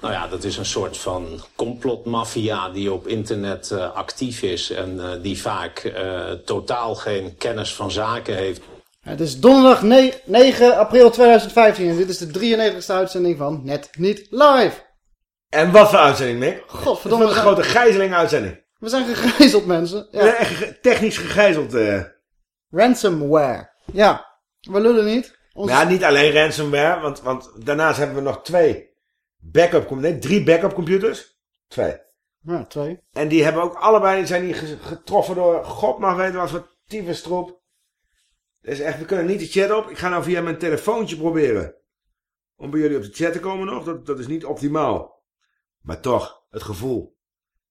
Nou ja, dat is een soort van complotmafia die op internet eh, actief is... en eh, die vaak eh, totaal geen kennis van zaken heeft. Het is donderdag ne- 9 april 2015 en dit is de 93ste uitzending van Net Niet Live. En wat voor uitzending, Mick? Godverdomme. Wat een grote gijzeling-uitzending. We zijn gegijzeld, mensen. We zijn Ja. echt technisch gegijzeld. eh. Ransomware. Ja, we lullen niet. Ons... Ja, niet alleen ransomware, want, want daarnaast hebben we nog twee backup, nee, drie backup computers. Twee. Ja, twee. En die hebben ook allebei, zijn die ge- getroffen door, god mag weten wat voor tyfustroep. Dus echt, we kunnen niet de chat op. Ik ga nou via mijn telefoontje proberen. Om bij jullie op de chat te komen nog. Dat, dat is niet optimaal. Maar toch, het gevoel.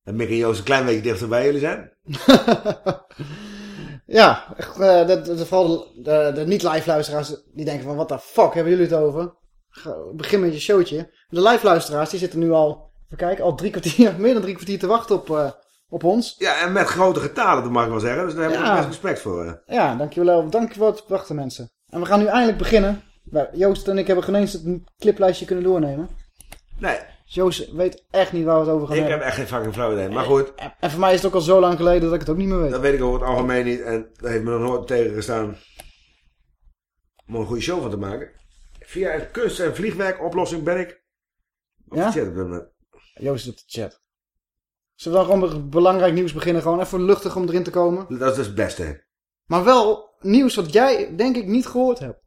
Dat Mick en Joost een klein beetje dichter bij jullie zijn. Ja, echt, vooral de, de niet-live luisteraars die denken van, wat de fuck hebben jullie het over? Begin met je showtje. De live luisteraars die zitten nu al, even kijken, al drie kwartier, meer dan drie kwartier te wachten op, eh, op ons. Ja, en met grote getalen, dat mag ik wel zeggen. Dus daar heb ik Ja. ook best respect voor. eh. Ja, dankjewel. Dankjewel voor het wachten, mensen. En we gaan nu eindelijk beginnen. Joost en ik hebben geen eens het cliplijstje kunnen doornemen. Nee, Joost weet echt niet waar we het over gaan ik heb hebben. echt geen fucking flauw idee. Maar goed, En, en voor mij is het ook al zo lang geleden dat ik het ook niet meer weet. dat weet ik over het algemeen niet. En dat heeft me nog nooit tegengestaan om er een goede show van te maken. Via een kunst- en vliegwerkoplossing ben ik op Ja? de chat op dit moment. Joost op de chat. Zullen we dan gewoon met belangrijk nieuws beginnen? Gewoon even luchtig om erin te komen. Dat is dus het beste. Maar wel nieuws wat jij denk ik niet gehoord hebt.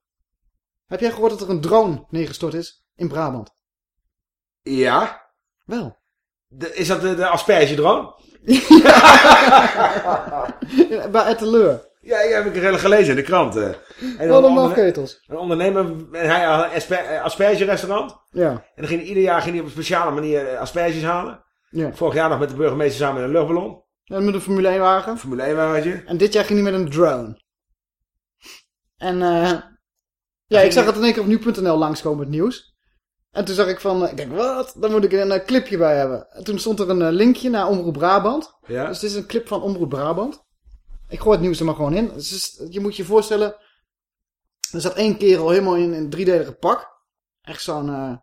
Heb jij gehoord dat er een drone neergestort is in Brabant? Ja? Wel. De- is dat de, de asperge drone? Ja, Bij Etteleur. Ja, die heb ik gelezen in de krant. eh. En Wat een, een mafketels. een ondernemer, en hij had een asper- eh, aspergerestaurant. Ja. En dan ging, ieder jaar ging hij op een speciale manier eh, asperges halen. ja. Vorig jaar nog met de burgemeester samen in een luchtballon. En met een Formule 1 wagen. Formule 1 wagentje. En dit jaar ging hij met een drone. En eh ja, ik zag het in één keer op nu.nl langskomen het nieuws. En toen zag ik van, eh, ik denk, wat? Dan moet ik een eh, clipje bij hebben. En toen stond er een eh, linkje naar Omroep Brabant. Ja. Dus dit is een clip van Omroep Brabant. Ik gooi het nieuws er maar gewoon in. Dus je moet je voorstellen, er zat één kerel helemaal in een driedelige pak. Echt zo'n, eh,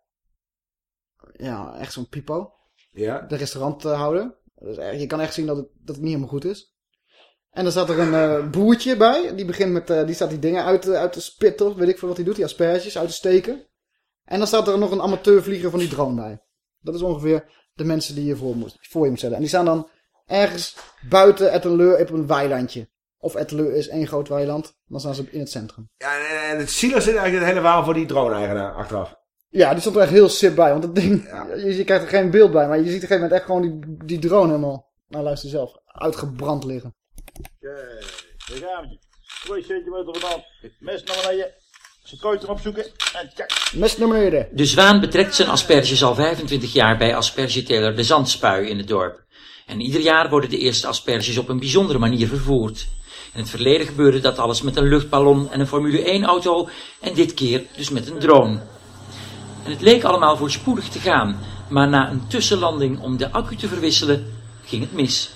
ja, echt zo'n pipo. Ja. De restauranthouder. Dus echt- je kan echt zien dat het, dat het niet helemaal goed is. En dan zat er een eh, boertje bij. Die begint met, eh, die staat die dingen uit, te- uit te spitten. of Weet ik veel wat hij doet. Die asperges uit te steken. En dan staat er nog een amateurvlieger van die drone bij. Dat is ongeveer de mensen die je voor, moet, voor je moet zetten. En die staan dan ergens buiten Etteleur op een weilandje. Of Etteleur is één groot weiland. Dan staan ze in het centrum. Ja, en, en het zielig zit eigenlijk het hele verhaal voor die drone-eigenaar achteraf. Ja, die stond er echt heel sip bij. Want dat ding, je, je krijgt er geen beeld bij. Maar je ziet op een gegeven moment echt gewoon die, die drone helemaal, nou luister zelf, uitgebrand liggen. Daar gaan we. Twee centimeter vandaan. Mes naar beneden. Ze kooit opzoeken. En tjak. Mes naar beneden. De Zwaan betrekt zijn asperges al 25 jaar bij aspergeteler De Zandspui in het dorp. En ieder jaar worden de eerste asperges op een bijzondere manier vervoerd. In het verleden gebeurde dat alles met een luchtballon en een Formule 1-auto en dit keer dus met een drone. En het leek allemaal voorspoedig te gaan, maar na een tussenlanding om de accu te verwisselen, ging het mis.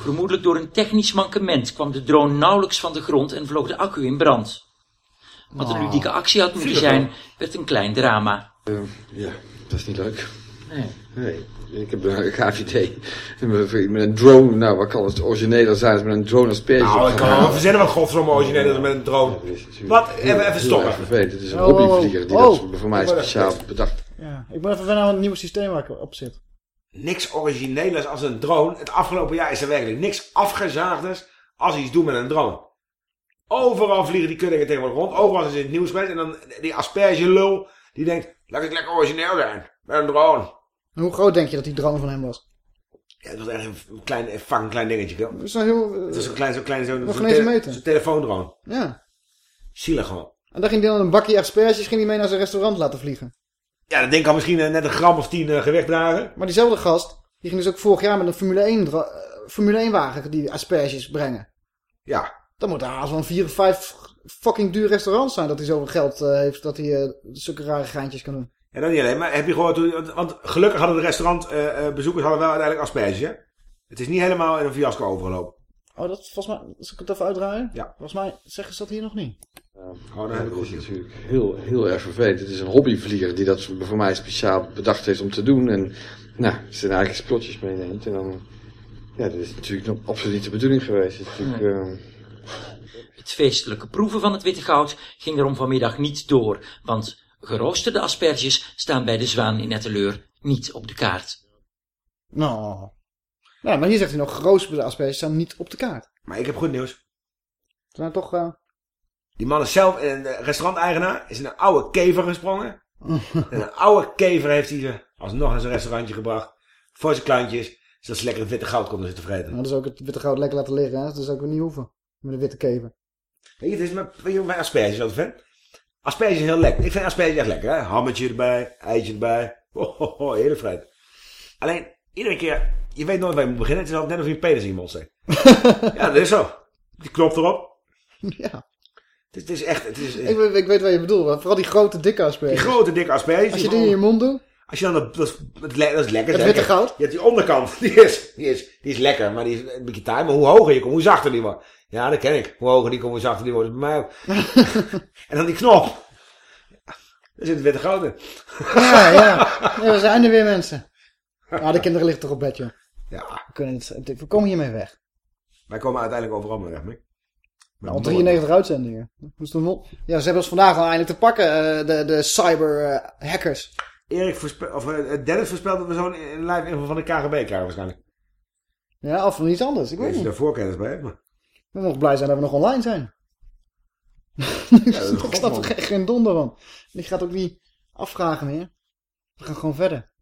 Vermoedelijk door een technisch mankement kwam de drone nauwelijks van de grond en vloog de accu in brand. Wat een ludieke actie had moeten zijn, werd een klein drama. Ja, dat is niet leuk. Nee. Nee, ik heb een gaaf idee. Met een drone, nou wat kan het origineler zijn als met een drone asperge. Nou, ik kan wel verzinnen wat godverdomme origineel is met een drone. Wat? Even, even stoppen. Het is een Oh, oh, oh. hobbyvlieger die Oh. dat voor mij speciaal bedacht. Ja, ik ben even wennen aan het nieuwe systeem waar ik op zit. Niks origineels als een drone. Het afgelopen jaar is er werkelijk niks afgezaagders als iets doen met een drone. Overal vliegen die kuddingen tegenwoordig rond. Overal is het in het nieuws geweest. En dan die aspergelul, die denkt, laat ik lekker origineel zijn. Met een drone. En hoe groot denk je dat die drone van hem was? Ja, het was echt een klein, een fucking klein dingetje. is wel heel... Het is zo'n klein, zo'n klein, zo'n tele- meten. zo'n telefoondrone. Ja. Zielig gewoon. En dan ging hij dan een bakje asperges ging hij mee naar zijn restaurant laten vliegen. Ja, dat ding kan misschien eh, net een gram of tien eh, gewicht dragen. Maar diezelfde gast, die ging dus ook vorig jaar met een Formule 1, dra- eh, Formule 1 wagen die asperges brengen. Ja. Dan moet er haast wel een vier of vijf fucking duur restaurants zijn dat hij zoveel geld eh, heeft dat hij eh, zulke rare geintjes kan doen. En dan niet alleen, maar heb je gehoord want- gelukkig hadden de restaurantbezoekers hadden wel uiteindelijk asperges, hè? Het is niet helemaal in een fiasco overgelopen. Oh, dat volgens mij, zal ik het even uitdraaien? Ja. Volgens mij zeggen ze dat hier nog niet. Oh, dan heb ik Het is natuurlijk heel, heel erg vervelend. Het is een hobbyvlieger die dat voor mij speciaal bedacht heeft om te doen. En nou, zijn eigen spulletjes meeneemt. En dan, ja, dat is natuurlijk nog absoluut niet de bedoeling geweest. Het is natuurlijk, eh, Het feestelijke proeven van het witte goud ging daarom vanmiddag niet door, want geroosterde asperges staan bij de zwaan in Etteleur niet op de kaart. Nou. Ja, maar hier zegt hij nog, geroosterde asperges staan niet op de kaart. Maar ik heb goed nieuws. Zijn toch... eh, Die man is zelf, een restauranteigenaar, is in een oude kever gesprongen. en een oude kever heeft hij ze alsnog naar zijn restaurantje gebracht. Voor zijn klantjes. Zodat ze lekker het witte goud konden zitten vreten. nou, dus ook het witte goud lekker laten liggen, hè. Dat is ook weer niet hoeven. Met een witte kever. Weet je, het is met, weet je wat mijn asperges altijd vind? Asperges is heel lekker. Ik vind asperges echt lekker, hè? Hammetje erbij, eitje erbij. Ho, ho, ho, hele. Alleen, iedere keer, je weet nooit waar je moet beginnen. Het is altijd net of je een penis in je mond steekt. ja, dat is zo. Die knop erop. ja. Het is, het is echt, het is, Ik, weet- ik weet wat je bedoelt. maar Vooral die grote, dikke die asperges. grote dikke asperges. Als je die in je mond doet, Als je dan, dat, dat, is, dat is le- dat is lekker. het witte goud. Je hebt die onderkant, die is, die is, die is lekker, maar die is een beetje taai. Maar hoe hoger je komt, hoe zachter die wordt. Ja, dat ken ik. Hoe hoger die komt, hoe zachter die wordt. Is bij mij ook. en dan die knop. Er zit het witte goud in. Ja, ja. ja. We zijn er weer mensen. Ja, de kinderen liggen toch op bed, joh. Ja, We, kunnen het, we komen hiermee weg. wij komen uiteindelijk overal mee weg, Mick. Met Al een 93 uitzendingen. Ja, ze hebben ons vandaag al eindelijk te pakken, eh, de, de cyber eh, hackers. Erik voorspelt, of eh, Dennis voorspelt dat we zo'n live info van de KGB krijgen waarschijnlijk. Ja, of van iets anders. Ik weet niet. daar voorkennis bij maar... We mogen blij zijn dat we nog online zijn. is ik snap er geen, geen donder van. Die gaat ook niet afvragen meer. We gaan gewoon verder.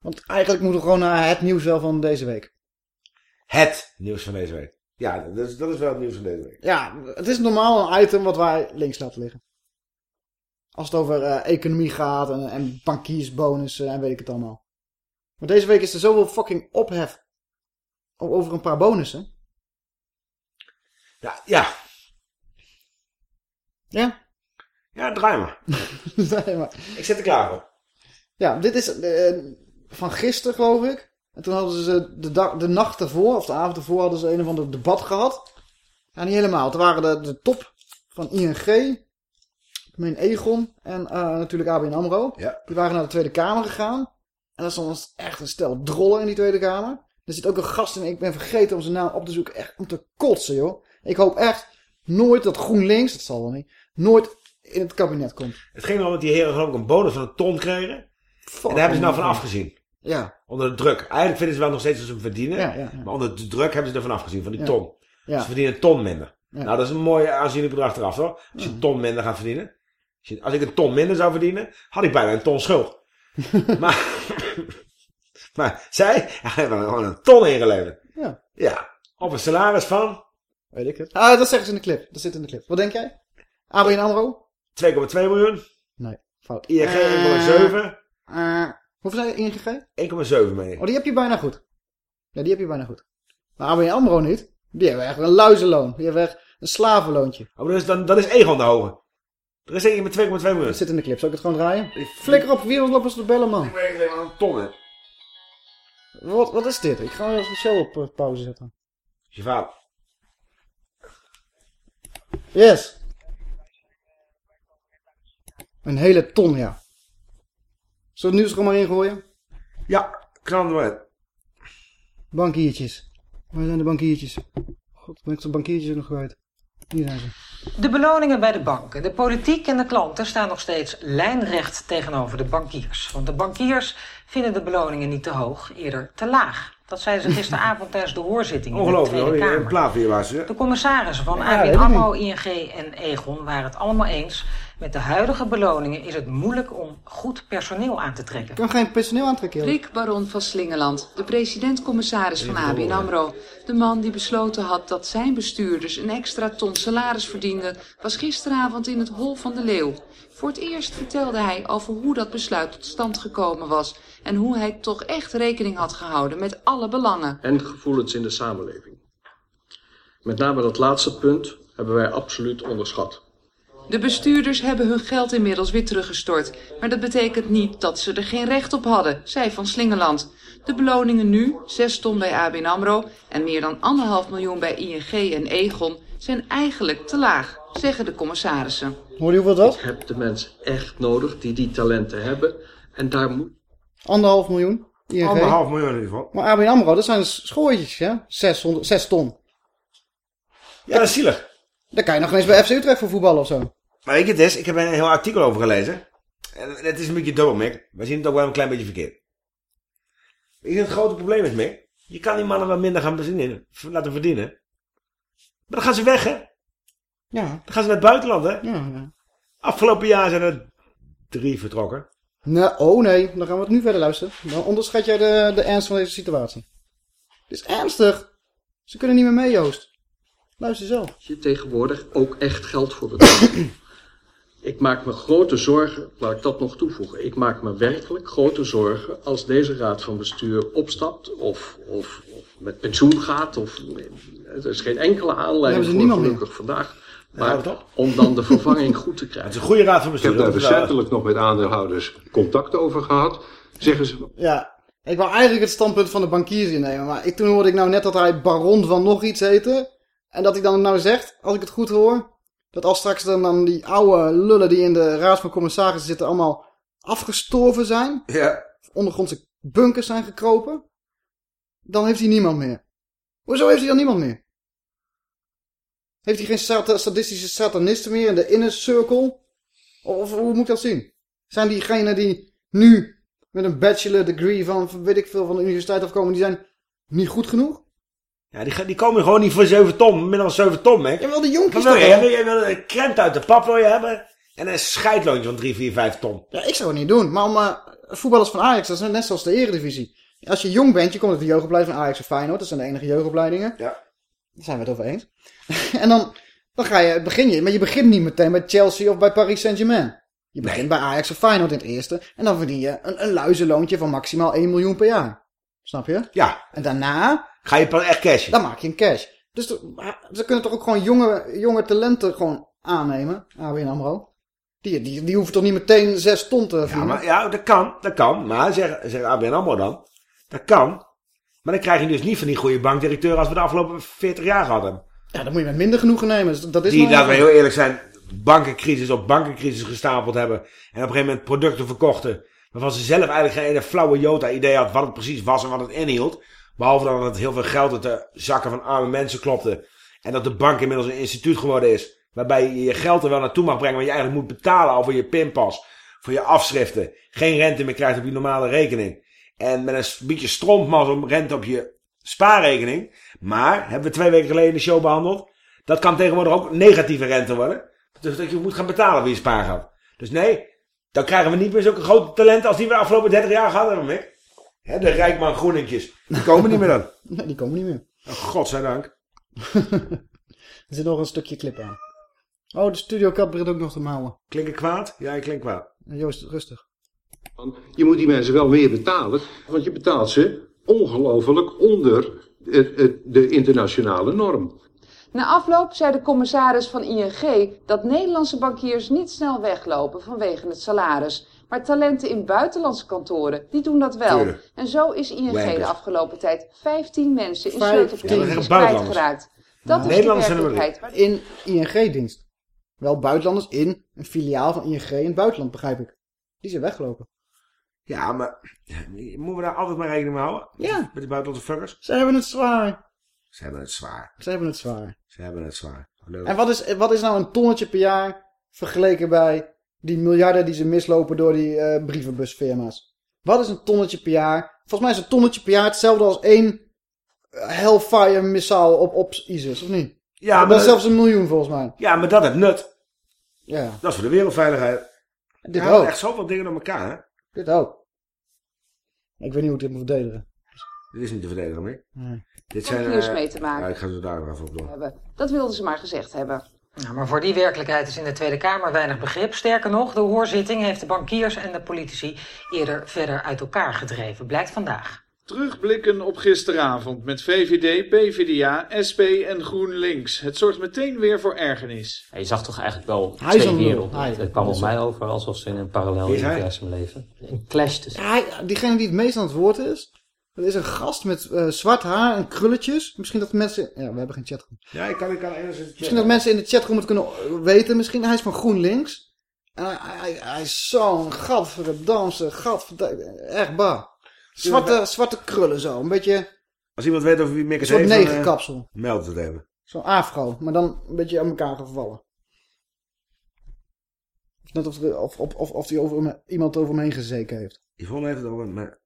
Want eigenlijk moeten we gewoon naar het nieuws wel van deze week. Het nieuws van deze week. Ja, dat is, dat is wel het nieuws van deze week. Ja, het is normaal een item wat wij links laten liggen. Als het over eh, economie gaat en, en bankiersbonussen en weet ik het allemaal. Maar deze week is er zoveel fucking ophef over een paar bonussen. Ja, ja. Ja? Ja, draai maar. Zeg maar. Ik zit er klaar voor. Ja, dit is eh, van gisteren geloof ik. En toen hadden ze de, dag, de nacht ervoor, of de avond ervoor, hadden ze een of ander debat gehad. Ja, niet helemaal. Toen waren de, de top van ING, meen Egon en eh, natuurlijk ABN AMRO. Ja. Die waren naar de Tweede Kamer gegaan. En dat stond echt een stel drollen in die Tweede Kamer. Er zit ook een gast in, ik ben vergeten om zijn naam op te zoeken. Echt om te kotsen, joh. Ik hoop echt nooit dat GroenLinks, dat zal wel niet, nooit in het kabinet komt. Het ging erom dat die heren geloof ik een bonus van een ton kregen. En daar hebben ze nou van afgezien. Ja, Onder de druk. Eigenlijk vinden ze wel nog steeds dat ze hem verdienen. ja, ja. ja. Maar onder de druk hebben ze ervan afgezien, van die ton. Ja. Ze verdienen een ton minder. Nou, dat is een mooi aanzienlijk bedrag eraf, hoor. Als je een ton minder gaat verdienen. Als, je- als ik een ton minder zou verdienen, had ik bijna een ton schuld. maar, maar zij hebben er gewoon een ton ingeleverd. Ja. Ja. Op een salaris van Weet ik het. Ah, dat zeggen ze in de clip. Dat zit in de clip. Wat denk jij? ABN AMRO? 2,2 miljoen. Nee, fout. ING 1,7. Uh, hoeveel zei je ING? 1,7 meen ik. Oh, die heb je bijna goed. Ja, die heb je bijna goed. Maar ABN AMRO niet. Die hebben echt een luizenloon. Die hebben echt een slavenloontje. Oh, dat is, dan, dat is Egon de Hoge. Er is eentje met 2,2 miljoen. Dat zit in de clip. Zal ik het gewoon draaien? Flikker op, wie lopen ze te bellen, man? Ik weet alleen maar een ton, hè. Wat, wat is dit? Ik ga even de show op eh, pauze zetten. Je vader. Yes. Een hele ton, ja. Zullen we het nieuws er gewoon maar ingooien? Ja, knal hem eruit. Bankiertjes. Waar zijn de bankiertjes? God, ben ik de bankiertjes er nog kwijt? Hier zijn ze. De beloningen bij de banken. De politiek en de klanten staan nog steeds lijnrecht tegenover de bankiers. Want de bankiers vinden de beloningen niet te hoog, eerder te laag. Dat zeiden ze gisteravond tijdens de hoorzitting in de Tweede Kamer. was ze. De commissarissen van ABN AMRO, ING en Egon waren het allemaal eens. Met de huidige beloningen is het moeilijk om goed personeel aan te trekken. Ik kan geen personeel aantrekken. joh. Rick Baron van Slingeland, de president-commissaris van ABN AMRO. De man die besloten had dat zijn bestuurders een extra ton salaris verdienden... was gisteravond in het Hol van de Leeuw. Voor het eerst vertelde hij over hoe dat besluit tot stand gekomen was... en hoe hij toch echt rekening had gehouden met alle belangen. en gevoelens in de samenleving. Met name dat laatste punt hebben wij absoluut onderschat. De bestuurders hebben hun geld inmiddels weer teruggestort. Maar dat betekent niet dat ze er geen recht op hadden, zei Van Slingeland. De beloningen nu, 6 ton bij ABN AMRO en meer dan 1,5 miljoen bij ING en Egon, zijn eigenlijk te laag, zeggen de commissarissen. Hoor je hoeveel was? Ik heb de mensen echt nodig die die talenten hebben. En daar moet Anderhalf miljoen. ING. Anderhalf miljoen in ieder geval. Maar ABN AMRO, dat zijn schooitjes, hè? 600, 6 ton. Ja, dat is zielig. Daar kan je nog eens bij FC Utrecht voor voetballen of zo. Maar weet je, het is, ik heb er een heel artikel over gelezen. En het is een beetje dubbel, Mick. We zien het ook wel een klein beetje verkeerd. Weet je, het grote probleem is, Mick. Je kan die mannen wel minder gaan verdienen, laten verdienen. Maar dan gaan ze weg, hè? Ja, Dan gaan ze naar het buitenland, hè? ja, ja. Afgelopen jaar zijn er drie vertrokken. Nee, oh nee, dan gaan we het nu verder luisteren. Dan onderschat jij de, de ernst van deze situatie. Het is ernstig. Ze kunnen niet meer mee, Joost. Luister zelf. je tegenwoordig ook echt geld voor betalen. ik maak me grote zorgen, laat ik dat nog toevoegen. Ik maak me werkelijk grote zorgen als deze raad van bestuur opstapt of, of, of met pensioen gaat. Of, er is geen enkele aanleiding hebben ze voor niemand gelukkig vandaag. Maar om dan de vervanging goed te Het krijgen. is een goede raad van Ik bestuur. heb daar recentelijk nog met aandeelhouders contact over gehad. Zeggen ze, Ja, ik wou eigenlijk het standpunt van de bankiers innemen. Maar ik, toen hoorde ik nou net dat hij baron van nog iets heette. En dat hij dan nou zegt, als ik het goed hoor... Dat als straks dan, dan die oude lullen die in de raad van commissarissen zitten... allemaal afgestorven zijn. Ja. Ondergrondse bunkers zijn gekropen. Dan heeft hij niemand meer. Hoezo heeft hij dan niemand meer? Heeft hij geen sat- sadistische satanisten meer in de inner circle? Of, hoe moet ik dat zien? Zijn diegenen die nu met een bachelor degree van van weet ik veel van de universiteit afkomen, die zijn niet goed genoeg? Ja, die, die komen gewoon niet voor 7 ton, minder dan 7 ton, Mick. Je wil de jonkies wil toch je? Wil je wil een krent uit de pap wil je hebben? En een scheidloontje van 3, 4, 5 ton. Ja, ik zou het niet doen. Maar om eh, voetballers van Ajax, dat is net zoals de eredivisie. Als je jong bent, je komt uit de jeugdopleiding van Ajax of Feyenoord. Dat zijn de enige jeugdopleidingen. Ja. Daar zijn we het over eens. en dan, dan ga je, begin je. Maar je begint niet meteen bij Chelsea of bij Paris Saint-Germain. Je begint bij Ajax of Feyenoord in het eerste. En dan verdien je een, een luizenloontje van maximaal 1 miljoen per jaar. Snap je? Ja, En daarna, ga je echt cashen. dan maak je een cash. Dus ze kunnen toch ook gewoon jonge, jonge talenten gewoon aannemen. ABN AMRO. Die, die, die hoeven toch niet meteen 6 ton te Ja, verdienen? maar, ja, dat kan, dat kan. Maar, zeg, zeg ABN AMRO dan, dat kan. Maar dan krijg je dus niet van die goede bankdirecteur als we de afgelopen 40 jaar hadden. Ja, dan moet je met minder genoegen nemen. Dus dat is Die, laten we heel eerlijk zijn, bankencrisis op bankencrisis gestapeld hebben. En op een gegeven moment producten verkochten. Waarvan ze zelf eigenlijk geen ene flauwe jota idee had wat het precies was en wat het inhield. Behalve dan dat heel veel geld uit de zakken van arme mensen klopte. En dat de bank inmiddels een instituut geworden is. Waarbij je je geld er wel naartoe mag brengen. Maar je eigenlijk moet betalen over je pinpas. Voor je afschriften. Geen rente meer krijgt op je normale rekening. En met een beetje strompmas om rente op je spaarrekening. Maar, hebben we twee weken geleden in de show behandeld. Dat kan tegenwoordig ook negatieve rente worden. Dus dat je moet gaan betalen voor je spaargeld. Dus nee, dan krijgen we niet meer zulke grote talenten als die we de afgelopen 30 jaar gehad hebben, Mick. Hè, de Rijkman Groenentjes. Die komen niet meer dan. Nee, die komen niet meer. Oh, godzijdank. Er zit nog een stukje clip aan. Oh, de studio kat begint ook nog te mouwen. Klink ik kwaad? Ja, ik klink kwaad. Joost, rustig. je moet die mensen wel meer betalen. Want je betaalt ze ongelooflijk onder het- de internationale norm. Na afloop zei de commissaris van ING dat Nederlandse bankiers niet snel weglopen vanwege het salaris. Maar talenten in buitenlandse kantoren, die doen dat wel. Tuurlijk. En zo is ING de afgelopen tijd 15 mensen in 15. Ja, dat sleutelposities zeggen buitenlanders. kwijtgeraakt. Dat is de Nederlanders er maar werkelijkheid. In ING-dienst. Wel buitenlanders in een filiaal van ING in het buitenland, begrijp ik. Die zijn weggelopen. Ja, maar moeten we daar altijd maar rekening mee houden? Ja. Met die buitenlandse fuckers? Ze hebben het zwaar. Ze hebben het zwaar. Ze hebben het zwaar. Ze hebben het zwaar. Leuk. En wat is, wat is nou een tonnetje per jaar vergeleken bij die miljarden die ze mislopen door die eh, brievenbusfirma's? Wat is een tonnetje per jaar? Volgens mij is een tonnetje per jaar hetzelfde als één eh, Hellfire missaal op, op ISIS, of niet? Ja, dat maar is zelfs een miljoen volgens mij. Ja, maar dat heeft nut. Ja, Dat is voor de wereldveiligheid. dit Ja, ook. echt zoveel dingen door elkaar, hè? Dit ook. Ik weet niet hoe ik dit moet verdedigen. Dit is niet te verdedigen, meer. Nee. Dit zijn... nieuws eh, mee te maken. Ja, ik ga zo daar nog even op door. hebben. Dat wilden ze maar gezegd hebben. Nou, maar voor die werkelijkheid is in de Tweede Kamer weinig begrip. Sterker nog, de hoorzitting heeft de bankiers en de politici eerder verder uit elkaar gedreven. Blijkt vandaag. Terugblikken op gisteravond met VVD, PvdA, SP en GroenLinks. Het zorgt meteen weer voor ergernis. Ja, je zag toch eigenlijk wel Hij twee werelden. Hij- Het kwam op mij over alsof ze in een parallel universum leven. Een clash tussen. Ja, hij- diegene die het meest aan het woord is, dat is een gast met eh, zwart haar en krulletjes. Misschien dat mensen... Ja, we hebben geen chatroom. Ja, ik kan, ik kan enigszins... Misschien dat mensen in de chatroom het kunnen weten. Misschien hij is van GroenLinks. En hij, hij, hij is zo'n gadverdamse, gadverdamse... Echt ba. Zwarte, zwarte krullen zo. Een beetje Als iemand weet over wie Mick een soort heeft, dan, eh, negerkapsel. meld het even. Zo'n afro. Maar dan een beetje aan elkaar gevallen. Net of, er- of, of, of, die over iemand over hem heen gezeken heeft. Yvonne heeft het over... Maar...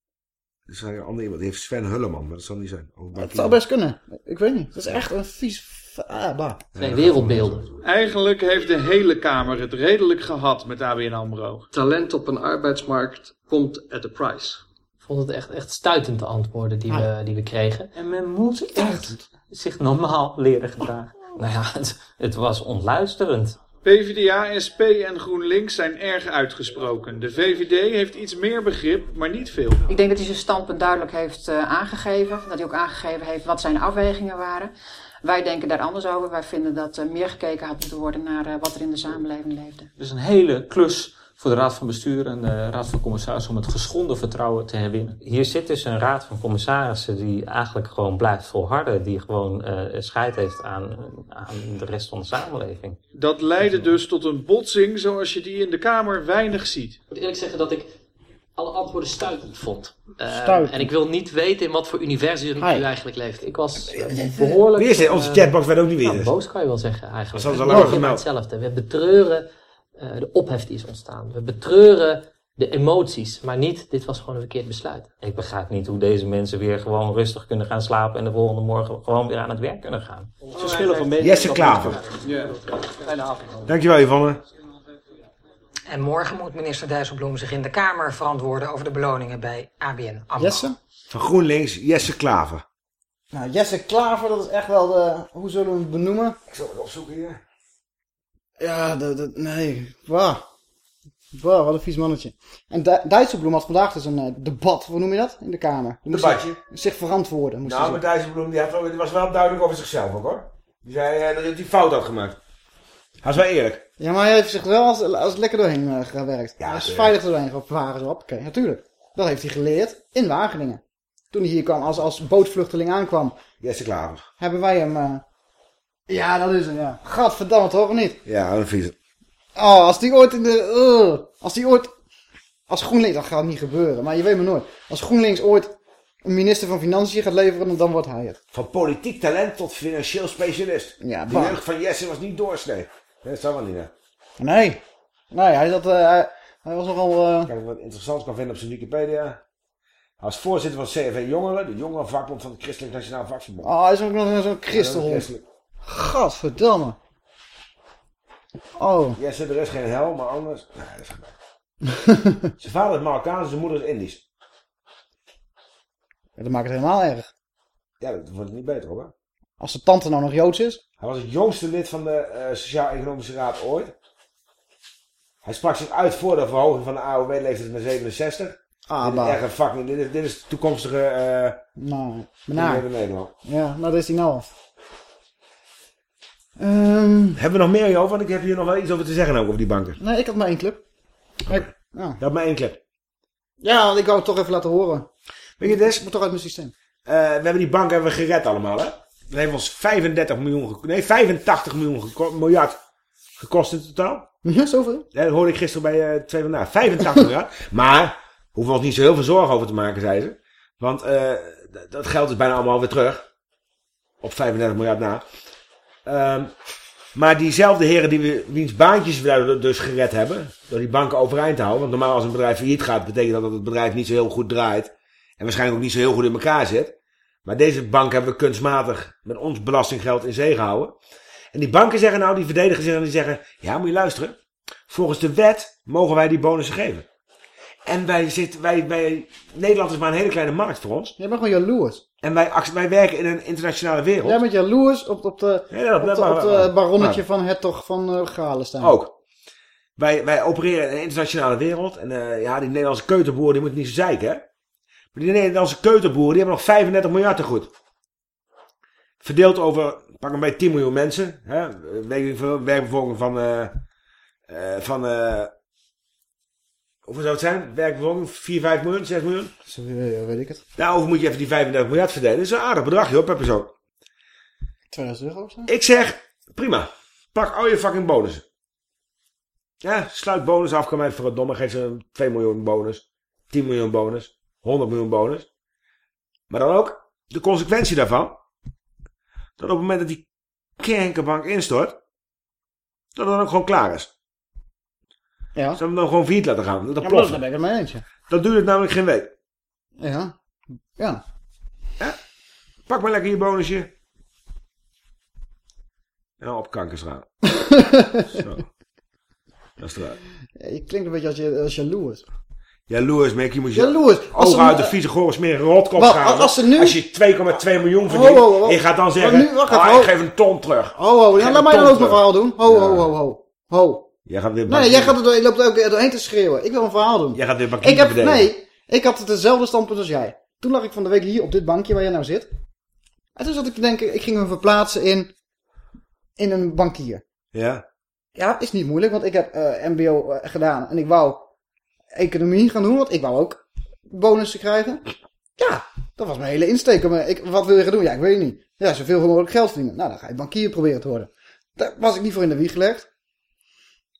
Er is een ander iemand. Die heeft Sven Hulleman, maar dat zal niet zijn. Het zou best kunnen. Ik weet niet. Dat is echt een vies... Ah, bah. Wereldbeelden. Eigenlijk heeft de hele Kamer het redelijk gehad met ABN AMRO. Talent op een arbeidsmarkt komt at a price. Ik vond het echt, echt stuitend de antwoorden die, we, die we kregen. En men moet echt zich normaal leren gedragen. Nou ja, het, het was ontluisterend. PvdA, SP en GroenLinks zijn erg uitgesproken. De VVD heeft iets meer begrip, maar niet veel. Ik denk dat hij zijn standpunt duidelijk heeft eh, aangegeven. Dat hij ook aangegeven heeft wat zijn afwegingen waren. Wij denken daar anders over. Wij vinden dat er meer gekeken had moeten worden naar eh, wat er in de samenleving leefde. Dus een hele klus voor de Raad van Bestuur en de Raad van Commissarissen om het geschonden vertrouwen te herwinnen. Hier zit dus een raad van commissarissen die eigenlijk gewoon blijft volharden. Die gewoon eh scheid heeft aan, aan de rest van de samenleving. Dat leidde dus tot een botsing zoals je die in de Kamer weinig ziet. Ik moet eerlijk zeggen dat ik alle antwoorden stuitend vond. Eh, Stuitend. En ik wil niet weten in wat voor universum Hi. u eigenlijk leeft. Ik was eh, behoorlijk... Wie is dit? Onze chatbox weet ook niet wie nou, boos kan je wel zeggen eigenlijk. Dat is al We lang gemeld. hetzelfde. We betreuren eh, de ophef die is ontstaan. We betreuren de emoties, maar niet, dit was gewoon een verkeerd besluit. Ik begrijp niet hoe deze mensen weer gewoon rustig kunnen gaan slapen en de volgende morgen gewoon weer aan het werk kunnen gaan. Verschillen van. Jesse Klaver. Fijne avond. Dankjewel, Yvonne. En morgen moet minister Dijsselbloem zich in de Kamer verantwoorden over de beloningen bij ABN AMRO. Jesse? Van GroenLinks, Jesse Klaver. Nou, Jesse Klaver, dat is echt wel de... Hoe zullen we hem benoemen? Ik zal het opzoeken hier. Ja, de, nee. Bah. Bah, wat een vies mannetje. En Di- Dijsselbloem had vandaag dus een eh, debat, hoe noem je dat? In de Kamer. Die moest Debatje. Zich, zich verantwoorden. Moest Nou, zich. Dijsselbloem, die, had was wel duidelijk over zichzelf ook, hoor. Die zei eh, dat hij die fout had gemaakt. Hij is wel eerlijk. Ja, maar hij heeft zich wel als, als lekker doorheen eh, gewerkt. Ja, hij is veilig doorheen gevaren, zo. Oké, natuurlijk. Dat heeft hij geleerd in Wageningen. Toen hij hier kwam, als, als bootvluchteling aankwam, Jesse Klaver. hebben wij hem... Ja, dat is hem, ja. Gadverdamme, toch, of niet? Ja, een vieze. Oh, als die ooit in de... uh, als die ooit... Als GroenLinks... Dat gaat niet gebeuren, maar je weet maar nooit. Als GroenLinks ooit een minister van Financiën gaat leveren, dan wordt hij het. Van politiek talent tot financieel specialist. Ja, De jeugd van Jesse was niet doorsnee. Nee, dat zou wel niet, hè. Nee. Nee, hij, zat, eh, hij, hij was nogal... eh, Kijk, wat interessants kan vinden op zijn Wikipedia. Hij was voorzitter van CFV Jongeren, de jongerenvakbond van het Christelijk Nationaal Vakverbond. Oh, hij is ook nog zo'n christenhond. Gadverdamme. Oh. Jesse, er is geen hel, maar anders... Nee, dat is Zijn vader is Marokkaans, zijn moeder is Indisch. Ja, dat maakt het helemaal erg. Ja, dat wordt het niet beter hoor. Als de tante nou nog Joods is. Hij was het jongste lid van de eh, Sociaal-Economische Raad ooit. Hij sprak zich uit voor de verhoging van de AOW-leeftijd naar 67. Ah, dit, is maar. echt een fucking, dit, is, dit is de toekomstige eh Nou, van Nederland. Ja, nou dat is hij nou al. Ehm, Hebben we nog meer over? Want ik heb hier nog wel iets over te zeggen ook over die banken. nee, ik had maar één clip. Ik, ja. Dat maar één clip. ja, ik wou het toch even laten horen. Weet je, dus, Ik moet toch uit mijn systeem. eh, we hebben die bank hebben we gered allemaal, hè? Dat heeft ons 35 miljoen, nee, 85 miljoen geko- miljard gekost in totaal. Ja, zoveel? Dat hoorde ik gisteren bij eh twee vandaag. 85 miljard. Maar, hoeven we ons niet zo heel veel zorgen over te maken, zei ze. Want eh, dat geld is bijna allemaal weer terug. Op 35 miljard na. Ehm, Maar diezelfde heren die we, wiens baantjes we dus gered hebben, door die banken overeind te houden. Want normaal als een bedrijf failliet gaat, betekent dat dat het bedrijf niet zo heel goed draait. En waarschijnlijk ook niet zo heel goed in elkaar zit. Maar deze bank hebben we kunstmatig met ons belastinggeld in zee gehouden. En die banken zeggen nou, die verdedigen zich en die zeggen, ja moet je luisteren. Volgens de wet mogen wij die bonussen geven. En wij zitten, wij, wij, Nederland is maar een hele kleine markt voor ons. Jij bent gewoon jaloers. En wij, wij werken in een internationale wereld. Jij bent jaloers op, op de, Ja, dat- op dat- de, op maar- de maar- baronnetje maar- van hertog van uh, Galenstein. Ook. Wij, wij opereren in een internationale wereld. En eh, ja, die Nederlandse keuterboer die moet niet zo zeiken, hè. Maar die Nederlandse keuterboeren die hebben nog 35 miljard te goed. Verdeeld over, pak hem bij 10 miljoen mensen. Hè? Werkbevolking van, eh eh, van eh hoeveel zou het zijn? Werkbevolking 4, 5 miljoen, 6 miljoen? Zo, ja, weet ik het. Daarover moet je even die 35 miljard verdelen. Dat is een aardig bedrag, joh, per persoon. 2000 euro of zo? Ik zeg, prima. Pak al je fucking bonussen. Ja, sluit bonus af, kan mij voor het domme. Geef ze een 2 miljoen bonus. 10 miljoen bonus. 100 miljoen bonus. Maar dan ook de consequentie daarvan. Dat op het moment dat die kerkenbank instort. Dat het dan ook gewoon klaar is. Ja. Ze hebben dan gewoon failliet laten gaan. Dat Ja, daar ben ik het mee eens. ja. Dat duurt het namelijk geen week. Ja. Ja. Pak maar lekker je bonusje. En op kankers gaan. Zo. Dat is eruit. Ja, Je klinkt een beetje als, je, als jaloers. Jaloers, Mick. Je moet je Jaloers. Als ogen uit de vieze gore smerige rotkop Wat, gaan. als ze nu- Als je 2,2 miljoen verdient. Je gaat dan zeggen. nu- wacht even, "Ah, ho. ik geef een ton terug. Ho, ho. Ik Ja, laat mij dan ook mijn verhaal doen. Ho, Ja. ho, ho, ho. Ho. Jij gaat weer Nee, nee, jij gaat er je loopt ook doorheen te schreeuwen. Ik wil een verhaal doen. Jij gaat weer Ik heb, nee, ik had het hetzelfde standpunt als jij. Toen lag ik van de week hier op dit bankje waar jij nou zit. En toen zat ik te denken, ik ging me verplaatsen in, in een bankier. Ja. Ja, is niet moeilijk, want ik heb eh, mbo eh, gedaan. En ik wou economie gaan doen, want ik wou ook bonussen krijgen. Ja, dat was mijn hele insteek. Maar ik, wat wil je gaan doen? Ja, ik weet het niet. Ja, zoveel mogelijk geld verdienen. Nou, dan ga je bankier proberen te worden. Daar was ik niet voor in de wieg gelegd.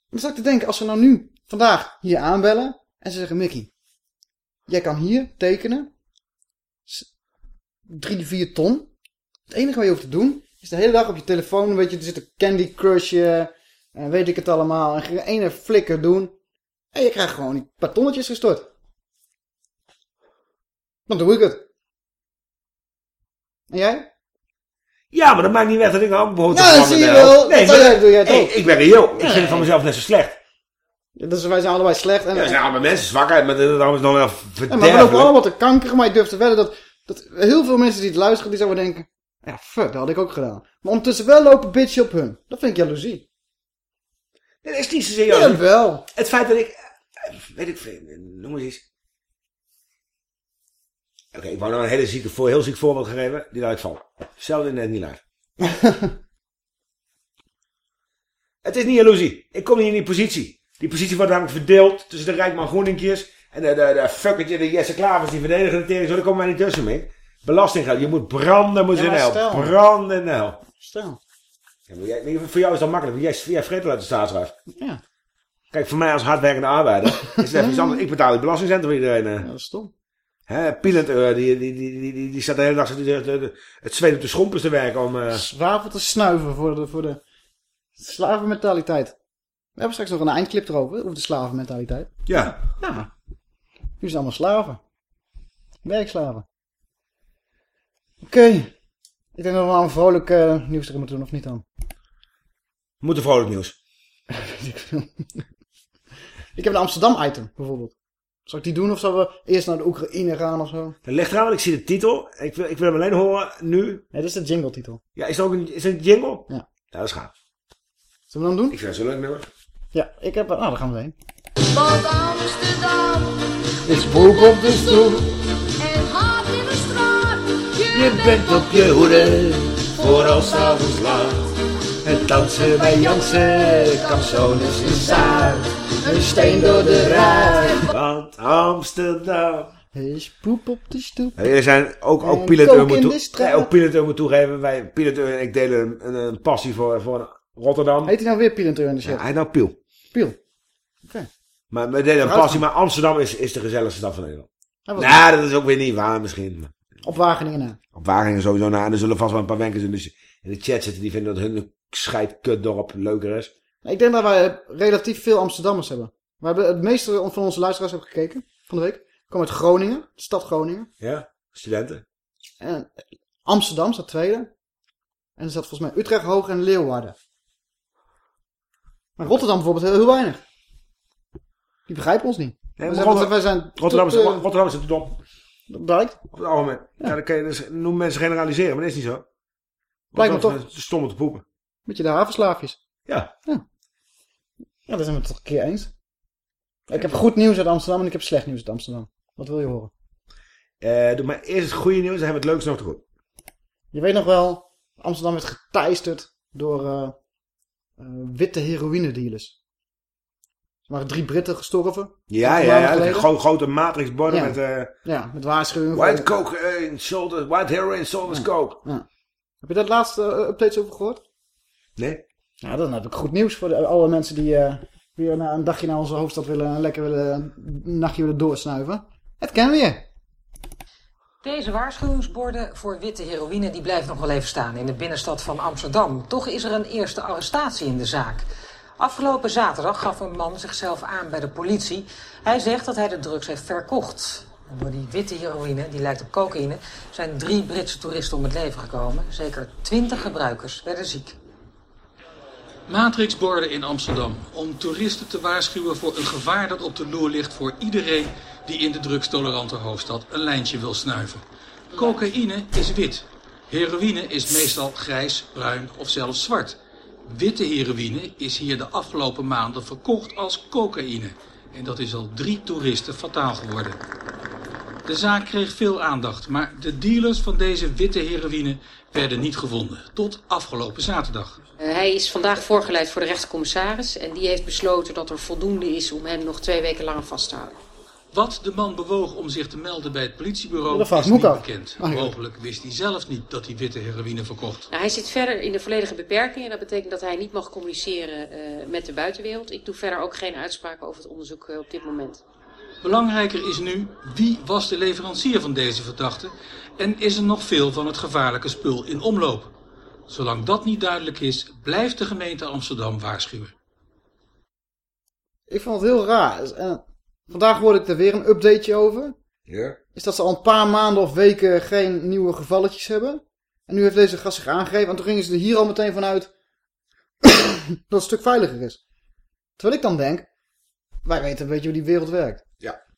Dan zat ik te denken, als ze nou nu, vandaag, hier aanbellen. En ze zeggen, Mickey, jij kan hier tekenen. Drie, vier ton. Het enige wat je hoeft te doen, is de hele dag op je telefoon een beetje te zitten Candy Crushen. En weet ik het allemaal. En ene flikker doen. En je krijgt gewoon die paar tonnetjes gestort. Dan doe ik het. En jij? Ja, maar dat maakt niet weg dat ik ook behoort Ja, dat zie je wel. Nee, Dat doe maar- jij- doe jij hey, toch? ik ben reëel. Ik vind het van mezelf net zo slecht. Dus wij zijn allebei slecht. En, Ja, er zijn allemaal mensen zwakheid, maar daarom is het nog wel Ja, maar we lopen allemaal te kankeren, maar ik durf te wedden dat, dat heel veel mensen die het luisteren, die zouden denken, ja, fuck, dat had ik ook gedaan. Maar ondertussen wel lopen bitchen op hun. Dat vind ik jaloezie. Dat is niet zozeer jaloezie. Ja, wel. Het feit dat ik... eh, Weet ik veel, noem eens iets. Oké, ik wou nou een hele zieke, heel ziek voorbeeld geven. Die laat ik vallen. Hetzelfde net niet live. het is niet jaloezie. Ik kom niet in die positie. Die positie wordt namelijk verdeeld tussen de Rijkman Groeninkjes en de, de, de fuckertje, de Jesse Klavers, die verdedigen de tering. Zo, daar komen wij niet tussen mee. Belastinggeld. Je moet branden, moet Ja, je in hel. stel. Branden in de hel. Stel. Ja, jij, voor jou is dat makkelijk, want jij, jij vreet uit de staatswijf. Ja. Kijk, voor mij als hardwerkende arbeider is het even iets anders. Ik betaal die belastingcenten voor iedereen. eh. Ja, dat is stom. Hè, Pielend, eh, die, die, die, die, die, die staat de hele dag het zweet op de schompers te werken om... eh, Zwavel te snuiven voor de, voor de slavenmentaliteit. We hebben straks nog een eindclip erover, over de slavenmentaliteit. ja. Ja. Nu zijn allemaal slaven. Werkslaven. Oké. Ik denk dat we een vrolijk eh, nieuws erin moeten doen, of niet dan? Moet een vrolijk nieuws. Ik heb een Amsterdam-item, bijvoorbeeld. Zal ik die doen of zullen we eerst naar de Oekraïne gaan of zo? Dat ligt eraan, want ik zie de titel. Ik wil, ik wil hem alleen horen nu. Ja, dit is de jingle-titel. Ja, is het ook een, is het een jingle? Ja. Ja, dat is gaaf. Zullen we hem doen? Ik vind het zo leuk nummer. Ja, ik heb... Ah, daar gaan we heen. Want Amsterdam Is boek op de stoel. en haat in de straat. Je bent op je hoede voor als avonds laat. Dansen bij Jansen, Capsones in Zuid. Een steen door de raad. Want Amsterdam. Is poep op de stoep. Hey, er zijn ook, ook moet, toe, nee, ook moet toegeven. Wij, piloteur en ik delen een, een, passie voor, voor Rotterdam. Heet hij nou weer Pilenteur in de Ja, shit? hij heet nou Piel. Piel. Oké. Maar we delen een passie, maar Amsterdam is, is de gezelligste stad van Nederland. Was Nou, dat is ook weer niet waar misschien. Op Wageningen na. Op Wageningen sowieso na. En er zullen vast wel een paar wenkers in de, in de chat zitten die vinden dat hun scheidkutdorp leuker is. Ik denk dat wij relatief veel Amsterdammers hebben. We hebben het meeste van onze luisteraars hebben gekeken van de week. Komen uit Groningen, de stad Groningen. Ja, studenten. En Amsterdam staat tweede. En er staat volgens mij Utrecht hoog en Leeuwarden. Maar Rotterdam bijvoorbeeld heel, heel weinig. Die begrijpen ons niet. Nee, wij, maar zijn, Rotter- wij zijn Rotterdam, is, te- Rotterdam is dom. Dat blijkt. Op het algemeen. Ja. dan kan je dus, noemen mensen generaliseren, maar dat is niet zo. Blijkt me Rotterdam toch. is Stom om te poepen. Beetje de havenslaafjes. Ja. Ja, ja daar zijn we het toch een keer eens. Ik heb goed nieuws uit Amsterdam en ik heb slecht nieuws uit Amsterdam. Wat wil je horen? Eh, doe maar eerst het goede nieuws, dan hebben we het leukste nog te goed. Je weet nog wel, Amsterdam werd geteisterd door eh, eh, witte heroïnedealers. Er waren drie Britten gestorven. Ja, Een ja, ja. Gro grote matrixborden Ja. met eh, Ja, met waarschuwingen. white voor- cocaine, sold, white heroin, sold as coke. Ja. Heb je dat laatste eh, updates over gehoord? Nee. Ja, dan heb ik goed nieuws voor de, alle mensen die eh, weer na een dagje naar onze hoofdstad willen en lekker willen, een nachtje willen doorsnuiven. Het kennen we je. Deze waarschuwingsborden voor witte heroïne die blijven nog wel even staan in de binnenstad van Amsterdam. Toch is er een eerste arrestatie in de zaak. Afgelopen zaterdag gaf een man zichzelf aan bij de politie. Hij zegt dat hij de drugs heeft verkocht. En door die witte heroïne, die lijkt op cocaïne, zijn drie Britse toeristen om het leven gekomen. Zeker twintig gebruikers werden ziek. Matrixborden in Amsterdam. Om toeristen te waarschuwen voor een gevaar dat op de loer ligt voor iedereen die in de drugstolerante hoofdstad een lijntje wil snuiven. Cocaïne is wit. Heroïne is meestal grijs, bruin of zelfs zwart. Witte heroïne is hier de afgelopen maanden verkocht als cocaïne. En dat is al drie toeristen fataal geworden. De zaak kreeg veel aandacht, maar de dealers van deze witte heroïne werden niet gevonden. Tot afgelopen zaterdag. Eh, hij is vandaag voorgeleid voor de rechtscommissaris en die heeft besloten dat er voldoende is om hem nog twee weken langer vast te houden. Wat de man bewoog om zich te melden bij het politiebureau Dat is niet bekend. Mogelijk wist hij zelf niet dat hij witte heroïne verkocht. Nou, hij zit verder in de volledige beperking en dat betekent dat hij niet mag communiceren eh, met de buitenwereld. Ik doe verder ook geen uitspraken over het onderzoek eh, op dit moment. Belangrijker is nu, wie was de leverancier van deze verdachte en is er nog veel van het gevaarlijke spul in omloop? Zolang dat niet duidelijk is, blijft de gemeente Amsterdam waarschuwen. Ik vond het heel raar. En vandaag hoorde ik er weer een updateje over. Ja. Is dat ze al een paar maanden of weken geen nieuwe gevalletjes hebben. En nu heeft deze gast zich aangegeven. En toen gingen ze er hier al meteen vanuit dat het een stuk veiliger is. Terwijl ik dan denk, wij weten een beetje hoe die wereld werkt.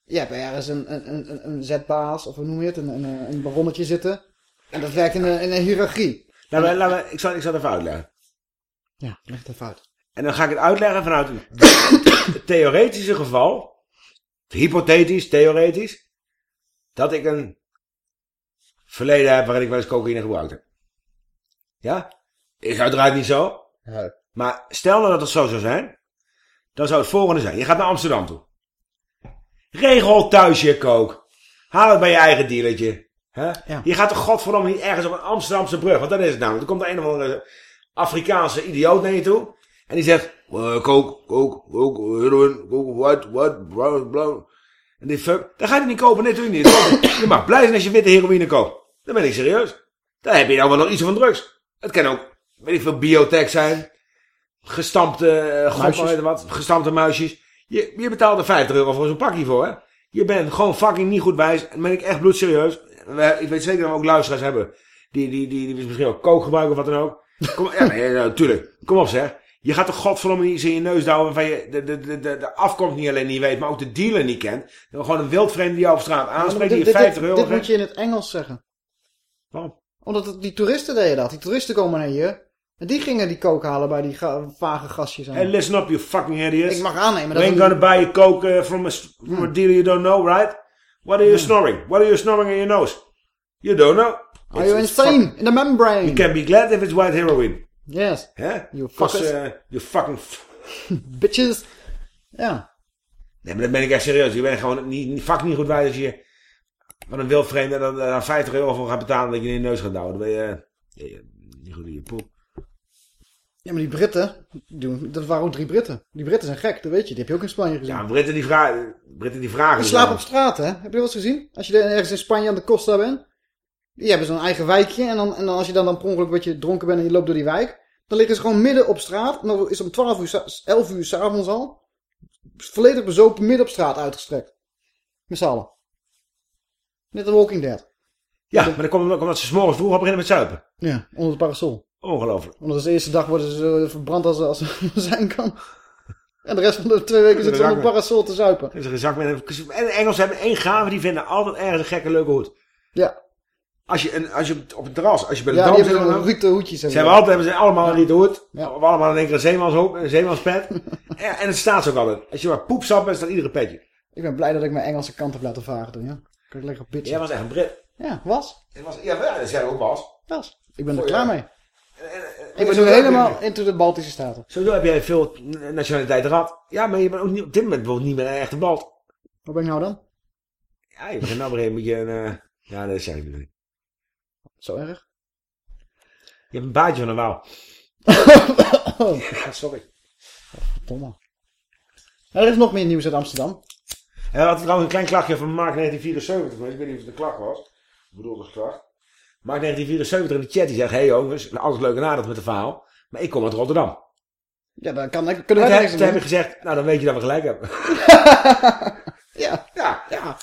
Ja. Je hebt ergens een, een, een, een zetbaas, of hoe noem je het, een, een, een baronnetje zitten. En dat werkt in een, in een hiërarchie. Laten we, laten we, ik, zal, ik zal het even uitleggen. Ja, leg het even uit. En dan ga ik het uitleggen vanuit een het theoretische geval. Hypothetisch, theoretisch. Dat ik een verleden heb waarin ik wel eens cocaïne gebruikt heb. Ja? Is uiteraard niet zo. Maar stel nou dat het zo zou zijn. Dan zou het volgende zijn. Je gaat naar Amsterdam toe. Regel thuis je kook. Haal het bij je eigen dealertje. Hè? Je gaat toch godverdomme niet ergens op een Amsterdamse brug. Want dat is het namelijk. Er komt er een of andere Afrikaanse idioot naar je toe. En die zegt, "Well, coke, coke, coke, heroin, coke, white, white, brown, brown. En die fuck, dan ga je niet kopen, nee, natuurlijk niet. Je mag blij zijn als je witte heroïne koopt. Dan ben ik serieus. Dan heb je nou wel nog iets van drugs. Het kan ook, weet ik veel, biotech zijn. Gestampte, uh, god, je wat, gestampte muisjes. Je, je betaalt er 50 euro voor zo'n pakje voor, hè. Je bent gewoon fucking niet goed wijs. En ben ik echt bloedserieus. Ik weet zeker dat we ook luisteraars hebben. Die, die, die, die misschien ook kook gebruiken of wat dan ook. Kom, ja, nee, natuurlijk. Kom op zeg. Je gaat toch godverdomme niet in je neus douwen waarvan je de, de, de, de, de afkomst niet alleen niet weet, maar ook de dealer niet kent. Dan gewoon een wildvreemde die jou op straat aanspreekt, die je 50 dit, euro dit moet je in het Engels zeggen. Waarom? Omdat het, die toeristen deden dat. Die toeristen komen naar hier. En die gingen die coke halen bij die ga- vage gastjes. aan. Hey, listen up, you fucking idiots. Ik mag aannemen We ain't gonna buy a coke uh, from, a, from a dealer you don't know, right? What are you snoring? What are you snoring in your nose? You don't know. Are you insane? In the membrane. You can be glad if it's white heroin. Yes. Hè? You fuckers. uh, you fucking... Bitches. Ja. Nee, maar dat ben ik echt serieus. Je bent gewoon niet, fucking niet goed wijs als je wat een wildvreemde dan, dan 50 euro voor gaat betalen dat je in je neus gaat douwen. Dan ben je, eh, ja, niet goed in je poep. Ja, maar die Britten, doen, dat waren ook drie Britten. Die Britten zijn gek, dat weet je. Die heb je ook in Spanje gezien. Ja, Britten die, vragen, Britten die vragen. Die dus slapen op straat, hè? Heb je wel eens gezien? Als je er ergens in Spanje aan de Costa bent. Die hebben zo'n eigen wijkje. En, dan, en dan als je dan, dan per ongeluk een beetje dronken bent en je loopt door die wijk. Dan liggen ze gewoon midden op straat. En dan is om 12 uur, sa- 11 uur s'avonds al. Volledig bezopen midden op straat uitgestrekt. Met z'n allen. Net The Walking Dead. Ja, maar dan komt omdat ze 's morgens vroeg al beginnen met zuipen. Ja, onder het parasol. Ongelooflijk. Omdat de eerste dag worden ze zo verbrand als, als ze zijn kan. En de rest van de twee weken zitten ze onder parasol te zuipen. Zak een... En de Engelsen hebben één gave, die vinden altijd ergens een gekke leuke hoed. Ja. Als je, een, als je op het terras, als je bij de Ja, dam die hebben dan- hoedjes. Ze hebben altijd hebben ze allemaal een rieten hoed. Ja. Of allemaal in één keer een zeemanshoop, een zeemanspet. ja, en het staat ze ook altijd. Als je maar poepsap bent, staat iedere petje. Ik ben blij dat ik mijn Engelse kant heb laten varen toen, ja. Kan ik lekker bitchen. Jij was echt een Brit. Ja, was. Het was, ja, ja, dat zei ook was. Was. Ik ben er klaar ja. mee. Ik ben nu helemaal into de Baltische Staten. Sowieso heb jij veel nationaliteiten gehad. Ja, maar je bent ook niet, op dit moment bijvoorbeeld niet meer een echte Balt. Wat ben ik nou dan? Ja, je begint nou een beetje een... eh, ja, dat zeg ik niet. Zo erg? Je hebt een baardje van een wouw. Ja, sorry. Domme. Er is nog meer nieuws uit Amsterdam. En we hadden trouwens een klein klachtje van Mark 1974. Maar ik weet niet of het een klacht was. Ik bedoel, een klacht. Mark 1974 in de chat die zegt... Hé hey jongens, alles leuk en aardig met de verhaal. Maar ik kom uit Rotterdam. Ja, dan kan, kunnen Toen wij heb, niks toen heb ik gezegd... Nou, dan weet je dat we gelijk hebben. Ja, ja, ja.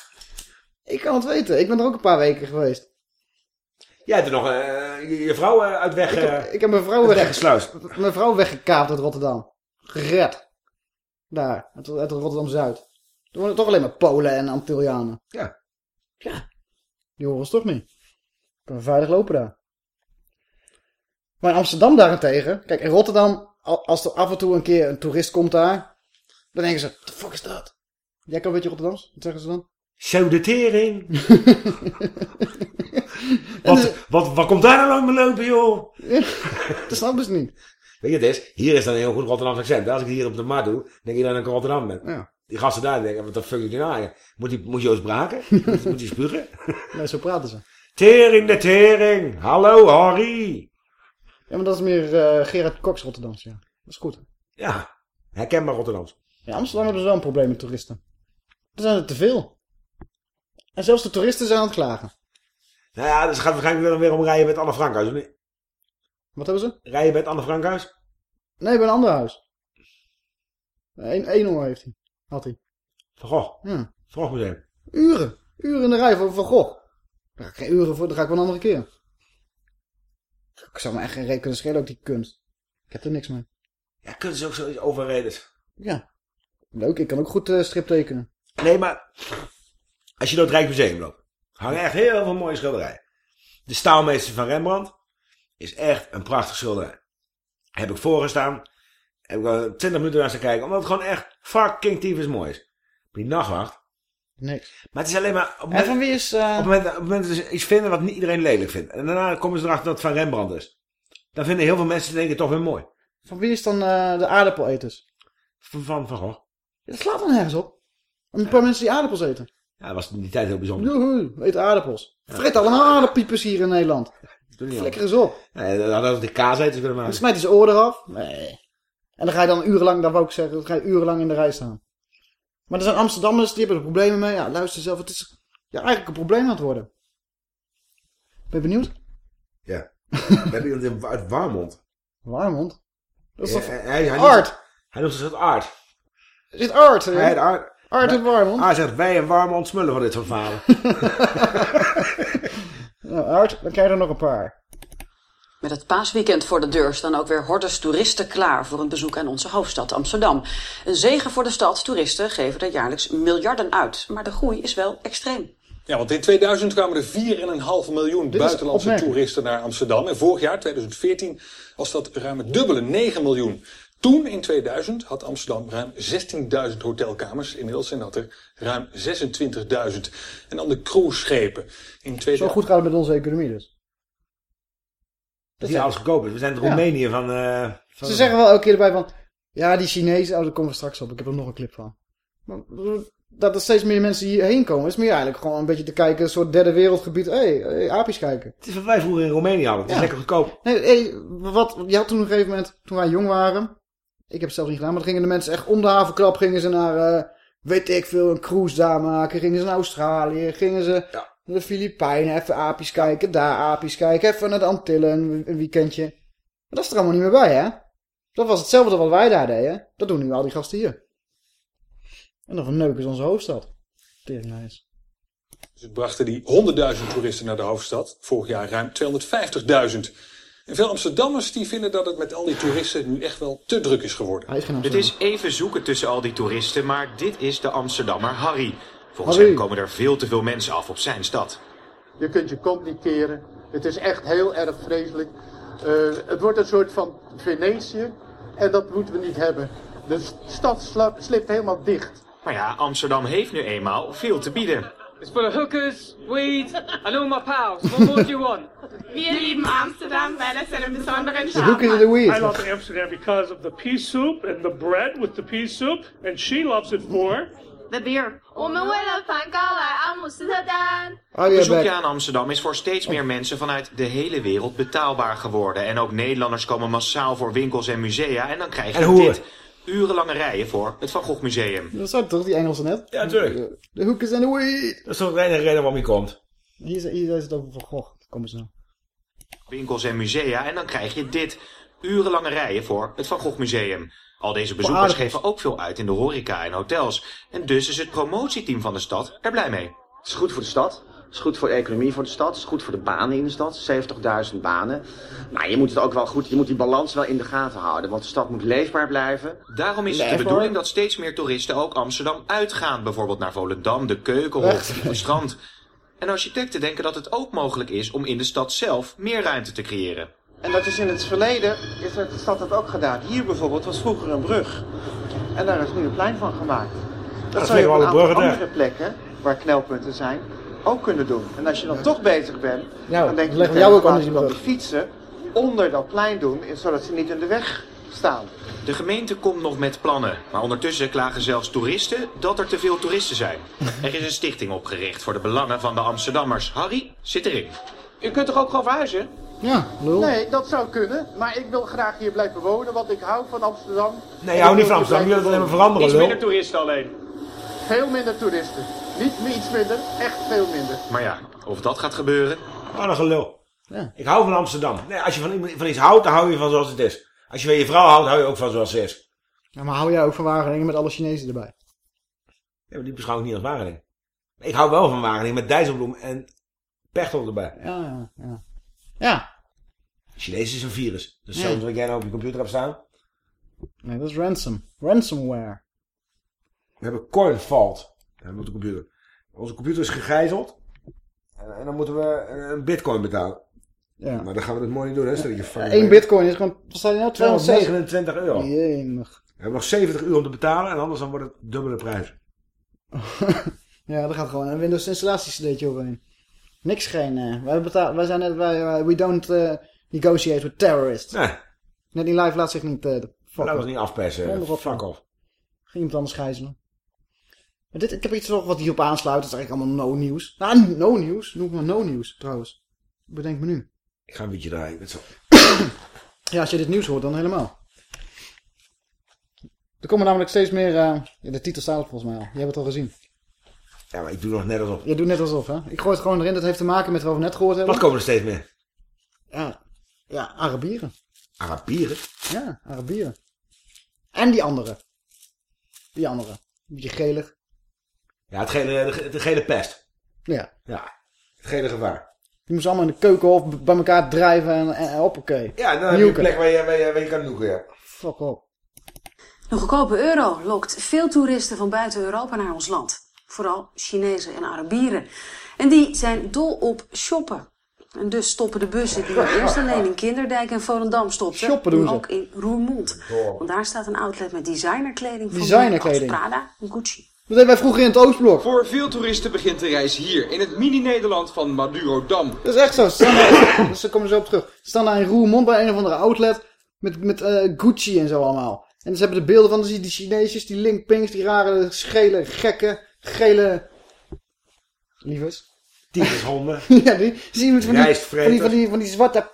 Ik kan het weten. Ik ben er ook een paar weken geweest. Jij hebt er nog eh, je, je vrouw eh, uit weg... Ik heb, eh, ik heb mijn vrouw weg, weggesluist. mijn vrouw weggekaapt uit Rotterdam. Gered. Daar, uit, uit Rotterdam-Zuid. Er wonen toch alleen maar Polen en Antillianen. Ja. Ja. Die horen ons toch niet. Kunnen veilig lopen daar. Maar in Amsterdam daarentegen... Kijk, in Rotterdam, al- als er af en toe een keer een toerist komt daar... Dan denken ze, what the fuck is dat? Jij kan een beetje Rotterdams? Wat zeggen ze dan? Zo de tering. wat, wat, wat komt daar nou lang mee lopen, joh? dat snappen ze niet. Weet je, het is, hier is dan een heel goed Rotterdamse accent. Als ik hier op de markt doe, denk je dat ik in Rotterdam ben. Ja. Die gasten daar denken, wat de fuck doe je nou? Moet die, moet je eens braken? moet, moet die spugen? Nee, zo praten ze. Tering de tering. Hallo, Harry. Ja, maar dat is meer eh, Gerard Cox Rotterdams, ja. Dat is goed. Ja, herkenbaar Rotterdams. Ja, Amsterdam hebben ze wel een probleem met toeristen. Er zijn er te veel. En zelfs de toeristen zijn aan het klagen. Nou ja, dus gaat waarschijnlijk weer, weer om rijden met Anne Frankhuis, niet? Wat hebben ze? Rijden met Anne Frankhuis? Nee, bij een ander huis. Eén één heeft hij. Had hij. Van Gogh. Ja. Van Gogh Museum. Uren. Uren in de rij voor Van Gogh. Daar ga ik geen uren voor, daar ga ik wel een andere keer. Ik zou me echt geen reet kunnen schelen, ook die kunst. Ik heb er niks mee. Ja, kunnen ze ook zoiets overreden. Ja. Leuk, ik kan ook goed eh, strip tekenen. Nee, maar als je door het Rijksmuseum loopt, hangen echt heel veel mooie schilderijen. De Staalmeester van Rembrandt is echt een prachtig schilderij. Heb ik voorgestaan. Heb ik wel 20 minuten naar staan kijken. Omdat het gewoon echt fucking tyfus mooi is. Maar die nachtwacht. Niks. Maar het is alleen maar... Op het En moment, van wie is... eh, op het moment, op het moment dat ze iets vinden wat niet iedereen lelijk vindt. En daarna komen ze erachter dat het van Rembrandt is. Dan vinden heel veel mensen het denk ik toch weer mooi. Van wie is dan eh, de aardappeleters? Van Van, van Gogh. Ja, dat slaat dan nergens op. Een paar mensen die aardappels eten. Ja, dat was in die tijd heel bijzonder. Joehoe, we eten aardappels. Frit allemaal aardappiepen hier in Nederland. Flikker eens op. Nee, dan hadden we de kaaseters kunnen Dan maken. snijdt hij zijn oor eraf. Nee. En dan ga je dan urenlang, dat wou ik zeggen, dan ga je urenlang in de rij staan. Maar er zijn Amsterdammers, die hebben er problemen mee. Ja, luister zelf, het is ja, eigenlijk een probleem aan het worden. Ben je benieuwd? Ja. Hebben iemand uit Warmond. Warmond? Dat is Ja, toch hij- hij- Art? noemt- Hij noemt zich Art. Is het Art? Hij heet Art. Art in Warmond? Hij zegt, wij in Warmond smullen van dit soort verhalen. Nou, Art, dan krijg je er nog een paar. Met het paasweekend voor de deur staan ook weer hordes toeristen klaar voor een bezoek aan onze hoofdstad Amsterdam. Een zegen voor de stad. Toeristen geven er jaarlijks miljarden uit. Maar de groei is wel extreem. Ja, want in 2000 kwamen er 4,5 miljoen buitenlandse toeristen naar Amsterdam. En vorig jaar, 2014, was dat ruim het dubbele, 9 miljoen. Toen, in 2000, had Amsterdam ruim 16.000 hotelkamers. Inmiddels zijn dat er ruim 26.000. En dan de cruiseschepen. In Zo 2000... goed gaat het met onze economie dus. Dat is alles goedkoop. We zijn het Ja. Roemenië van, eh, van... Ze zeggen wel elke keer erbij van... Ja, die Chinezen, oh, daar komen we straks op. Ik heb er nog een clip van. Maar, dat er steeds meer mensen hierheen komen, is meer eigenlijk gewoon een beetje te kijken, een soort derde wereldgebied. Hé, hey, hey, aapjes kijken. Het is wat wij vroeger in Roemenië hadden. Het is lekker goedkoop. Nee, hey, wat, je had toen op een gegeven moment, toen wij jong waren, ik heb het zelf niet gedaan, maar dan gingen de mensen echt om de havenklap, gingen ze naar, eh, weet ik veel, een cruise daar maken, gingen ze naar Australië, gingen ze de Filipijnen, even aapjes kijken, daar aapjes kijken, even naar de Antillen, een, weekendje. dat is er allemaal niet meer bij, hè? Dat was hetzelfde wat wij daar deden. Dat doen nu al die gasten hier. En dan verneuken ze onze hoofdstad. Teringlijst. Dus het brachten die 100.000 toeristen naar de hoofdstad. Vorig jaar ruim 250.000. En veel Amsterdammers die vinden dat het met al die toeristen nu echt wel te druk is geworden. Het is even zoeken tussen al die toeristen, maar dit is de Amsterdammer Harry. Volgens Harry. hem komen er veel te veel mensen af op zijn stad. Je kunt je kont niet keren. Het is echt heel erg vreselijk. Eh, het wordt een soort van Venetië. En dat moeten we niet hebben. De stad slipt helemaal dicht. Maar ja, Amsterdam heeft nu eenmaal veel te bieden. It's full of hookers, weed, and all my pals. What more do you want? Wir lieben Amsterdam, weil es einen besonderen De Charme en de weed. I love Amsterdam because of the pea soup and the bread with the pea soup, and she loves it for we weer. Van Amsterdam. Oh, een bezoekje aan Amsterdam is voor steeds meer mensen vanuit de hele wereld betaalbaar geworden. En ook Nederlanders komen massaal voor winkels en musea. En dan krijg je dit urenlange rijen voor het Van Gogh Museum. Dat zijn toch, die Engelsen net? Ja, natuurlijk. De hoekjes en de. Dat is toch de enige reden waarom je komt. Hier, is het over Van Gogh. Kom eens nou. Winkels en musea en dan krijg je dit. Urenlange rijen voor het Van Gogh Museum. Al deze bezoekers geven ook veel uit in de horeca en hotels. En dus is het promotieteam van de stad er blij mee. Het is goed voor de stad. Het is goed voor de economie voor de stad. Het is goed voor de banen in de stad. 70.000 banen. Maar je moet het ook wel goed, je moet die balans wel in de gaten houden. Want de stad moet leefbaar blijven. Daarom is het de bedoeling dat steeds meer toeristen ook Amsterdam uitgaan. Bijvoorbeeld naar Volendam, de Keukenhof, het strand. En architecten denken dat het ook mogelijk is om in de stad zelf meer ruimte te creëren. En dat is in het verleden, is de stad dat ook gedaan. Hier bijvoorbeeld was vroeger een brug. En daar is nu een plein van gemaakt. Dat Dan zou je op vliegen een alle aantal bruggen andere plekken, waar knelpunten zijn, ook kunnen doen. En als je dan toch bezig bent, Ja, dan denk je meteen, jou ook onder we die fietsen onder dat plein doen, zodat ze niet in de weg staan. De gemeente komt nog met plannen, maar ondertussen klagen zelfs toeristen dat er te veel toeristen zijn. Er is een stichting opgericht voor de belangen van de Amsterdammers. Harry zit erin. U kunt toch ook gewoon verhuizen? Ja, lul. Nee, dat zou kunnen. Maar ik wil graag hier blijven wonen, want ik hou van Amsterdam. Nee, je houdt niet van Amsterdam. Je wilt het alleen maar veranderen, Iets minder toeristen alleen. Veel minder toeristen. Niet meer iets minder, echt veel minder. Maar ja, of dat gaat gebeuren... Wat een gelul. Ja. Ik hou van Amsterdam. Nee, als je van, iemand- van iets houdt, dan hou je van zoals het is. Als je van je vrouw houdt, hou je ook van zoals ze is. Ja, maar hou jij ook van Wageningen met alle Chinezen erbij? Ja, maar die beschouw ik niet als Wageningen. Ik hou wel van Wageningen met Dijsselbloem en Pechtel erbij. Ja, ja, ja. Ja. Chinees is een virus. Dus Ja. zoals wat jij nou op je computer hebt staan. Nee, dat is ransom. Ransomware. We hebben coin fault. We hebben op de computer. Onze computer is gegijzeld. En, en dan moeten we een bitcoin betalen. Ja. Maar dan gaan we dat mooi niet doen, hè? Stel dat je fucking Eén bitcoin is gewoon, wat staat er nou? 206? 229 euro. We hebben nog 70 uur om te betalen en anders dan wordt het dubbele prijs. Ja, daar gaat gewoon een Windows installatiecd'tje overheen. Niks geen, eh, wij, betaal, wij zijn net, wij, eh, we don't eh, negotiate with terrorists. Nee. Net in live laat zich niet, uh, Laat ons niet afpersen. Fuck off. Ging iemand anders gijzelen. Maar dit, ik heb iets nog wat hierop aansluit. Dat is eigenlijk allemaal no nieuws. Nou, no nieuws. Noem maar no nieuws trouwens. Bedenk me nu. Ik ga een beetje draaien. Met zo. Ja, als je dit nieuws hoort, dan helemaal. Er komen namelijk steeds meer... eh, ja, de titel staat volgens mij al. Je hebt het al gezien. Ja, maar ik doe nog net alsof. Je doet net alsof, hè? Ik gooi het gewoon erin. Dat heeft te maken met wat we net gehoord hebben. Wat komen er steeds meer? Ja, ja Arabieren. Arabieren? Ja, Arabieren. En die andere. Die andere. Een beetje gelig. Ja, het gele, de, de gele pest. Ja. Ja, het gele gevaar. Die moesten allemaal in de keukenhof bij elkaar drijven en, en, en hoppakee. Ja, dan heb je een plek waar je, waar je, waar je kan noeken, ja. Fuck op. Een goedkope euro lokt veel toeristen van buiten Europa naar ons land. Vooral Chinezen en Arabieren. En die zijn dol op shoppen. En dus stoppen de bussen die eerst alleen in Kinderdijk en Volendam stopten, Shoppen doen ze. ook in Roermond. Want daar staat een outlet met designerkleding van Designerkleding. Prada en Gucci. Dat deden wij vroeger in het Oostblok. Voor veel toeristen begint de reis hier, in het mini-Nederland van Madurodam. Dat is echt zo. Ze staan daar, dus daar komen ze op terug. Ze staan daar in Roermond bij een of andere outlet. Met, met eh, Gucci en zo allemaal. En ze hebben de beelden van dan zie je die Chineesjes, die linkpings, die rare, schele, gekke, gele... Lievers. Tyfushonden. ja, die zie je met van die, van die, van die, van die zwarte...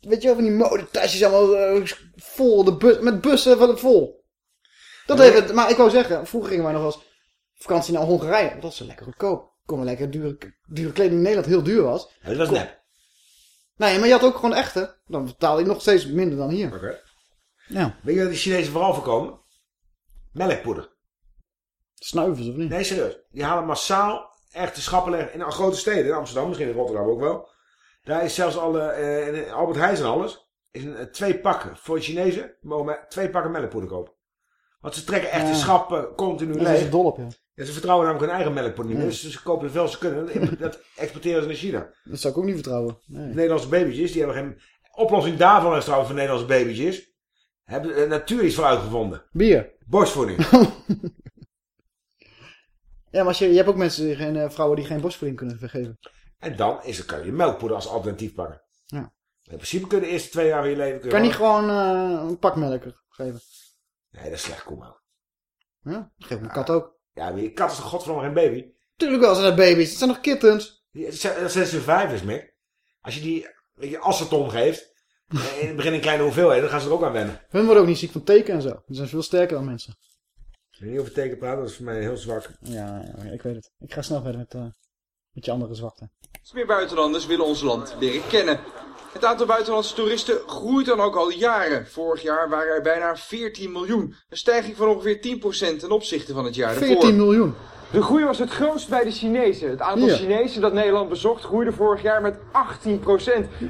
Weet je wel, van die modetasjes allemaal eh, vol. De bus, met bussen van het vol. Dat Ja, even, maar ik wou zeggen, vroeger gingen wij nog als vakantie naar Hongarije. Dat was zo lekker goedkoop. Kon wel lekker dure, dure kleding in Nederland heel duur was. Ja, dat was nep. Nee, maar je had ook gewoon echte. Dan betaal je nog steeds minder dan hier. Oké. Ja. Weet je wat de Chinezen vooral voorkomen? Melkpoeder. Snuivers of niet? Nee, serieus. Die halen massaal echte schappen leggen in grote steden. In Amsterdam, misschien in Rotterdam ook wel. Daar is zelfs al eh, in Albert Heijn en alles. Is een, eh, twee pakken. Voor Chinezen mogen maar twee pakken melkpoeder kopen. Want ze trekken echt de schappen continu Daar zijn leeg. ze dol op, ja. Ja, ze vertrouwen namelijk hun eigen melkpoeder niet meer. Dus ze kopen zoveel ze kunnen. Dat exporteren ze naar China. Dat zou ik ook niet vertrouwen. Nee. Nederlandse babytjes, die hebben geen... Oplossing daarvan is trouwens voor Nederlandse babytjes. Hebben er natuurlijk iets voor uitgevonden. Bier. Borstvoeding. Ja, maar als je, je hebt ook mensen, die geen, eh, vrouwen die geen borstvoeding kunnen vergeven. En dan is er, kan je gemelkpoeder als alternatief pakken. Ja. In principe kun je de eerste twee jaar van je leven... kun Kan je niet gewoon- eh, een pak melk geven? Nee, dat is slecht koemelk. Ja, geef een kat ook. Ja, maar je kat is toch godverdomme geen baby? Tuurlijk wel, zijn dat baby's. Het zijn nog kittens. Dat zijn survivors, Mick. Als je die weet je, asserton geeft... eh, in het begin in kleine hoeveelheden, dan gaan ze er ook aan wennen. Hun worden ook niet ziek van teken en zo. Die zijn veel sterker dan mensen. Ik wil niet over teken praten, dat is voor mij heel zwak. Ja, ja, ik weet het. Ik ga snel verder met, eh, met je andere zwakte. Meer buitenlanders willen ons land leren kennen. Het aantal buitenlandse toeristen groeit dan ook al jaren. Vorig jaar waren er bijna 14 miljoen. Een stijging van ongeveer 10% ten opzichte van het jaar daarvoor. 14 miljoen. De groei was het grootst bij de Chinezen. Het aantal. Chinezen dat Nederland bezocht groeide vorig jaar met 18%.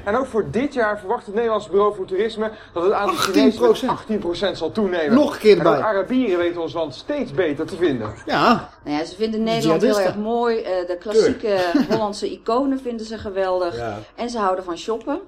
En ook voor dit jaar verwacht het Nederlands Bureau voor Toerisme dat het aantal 18%. Chinezen met 18% zal toenemen. Nog een keer En erbij. Arabieren weten ons land steeds beter te vinden. Ja. Nou ja, ze vinden Nederland heel erg mooi. Eh, de klassieke Hollandse iconen vinden ze geweldig. Ja. En ze houden van shoppen.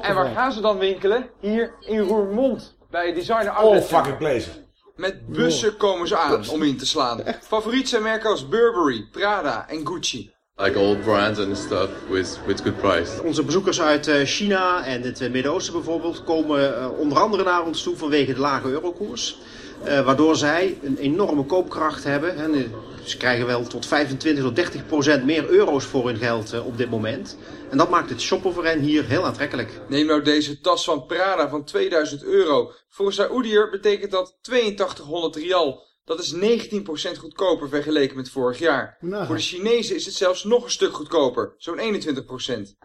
en waar gaan ze dan winkelen? Hier in Roermond, bij designer All outlet. fucking place. Met bussen komen ze aan om in te slaan. Favoriet zijn merken als Burberry, Prada en Gucci. like old brands and stuff with with good price. Onze bezoekers uit eh, China en het eh, Midden-Oosten bijvoorbeeld komen eh, onder andere naar ons toe vanwege de lage eurokoers. Eh, waardoor zij een enorme koopkracht hebben. Hè. Nu, Ze krijgen wel tot 25 tot 30 procent meer euro's voor hun geld eh, op dit moment. En dat maakt het shoppen voor hen hier heel aantrekkelijk. Neem nou deze tas van Prada van 2000 euro. Voor een Saoediër betekent dat 8200 rial. Dat is 19% goedkoper vergeleken met vorig jaar. nagaan. Voor de Chinezen is het zelfs nog een stuk goedkoper, zo'n 21%.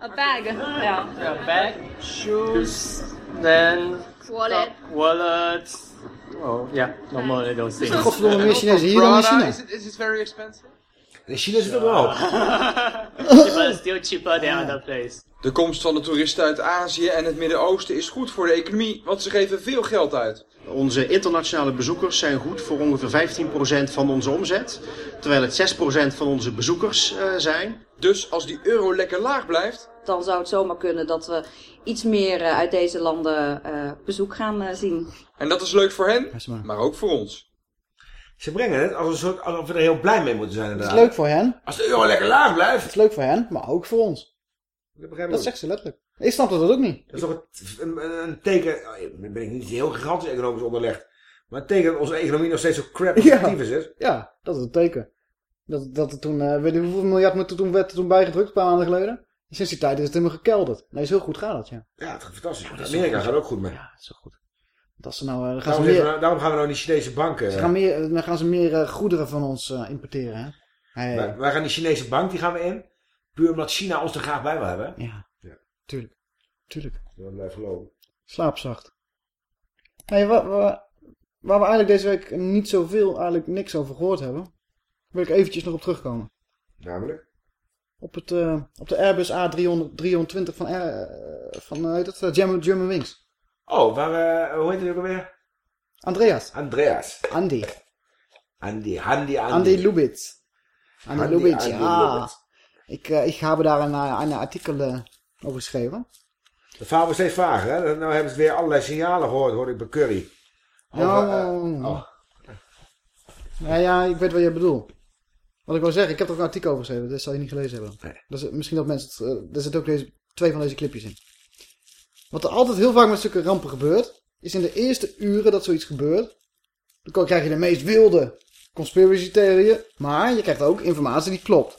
A bag, ja. Yeah, bag, shoes, then Wallet. wallet. Oh, yeah, normal those things. Godverdomme meer Chinezen hier dan in China. Is it, is it very expensive? In China zit er wel op. but still cheaper than other place. De komst van de toeristen uit Azië en het Midden-Oosten is goed voor de economie, want ze geven veel geld uit. Onze internationale bezoekers zijn goed voor ongeveer 15% van onze omzet. Terwijl het 6% van onze bezoekers eh, zijn. Dus als die euro lekker laag blijft... Dan zou het zomaar kunnen dat we iets meer eh, uit deze landen eh, bezoek gaan eh, zien. En dat is leuk voor hen, maar ook voor ons. Ze brengen het als een soort, alsof we er heel blij mee moeten zijn Het is inderdaad. leuk voor hen. Als de euro lekker laag blijft. Het is leuk voor hen, maar ook voor ons. Dat Dat ook. zegt ze letterlijk. Ik snap dat ook niet. Dat is toch een, een, een teken, oh, ben ik niet heel gigantisch economisch onderlegd. Maar het teken dat onze economie nog steeds zo crap Ja. actief is. Ja, dat is een teken. Dat, dat er toen, eh weet je hoeveel miljard moet er toen, werd er toen bijgedrukt, een paar maanden geleden? Sinds die tijd is het helemaal gekelderd. Nee, is heel goed gaat dat, ja. Ja, het gaat fantastisch. Amerika gaat ook goed mee. Ja, dat is zo goed. Want als ze nou, eh, dan gaan Daarom, ze meer, we daarom gaan we nou die Chinese banken. ze eh, gaan meer, dan gaan ze meer eh, goederen van ons importeren, hè? Hey, wij, wij gaan die Chinese bank, die gaan we in. Puur omdat China ons er graag bij wil hebben. Ja, tuurlijk. Tuurlijk. Dat blijft geloven. Slaapzacht. Nee, waar, waar, waar we eigenlijk deze week niet zoveel, eigenlijk niks over gehoord hebben, wil ik eventjes nog op terugkomen. Namelijk? Op, het, eh, op de Airbus A320 van, eh, van uh, dat, German, German Wings. Oh, waar, hoe heet hij ook alweer? Andreas. Andreas. Andy. Andy, Handy, Andy. Andy Lubitz. Andy, Andy, Lubitz, Andy ja. Lubitz. Ik, ik habe daar een, een artikel over geschreven. De verhaal wordt steeds vager, hè? Nou hebben ze weer allerlei signalen gehoord, hoor ik bij Curry. Over, eh, Oh. oh. Nou ja, ik weet wat je bedoelt. Wat ik wil zeggen, ik heb er een artikel over geschreven. Dat zal je niet gelezen hebben. Dat is, misschien dat mensen... Het, eh, er zitten ook deze, twee van deze clipjes in. Wat er altijd heel vaak met zulke rampen gebeurt... is in de eerste uren dat zoiets gebeurt... dan krijg je de meest wilde conspiracy theorieën... maar je krijgt ook informatie die klopt.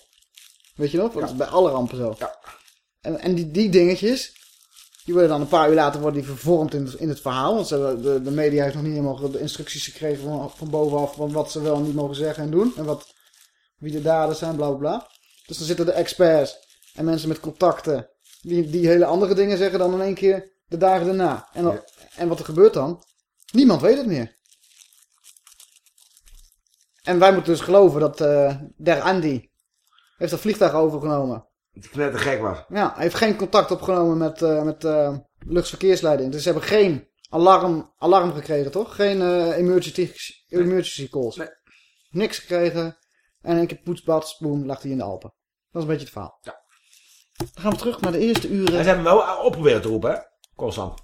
Weet je nog? Bij alle rampen zo. En, en die, die dingetjes... Die worden dan een paar uur later worden die vervormd in, het- in het verhaal. Want ze, de, de media heeft nog niet helemaal de instructies gekregen van, van bovenaf. Van wat ze wel en niet mogen zeggen en doen. En wat, wie de daders zijn, bla bla bla. Dus dan zitten de experts en mensen met contacten. die, die hele andere dingen zeggen dan in één keer de dagen daarna. En, dan- en wat er gebeurt dan? Niemand weet het meer. En wij moeten dus geloven dat eh Der Andy heeft dat vliegtuig overgenomen. Dat het net te gek was. Ja, hij heeft geen contact opgenomen met, eh, met eh, luchtverkeersleiding. Dus ze hebben geen alarm, alarm gekregen, toch? Geen emergency, emergency calls. Niks gekregen. En één keer poetsbad, boem, lag hij in de Alpen. Dat is een beetje het verhaal. Ja. Dan gaan we terug naar de eerste uren. En ze hebben hem wel opgeprobeerd te roepen, hè? Constant.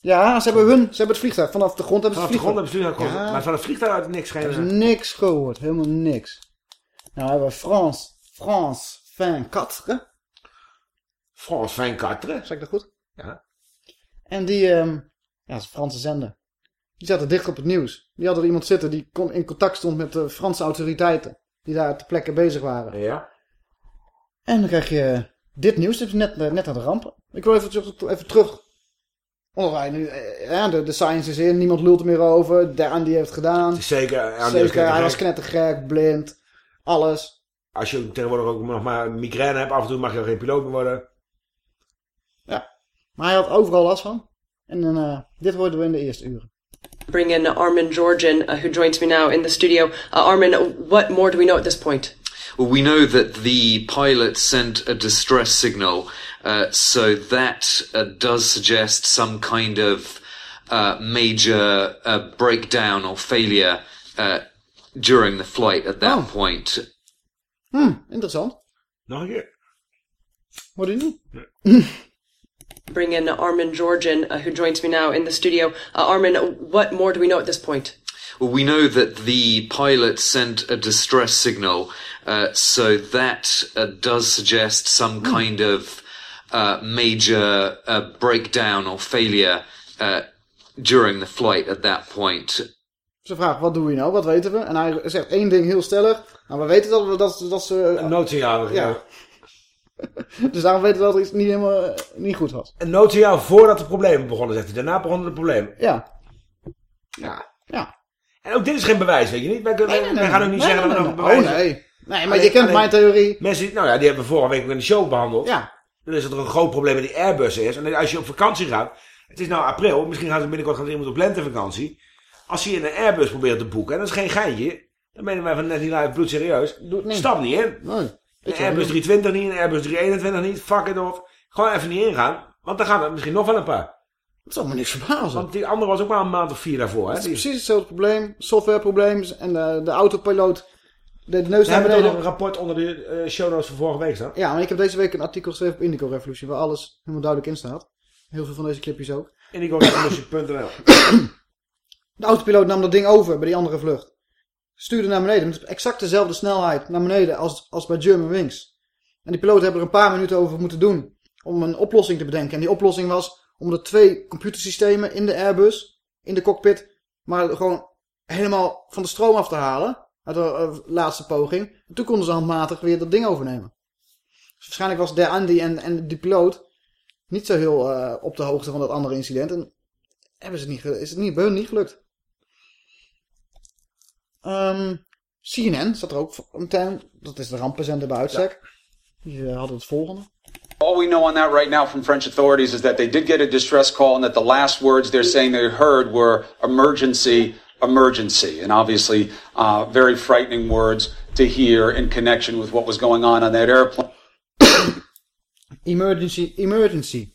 Ja, ze hebben hun, ze hebben het vliegtuig. Vanaf de grond hebben ze Vanaf de het grond hebben ze vliegtuig. vliegtuig Maar van het vliegtuig uit niks Hebben ze geen... niks gehoord. Helemaal niks. Nou hebben we France, France 24. France 24. Zeg ik dat goed? Ja. En die, ehm, ja, dat is een Franse zender. Die zaten dicht op het nieuws. Die hadden er iemand zitten die kon, in contact stond met de Franse autoriteiten. Die daar ter plekke bezig waren. Ja. En dan krijg je dit nieuws. Dit is net, eh, net aan de rampen. Ik wil even, terug- even terug. Omdat wij nu, eh, ja, de, de science is in. Niemand lult er meer over. Daan die heeft het gedaan. Zeker, Zeker, hij was knettergek, blind. Alles. Als je tegenwoordig ook nog maar migraine hebt, af en toe mag je geen piloot meer worden. Maar hij had overal last van. En eh, dit hoorden we in de eerste uren. Bring in Armin Georgian, uh, who joins me now in the studio. Uh, Armin, what more do we know at this point? Well, we know that the pilot sent a distress signal, uh, so that uh, does suggest some kind of uh, major uh, breakdown or failure uh, during the flight at that point. Hm, interessant. Nog een keer. Hoorde je niet? Bring in Armin Georgian, uh, who joins me now in the studio. Uh, Armin, what more do we know at this point? Well, we know that the pilot sent a distress signal, uh, so that uh, does suggest some kind of uh, major uh, breakdown or failure uh, during the flight at that point. Ze vragen, wat doen we nou? Wat weten we? En hij zegt één ding heel stellig. Nou, we weten dat, we, dat, dat ze... Een noodsignaal. Ja. dus daarom weten we dat er iets niet helemaal eh, niet goed was. Een noodsignaal voordat de problemen begonnen, zegt hij. Daarna begonnen de problemen. Ja. Ja. Ja. En ook dit is geen bewijs, weet je niet? Wij, kunnen- Nee, nee, wij gaan ook niet nee, zeggen dat we nog bewijs Oh, nee. Nee, maar je kent mijn theorie. Mensen, nou ja, die hebben we vorige week ook in de show behandeld. Ja. Dan is er een groot probleem met die Airbus is. En als je op vakantie gaat, het is nou april, misschien gaan ze binnenkort gaan iemand op lentevakantie. Als je in een Airbus probeert te boeken, en dat is geen geintje, dan menen wij van net niet live bloedserieus. Doe het niet. Stap niet in. Nee. Een Airbus niet. 320 niet, een Airbus 321 niet, fuck it off. Gewoon even niet ingaan, want dan gaan er misschien nog wel een paar. Dat zal me niks verbazen. Want die andere was ook maar een maand of vier daarvoor. Hè? Het is precies hetzelfde probleem. Softwareprobleem. En de, de autopiloot de neus We hebben nog een rapport onder de eh, show notes van vorige week staan. Ja, maar ik heb deze week een artikel geschreven op Indigo Revolution. Waar alles helemaal duidelijk in staat. Heel veel van deze clipjes ook. Indigorevolution.nl De autopiloot nam dat ding over bij die andere vlucht. Stuurde naar beneden met exact dezelfde snelheid naar beneden als, als bij German Wings. En die piloten hebben er een paar minuten over moeten doen om een oplossing te bedenken. En die oplossing was om de twee computersystemen in de Airbus, in de cockpit, maar gewoon helemaal van de stroom af te halen. Uit de eh, laatste poging. En toen konden ze handmatig weer dat ding overnemen. Dus waarschijnlijk was de Andy en, en die piloot niet zo heel eh, op de hoogte van dat andere incident. En hebben ze het niet, is het niet, bij niet gelukt. Ehm, CNN zat er ook meteen. Dat is de rampenzender bij uitstek. Die eh, hadden het volgende. All we know on that right now from French authorities is that they did get a distress call and that the last words they're saying they heard were emergency, emergency. And obviously, uh, very frightening words to hear in connection with what was going on on that airplane. Emergency, emergency.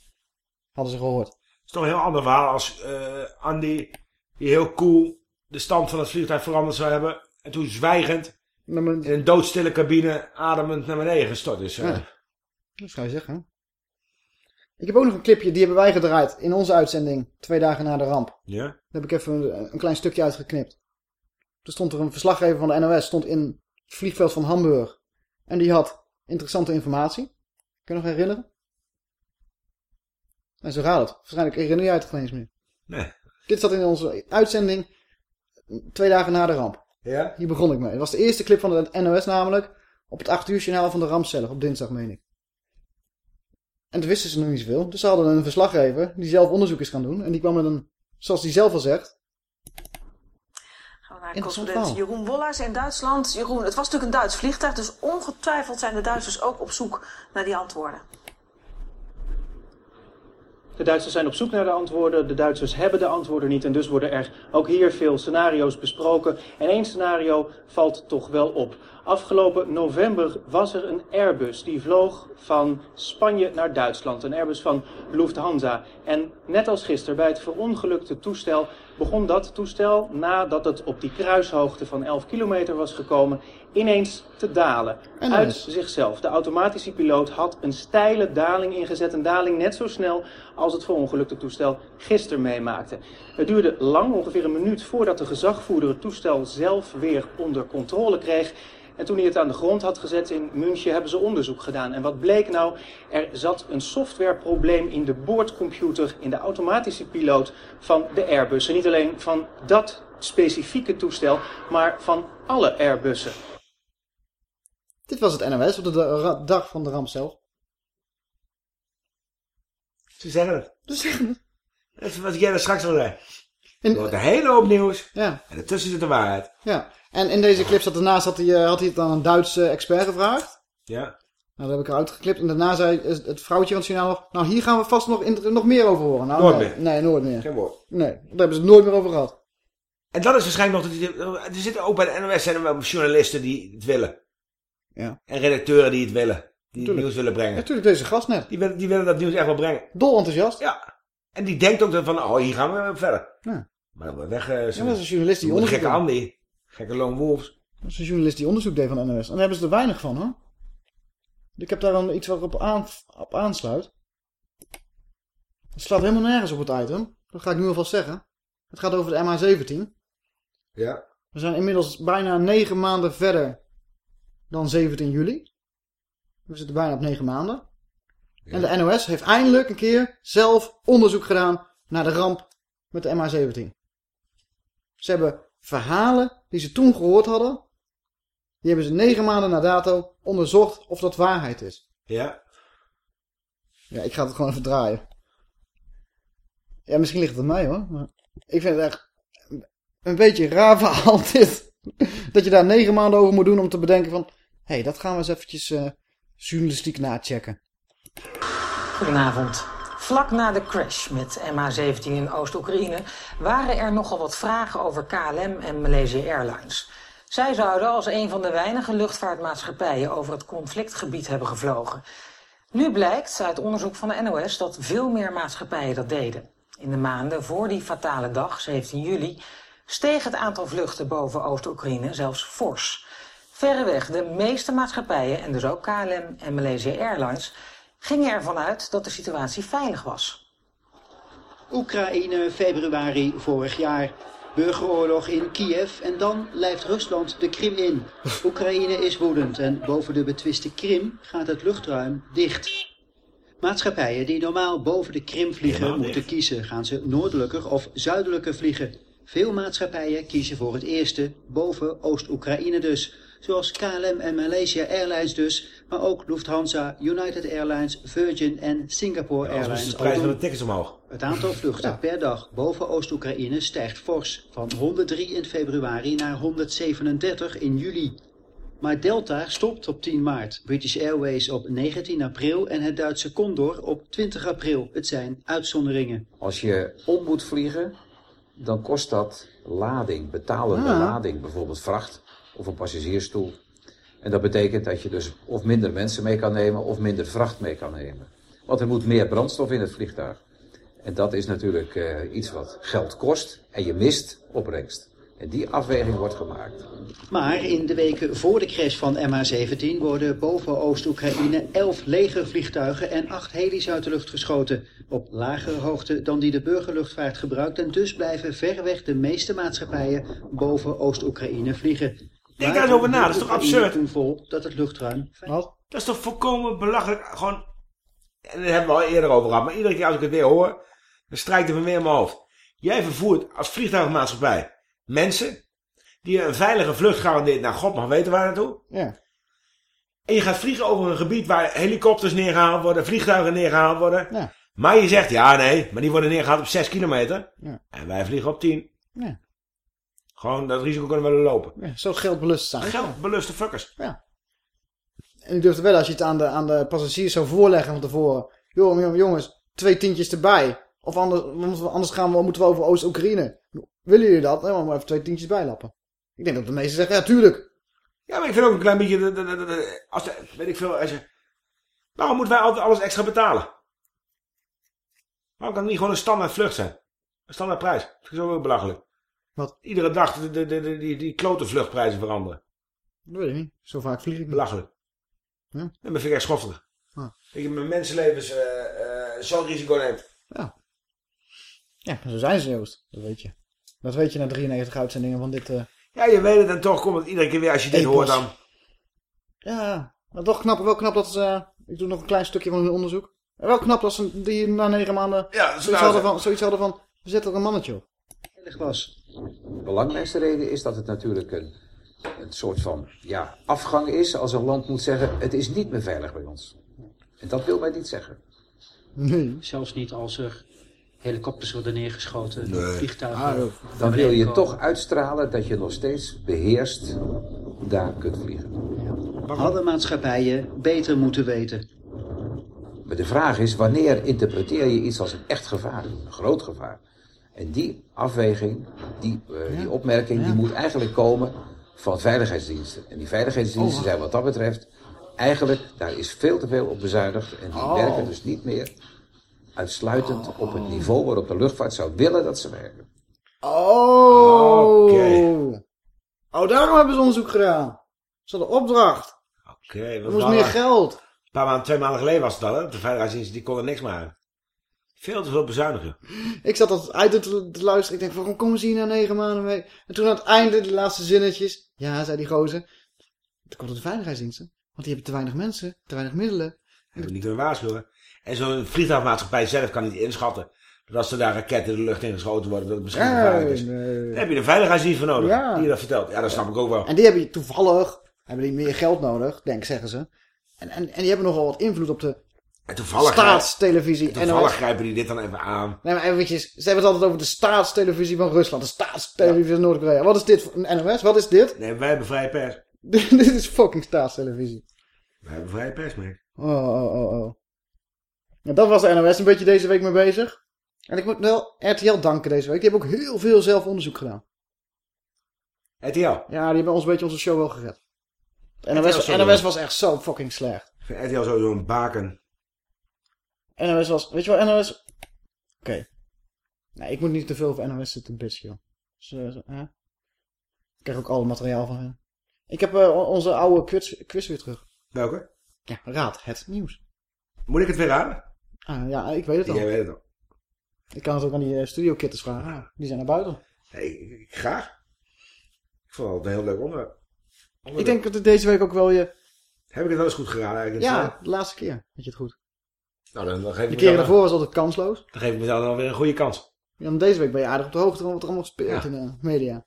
Hadden ze gehoord. Het is toch een heel ander verhaal als eh, Andy, die heel cool de stand van het vliegtuig veranderd zou hebben. En toen zwijgend in een doodstille cabine ademend naar beneden gestort is. eh. Ja. Dat zou je zeggen. Ik heb ook nog een clipje, die hebben wij gedraaid in onze uitzending. Twee dagen na de ramp. Ja? Daar heb ik even een, een klein stukje uitgeknipt. Toen stond er een verslaggever van de NOS stond in het vliegveld van Hamburg. En die had interessante informatie. Kun je nog herinneren? En zo gaat het. Waarschijnlijk herinner jij het geen eens meer. Nee. Dit zat in onze uitzending twee dagen na de ramp. Ja? Hier begon ik mee. Het was de eerste clip van de NOS namelijk. Op het 8 uur journaal van de ramp zelf. Op dinsdag meen ik. En toen wisten ze nog niet zoveel. Dus ze hadden een verslaggever die zelf onderzoek is gaan doen. En die kwam met een, zoals hij zelf al zegt. Gaan we naar correspondent. Jeroen Wollers in Duitsland. Jeroen, het was natuurlijk een Duits vliegtuig, dus ongetwijfeld zijn de Duitsers ook op zoek naar die antwoorden. De Duitsers zijn op zoek naar de antwoorden, de Duitsers hebben de antwoorden niet en dus worden er ook hier veel scenario's besproken. En één scenario valt toch wel op. Afgelopen november was er een Airbus die vloog van Spanje naar Duitsland. Een Airbus van Lufthansa. En net als gisteren bij het verongelukte toestel begon dat toestel, nadat het op die kruishoogte van 11 kilometer was gekomen, ineens te dalen. En uit zichzelf. De automatische piloot had een steile daling ingezet. Een daling net zo snel als het verongelukte toestel gisteren meemaakte. Het duurde lang, ongeveer een minuut, voordat de gezagvoerder het toestel zelf weer onder controle kreeg. En toen hij het aan de grond had gezet in München, hebben ze onderzoek gedaan. En wat bleek nou? Er zat een softwareprobleem in de boordcomputer, in de automatische piloot van de Airbus. En niet alleen van dat specifieke toestel, maar van alle Airbussen. Dit was het NOS op de da- dag van de ramp zelf. Ze zeggen het. Ze zeggen het. Dat is wat jij er straks al zei. Er wordt een hele hoop nieuws. Ja. En ertussen zit de waarheid. Ja. En in deze clip zat daarnaast had hij, eh, had hij het aan een Duitse expert gevraagd. Ja. Nou, dat heb ik eruit geklipt. En daarna zei het vrouwtje van het signaal nog... Nou, hier gaan we vast nog, in, nog meer over horen. Nou, Nooit nee, meer. Nee, nooit meer. Geen woord. Nee, daar hebben ze het nooit meer over gehad. En dat is waarschijnlijk nog... dat- Er zitten ook bij de NOS zijn er wel journalisten die het willen. Ja. En redacteuren die het willen. Die het nieuws willen brengen. Natuurlijk, deze gast net. Die willen, die willen dat nieuws echt wel brengen. Dol enthousiast. Ja. En die denkt ook van, oh, hier gaan we verder. Ja. Maar dan wordt weg. eh, Ja, dat is een journalist die onderzoek gekke. Andy. Gekke Lone Wolves. Dat is een journalist die onderzoek deed van de NOS. En daar hebben ze er weinig van, hoor. Ik heb daar dan iets wat op, aan, op aansluit. Het slaat helemaal nergens op het item. Dat ga ik nu alvast zeggen. Het gaat over de MH17. Ja. We zijn inmiddels bijna negen maanden verder dan 17 juli. We zitten bijna op negen maanden. En de NOS heeft eindelijk een keer zelf onderzoek gedaan naar de ramp met de MH17. Ze hebben verhalen die ze toen gehoord hadden, die hebben ze negen maanden na dato onderzocht of dat waarheid is. Ja. Ja, ik ga het gewoon even draaien. Ja, misschien ligt het aan mij hoor. Maar ik vind het echt een beetje raar verhaal dit. Dat je daar negen maanden over moet doen om te bedenken van... Hey, dat gaan we eens eventjes eh, journalistiek nachecken. Goedenavond. Vlak na de crash met MH17 in Oost-Oekraïne waren er nogal wat vragen over KLM en Malaysia Airlines. Zij zouden als een van de weinige luchtvaartmaatschappijen over het conflictgebied hebben gevlogen. Nu blijkt uit onderzoek van de NOS dat veel meer maatschappijen dat deden. In de maanden voor die fatale dag, 17 juli, steeg het aantal vluchten boven Oost-Oekraïne zelfs fors. Verreweg de meeste maatschappijen, en dus ook KLM en Malaysia Airlines, gingen ervan uit dat de situatie veilig was. Oekraïne, februari vorig jaar. Burgeroorlog in Kiev en dan lijft Rusland de Krim in. Oekraïne is woedend en boven de betwiste Krim gaat het luchtruim dicht. Maatschappijen die normaal boven de Krim vliegen Helemaal moeten kiezen. Gaan ze noordelijker of zuidelijker vliegen? Veel maatschappijen kiezen voor het eerste, boven Oost-Oekraïne dus. Zoals KLM en Malaysia Airlines dus, maar ook Lufthansa, United Airlines, Virgin en Singapore Anders Airlines. is de prijs van de tickets omhoog. het aantal vluchten per dag boven Oost-Oekraïne stijgt fors. Van 103 in februari naar 137 in juli. Maar Delta stopt op 10 maart, British Airways op 19 april en het Duitse Condor op 20 april. Het zijn uitzonderingen. Als je om moet vliegen, dan kost dat lading, betalende Ah. lading, bijvoorbeeld vracht of een passagiersstoel. En dat betekent dat je dus of minder mensen mee kan nemen of minder vracht mee kan nemen. Want er moet meer brandstof in het vliegtuig. En dat is natuurlijk eh, iets wat geld kost en je mist opbrengst. En die afweging wordt gemaakt. Maar in de weken voor de crash van MH17 worden boven Oost-Oekraïne 11 legervliegtuigen en 8 helis uit de lucht geschoten. Op lagere hoogte dan die de burgerluchtvaart gebruikt en dus blijven verreweg de meeste maatschappijen boven Oost-Oekraïne vliegen. Denk daar eens over na, dat is toch absurd? toen vol dat het luchtruim Dat is toch volkomen belachelijk. Gewoon, en daar hebben we al eerder over gehad. Maar iedere keer als ik het weer hoor, dan strijkt het me weer in mijn hoofd. Jij vervoert als vliegtuigmaatschappij mensen die een veilige vlucht garandeert naar God mag weten waar naartoe. Ja. En je gaat vliegen over een gebied waar helikopters neergehaald worden, vliegtuigen neergehaald worden. Ja. Maar je zegt, ja nee, maar die worden neergehaald op 6 kilometer. Ja. En wij vliegen op 10. Ja. Gewoon dat risico kunnen we willen lopen. Ja, zo geldbelust zijn. Geldbeluste fuckers. Ja. En ik durf te wel als je het aan de, aan de passagiers zou voorleggen van tevoren. Jongen, jongens, twee tientjes erbij. Of anders, anders gaan we, moeten we over Oost-Oekraïne. Willen jullie dat? Dan maar even twee tientjes bijlappen. Ik denk dat de meesten zeggen, ja, tuurlijk. Ja, maar ik vind ook een klein beetje... De, de, de, de- de- als weet ik veel, als je... Waarom moeten wij altijd alles extra betalen? Waarom kan het niet gewoon een standaard vlucht zijn? Een standaard prijs. Dat vind ik zo wel belachelijk. Wat? Iedere dag de, de, die, die klote vluchtprijzen veranderen. Dat weet ik niet. Zo vaak vlieg ik niet. Belachelijk. Ja. En dat vind ik echt schoffelig. Ah. Dat je mijn mensenlevens eh, zo'n risico neemt. Ja, zo zijn ze, Joost. Dat weet je. Dat weet je na 93 uitzendingen van dit... eh, Ja, je weet het en toch komt het iedere keer weer als je dit Epos. hoort dan. Ja, maar toch knap, wel knap dat ze... ik doe nog een klein stukje van hun onderzoek. En wel knap dat ze die na negen maanden Ja, zoiets, nou, hadden van, zoiets hadden van... We zetten er een mannetje op. was. De belangrijkste reden is dat het natuurlijk een, een soort van ja, afgang is als een land moet zeggen, het is niet meer veilig bij ons. En dat wil wij niet zeggen. Nee. Zelfs niet als er helikopters worden neergeschoten, Nee. vliegtuigen. Ah, Dan wil je komen. toch uitstralen dat je nog steeds beheerst daar kunt vliegen. Hadden maatschappijen beter moeten weten. Maar de vraag is, wanneer interpreteer je iets als een echt gevaar, een groot gevaar? En die afweging, die, eh, die opmerking, die moet eigenlijk komen van veiligheidsdiensten. En die veiligheidsdiensten Oh. zijn wat dat betreft, eigenlijk, daar is veel te veel op bezuinigd. En die Oh. werken dus niet meer uitsluitend op het niveau waarop de luchtvaart zou willen dat ze werken. Oh. Oké. Oh, daarom hebben ze onderzoek gedaan. Ze hadden opdracht. Oké, Er moest meer geld. Een paar maanden, twee maanden geleden was het al, hè? De veiligheidsdiensten die konden niks maken. Veel te veel bezuinigen. Ik zat dat uit te, te luisteren. Ik denk, waarom komen ze hier na negen maanden mee? En toen aan het einde, die laatste zinnetjes. Ja, zei die gozer. Toen komt het de veiligheidsdiensten. Want die hebben te weinig mensen, te weinig middelen. Hebben we niet kunnen waarschuwen. En zo'n vliegtuigmaatschappij zelf kan niet inschatten. Dat als er daar raketten de lucht in geschoten worden, dat het misschien Nee, gevaarlijk is. nee. Daar heb je een veiligheidsdienst voor nodig. Ja. Die je dat vertelt. Ja, dat snap ik ook wel. En die hebben toevallig, hebben die meer geld nodig, denk zeggen ze. En, en, en die hebben nogal wat invloed op de En toevallig, staatstelevisie. en toevallig NOS. grijpen die dit dan even aan. Nee, maar eventjes, ze hebben het altijd over de staatstelevisie van Rusland. De staatstelevisie van Noord-Korea. Wat is dit voor een NOS? Wat is dit? Nee, wij hebben vrije pers. dit is fucking staatstelevisie. Wij hebben vrije pers, mee. Oh, oh, oh, oh. Ja, dat was de NOS een beetje deze week mee bezig. En ik moet wel RTL danken deze week. Die hebben ook heel veel zelfonderzoek gedaan. RTL? Ja, die hebben ons een beetje onze show wel gered. NOS, NOS was echt zo fucking slecht. Ik vind RTL sowieso een baken. NOS was, weet je wel, NOS... Oké. Nee, ik moet niet te veel over NOS zitten bitchen, joh. Dus? Ik krijg ook alle materiaal van hen. Ik heb eh, onze oude quiz, quiz weer terug. Welke? Ja, raad het nieuws. Moet ik het weer raden? Ah, ja, ik weet het al. Jij weet het al. Ik kan het ook aan die eh, studio kitters vragen. Ah, die zijn naar buiten. Nee, graag. Ik vond het een heel leuk onderwerp. Ik denk dat het deze week ook wel je... Heb ik het wel eens goed geraden eigenlijk? Ja, de laatste keer had je het goed. Nou, dan, dan geef ik De keren daarvoor was altijd kansloos. Dan geef ik mezelf dan weer een goede kans. Ja, maar deze week ben je aardig op de hoogte van wat er allemaal speelt Ja. in de media.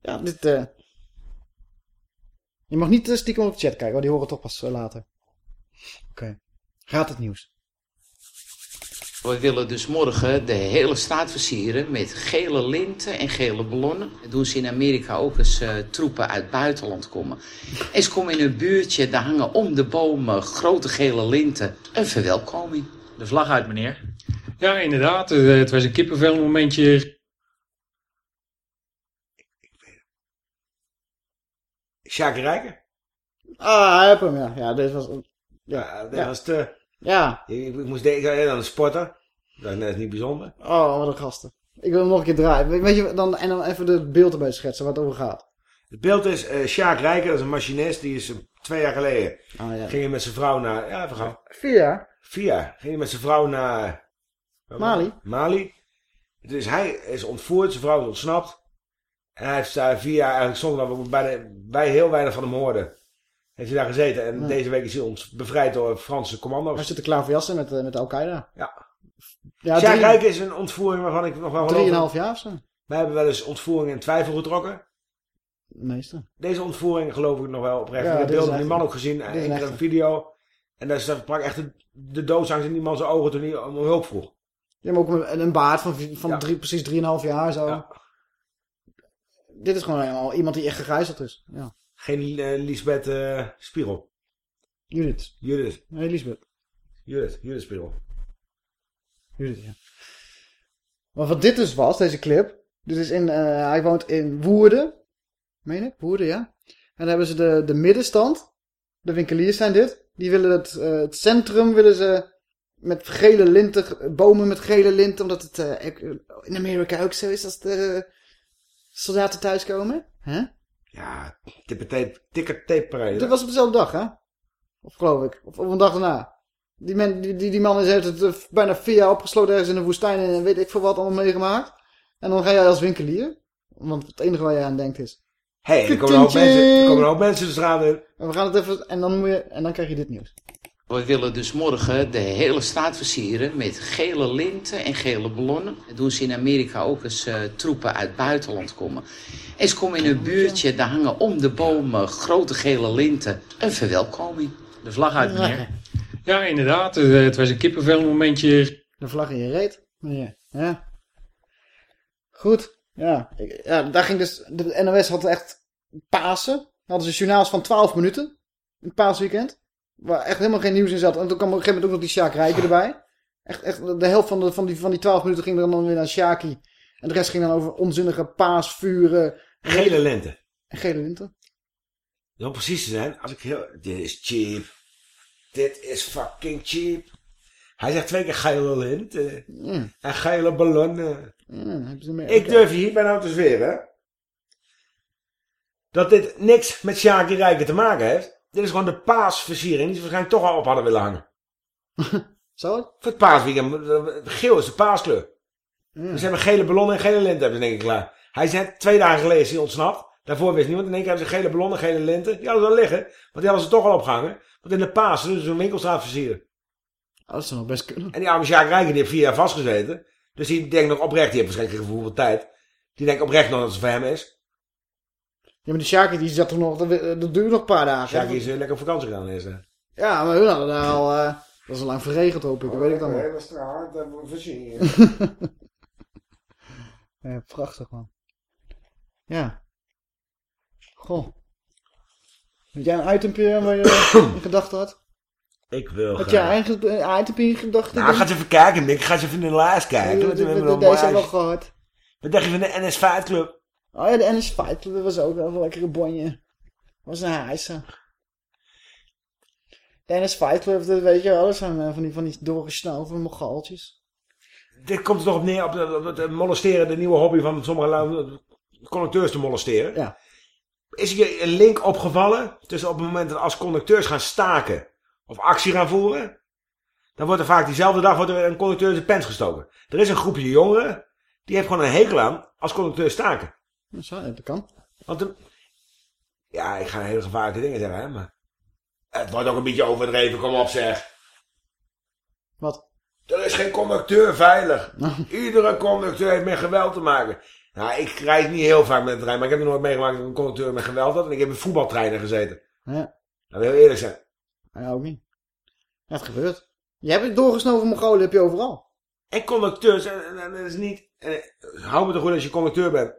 Ja, dit... eh Je mag niet eh, stiekem op de chat kijken, want die horen toch pas eh, later. Oké. Raad het nieuws. We willen dus morgen de hele straat versieren met gele linten en gele ballonnen. Dat doen ze in Amerika ook als eh, troepen uit het buitenland komen. En ze komen in een buurtje, daar hangen om de bomen grote gele linten. Een verwelkoming. De vlag uit, meneer. Ja, inderdaad. eh, Het was een kippenvel momentje. Sjaak Rijken? Ah, hij heb hem, ja. Ja, dit was... Ja, dat ja. was te... Ja. Ik, ik moest denken aan de sporter. Dat is net niet bijzonder. Oh, wat een gasten. Ik wil hem nog een keer draaien. Weet je, dan, en dan even de beeld erbij schetsen waar het over gaat. Het beeld is eh Sjaak Rijken, dat is een machinist. Die is eh, twee jaar geleden. Oh, ja. Ging hij met zijn vrouw naar... Ja, even gaan. Vier jaar? Vier jaar. Ging hij met zijn vrouw naar... Mali. Mali. Dus hij is ontvoerd, zijn vrouw is ontsnapt. En hij heeft daar vier jaar eigenlijk zonder dat we bijna, wij heel weinig van hem hoorden. Heeft hij daar gezeten. En Ja. deze week is hij ons bevrijd door Franse commando's. Hij zit er klaar voor jassen met, eh, met Al-Qaeda. Ja. Ja, Sjaak is een ontvoering waarvan ik nog wel Drieënhalf jaar of zo. Wij hebben wel eens ontvoeringen in twijfel getrokken. Meester. Deze ontvoering geloof ik nog wel oprecht. Ja, ik heb beelden van die man ook gezien. En ik heb echt- een video. En daar sprak echt de, de doodsangst in die man zijn ogen toen hij om hulp vroeg. Je hebt ook een, een baard van, van drie, precies 3,5 jaar zo. Dit is gewoon helemaal iemand die echt gegijzeld is. Ja. Geen eh, Lisbeth eh Spiegel. Judith. Judith. Nee, Lisbeth. Judith. Judith Spiegel. Judith, ja. Maar wat dit dus was, deze clip. Dit is in, eh, hij woont in Woerden. Meen ik? Woerden, ja. En dan hebben ze de, de middenstand. De winkeliers zijn dit. Die willen het, het centrum willen ze met gele linten, bomen met gele linten. Omdat het in Amerika ook zo is als de soldaten thuiskomen. Hè? Ja, ticker tape, ticker tape parade. Dit was op dezelfde dag, hè? Of geloof ik. Of op een dag daarna. Die, man, die, die, die man is heeft het eh, bijna vier jaar opgesloten ergens in de woestijn en weet ik veel wat allemaal meegemaakt. En dan ga jij als winkelier. Want het enige waar je aan denkt is... Hé, hey, er komen een hoop mensen, er komen een hoop mensen de straat in. En we gaan het even... En dan, moet je, en dan krijg je dit nieuws. We willen dus morgen de hele straat versieren met gele linten en gele ballonnen. Dat doen ze in Amerika ook als eh, troepen uit het buitenland komen. En ze komen in een buurtje, daar hangen om de bomen grote gele linten. Een verwelkoming. De vlag uit, meneer. Ja, inderdaad. eh, Het was een kippenvel momentje. De vlag in je reet. Ja. ja. Goed. Ja. Ja. Daar ging dus... De NOS had echt Pasen. Hadden ze journaals van 12 minuten. Een paasweekend. Waar echt helemaal geen nieuws in zat. En toen kwam op een gegeven moment ook nog die Sjaak Rijken erbij. Echt, echt de helft van, de, van, die, van die 12 minuten ging er dan weer naar Sjaki. En de rest ging dan over onzinnige paasvuren. Gele lente. En gele linten. Om precies te zijn, als ik heel... Dit is cheap. Dit is fucking cheap. Hij zegt twee keer gele lint. eh, Mm. En gele ballonnen. Mm. Ik durf je hier bijna te zweren. Dat dit niks met Sjaki Rijken te maken heeft. Dit is gewoon de paasversiering die ze waarschijnlijk toch al op hadden willen hangen. Zo? Voor het paasweekend. eh, Geel is de paaskleur. Mm. Ze hebben gele ballonnen en gele linten hebben ze denk ik klaar. Hij is net twee dagen geleden is hij ontsnapt. Daarvoor wist niemand. In één keer hebben ze gele ballonnen en gele linten. Die hadden ze al liggen. Want die hadden ze toch al opgehangen. Want in de paas doen ze zo'n winkelstraat versieren. Oh, dat zou nog best kunnen. En die arme Sjaak Rijken die heeft vier jaar vastgezeten. Dus die denkt nog oprecht. Die heeft waarschijnlijk geen gevoel voor tijd. Die denkt oprecht nog dat het voor hem is. Ja, maar die Sjaki die zat er nog... Dat, dat duurde nog een paar dagen. Sjaak is eh, lekker op vakantie gegaan. Is, eh. Ja, maar hun hadden daar al... eh, dat is al lang verregend hoop ik. Dat weet ik dan nog. hele straat hebben we voorzien. Ja, prachtig man. Ja. Goh. Had jij een itempje waar je in gedachten had? Ik wil Had jij eigen een itempje in gedachten? Nou, ga eens even kijken, Mick. Ga eens even in de lijst kijken. Ja, Wat de- hebben we nog Deze hebben we al gehad. Wat dacht je van de NS Fight Club? Oh ja, de NS Fight Club was ook wel een lekkere bonje. Was een hijse. De NS Fight Club, dat weet je wel, dat zijn eh, van die, van die doorgesnoven mogaaltjes. Dit komt er toch op neer op, molesteren, de nieuwe hobby van sommige conducteurs te molesteren. Ja. Is je een link opgevallen tussen op het moment dat als conducteurs gaan staken of actie gaan voeren, dan wordt er vaak diezelfde dag wordt er een conducteur in zijn pens gestoken. Er is een groepje jongeren, die heeft gewoon een hekel aan als conducteurs staken. Zo, dat kan. Want de, ja, ik ga hele gevaarlijke dingen zeggen, hè, maar het wordt ook een beetje overdreven, kom op zeg. Wat? Er is geen conducteur veilig. Iedere conducteur heeft met geweld te maken. Nou, ik reis niet heel vaak met de trein, maar ik heb nog nooit meegemaakt dat een conducteur met geweld had. En ik heb in voetbaltreinen gezeten. Ja. Dat wil eerlijk zijn. Ja, ook niet. Het gebeurt. Je hebt het doorgesnoven Mongolen, heb je overal. En conducteurs, dat is niet... En, hou me toch goed als je conducteur bent.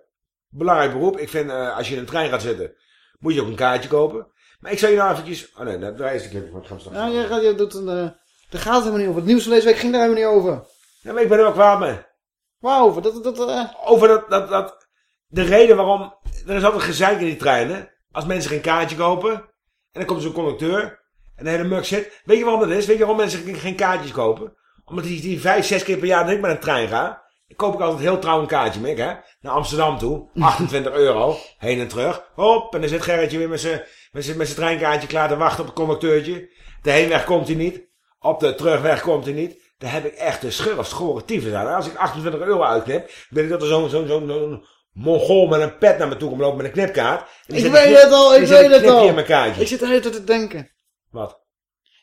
Belangrijk beroep. Ik vind, eh, als je in een trein gaat zitten, moet je ook een kaartje kopen. Maar ik zou je nou eventjes... Oh nee, dat daar is de clip. Ik ga hem straks Ja, jij, gaat- jij doet een... eh daar gaat het helemaal niet over. Het nieuws van deze week ging daar helemaal niet over. Ja, maar ik ben er wel kwaad mee. Waarover? Dat, dat, eh, Over dat, dat, dat... De reden waarom... Er is altijd gezeik in die treinen. Als mensen geen kaartje kopen. En dan komt zo'n conducteur. En de hele mug zit. Weet je waarom dat is? Weet je waarom mensen geen- geen kaartjes kopen? Omdat die, die vijf, zes keer per jaar dat ik met een trein ga. Koop ik altijd heel trouw een kaartje, Mick, hè. Naar Amsterdam toe. 28 euro. Heen en terug. Hop. En dan zit Gerritje weer met zijn met zijn- met zijn treinkaartje klaar te wachten op het conducteurtje. De heenweg komt hij niet. Op de terugweg komt hij niet. Daar heb ik echt de schurfst gore tyfus aan. Als ik 28 euro uitknip, ben ik dat er zo'n zo'n zo'n zo'n mongool met een pet naar me toe komt lopen met een knipkaart. En Ik weet het al, ik weet het al. Ik zit de hele tijd te denken. Wat?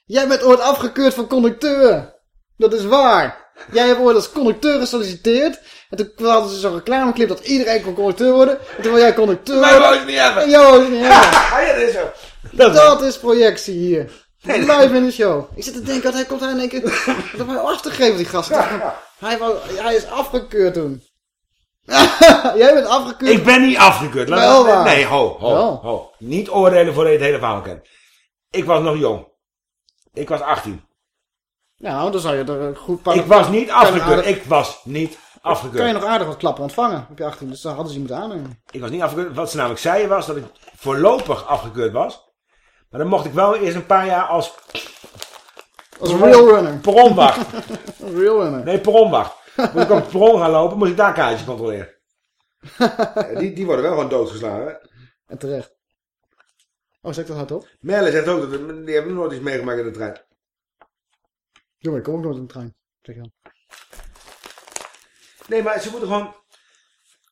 Jij bent ooit afgekeurd van conducteur. Dat is waar. Jij hebt ooit als conducteur gesolliciteerd. En toen hadden ze zo'n reclameclip dat iedereen kon conducteur worden. En toen wil jij conducteur Mij worden. niet hebben. En jou niet hebben. Ah, ja, dat is zo. Dat, is projectie hier. Live in de show. Ik zit te denken, wat hij komt hij in één keer... Dat hij afgegeven, die gast. Hij, wou, hij is afgekeurd toen. Jij bent afgekeurd. Ik ben niet afgekeurd. Wel waar. Nee, ho, ho, Wel. ho. Niet oordelen voordat je het hele verhaal kent. Ik was nog jong. Ik was 18. Nou, dan zou je er een goed paar... Ik was niet afgekeurd. aardig- Ik was niet afgekeurd. Kan je nog aardig wat klappen ontvangen op je 18, dus dan hadden ze je moeten aannemen. Ik was niet afgekeurd. Wat ze namelijk zeiden was dat ik voorlopig afgekeurd was. Maar dan mocht ik wel eerst een paar jaar als... Als real runner. Perronwacht. real runner. Nee, perronwacht. Moet ik op het perron gaan lopen, moet ik daar kaartjes controleren. Die, die worden wel gewoon doodgeslagen. Hè? En terecht. Oh, zeg ik dat hardop? Merle zegt ook, dat die hebben nooit iets meegemaakt in de trein. Jongen, ik kom ook nooit in de trein. Zeg je dan. Nee, maar ze moeten gewoon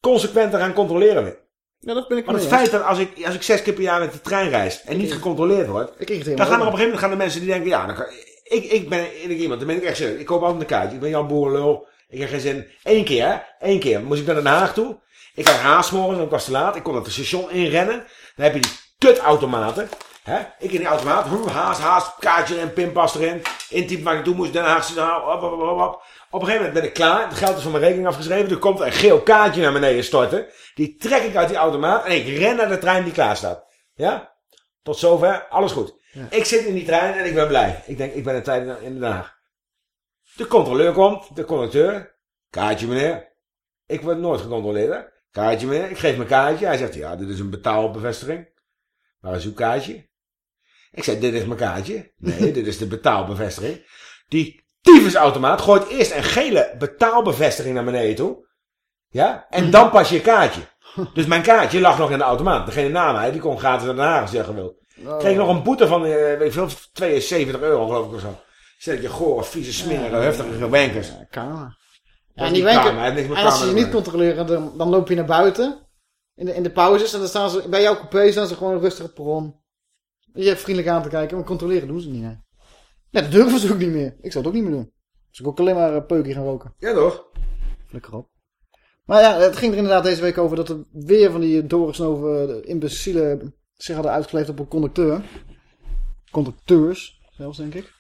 consequenter gaan controleren weer. Ja, dat ben ik Want het mee feit dat als ik, als ik zes keer per jaar met de trein reis en niet gecontroleerd word, Ik dan gaan er op een gegeven moment gaan de mensen die denken, ja, dan ik, ik ben eerlijk iemand, dan ben ik echt serieus. Ik koop altijd een kaartje. Ik ben Jan Boerenlul. Ik heb geen zin. Eén keer, hè? Eén keer. Moest ik naar Den Haag toe. Ik had haast morgens, ik was te laat. Ik kon op het station inrennen. Dan heb je die kutautomaten. Hè? Ik in die automaat. Hm, haast, haast. Kaartje erin, pinpas erin. Intypen waar ik toe moest. Den Haag. Op, op, op, op. Op een gegeven moment ben ik klaar. Het geld is van mijn rekening afgeschreven. Er komt een geel kaartje naar beneden storten. Die trek ik uit die automaat. En ik ren naar de trein die klaar staat. Ja? Tot zover. Alles goed. Ik zit in die trein en ik ben blij. Ik denk, ik ben een tijd in Den Haag. De controleur komt, de conducteur. Kaartje meneer. Ik word nooit gecontroleerd hè. Kaartje meneer. Ik geef mijn kaartje. Hij zegt, ja, dit is een betaalbevestiging. Waar is uw kaartje? Ik zeg, dit is mijn kaartje. Nee, dit is de betaalbevestiging. Die tyfusautomaat gooit eerst een gele betaalbevestiging naar beneden toe. Ja? En dan pas je kaartje. Dus mijn kaartje lag nog in de automaat. Degene na mij, die kon gratis naar Den Haag als hij wil. Oh. Kreeg nog een boete van, eh, weet ik veel, 72 euro geloof ik of zo. Zeg je, goh, vieze, smerige, Ja. heftige. Karma. Dat Ja, is en die wenken, en als ze je niet controleren, dan, dan loop je naar buiten. In de, in de pauzes. En dan staan ze, bij jouw coupé staan ze gewoon rustig op het perron. Je hebt vriendelijk aan te kijken, maar controleren doen ze niet. Nee, nee dat durven ze ook niet meer. Ik zou het ook niet meer doen. Dus ik ook alleen maar een peukje gaan roken. Ja toch? Flikker op. Maar ja, het ging er inderdaad deze week over dat er weer van die doorgesnoven imbecielen zich hadden uitgeleefd op een conducteur. Conducteurs, zelfs denk ik.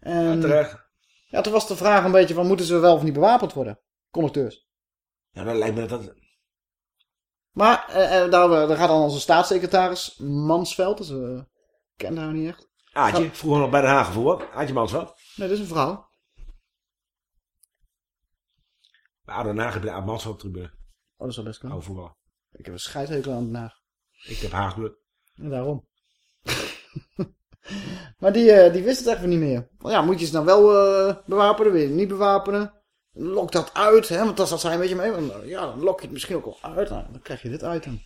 En, Ja, terecht. Ja, toen was de vraag een beetje van, moeten ze wel of niet bewapend worden? Conducteurs. Ja, dan lijkt me dat... dat Maar eh, eh, daar, daar gaat dan onze staatssecretaris Mansveld, dus we kennen haar niet echt. Aadje, vroeger nog bij Den Haag gevoerd. Aadje Mansveld. Nee, dat is een vrouw. Bij Den Haag heb je de Aad Mansveld tribune. Oh, dat zou best kunnen. Oh, voetbal. Ik heb een scheidhekel aan Den Haag. Ik heb Haagbloed. En daarom. maar die, eh, die wist het echt niet meer. Ja, moet je ze dan wel eh, bewapenen, wil je niet bewapenen? Lok dat uit, hè? want dan zat zij een beetje mee. Want, eh, Ja, dan lok je het misschien ook wel uit. Nou, dan krijg je dit item.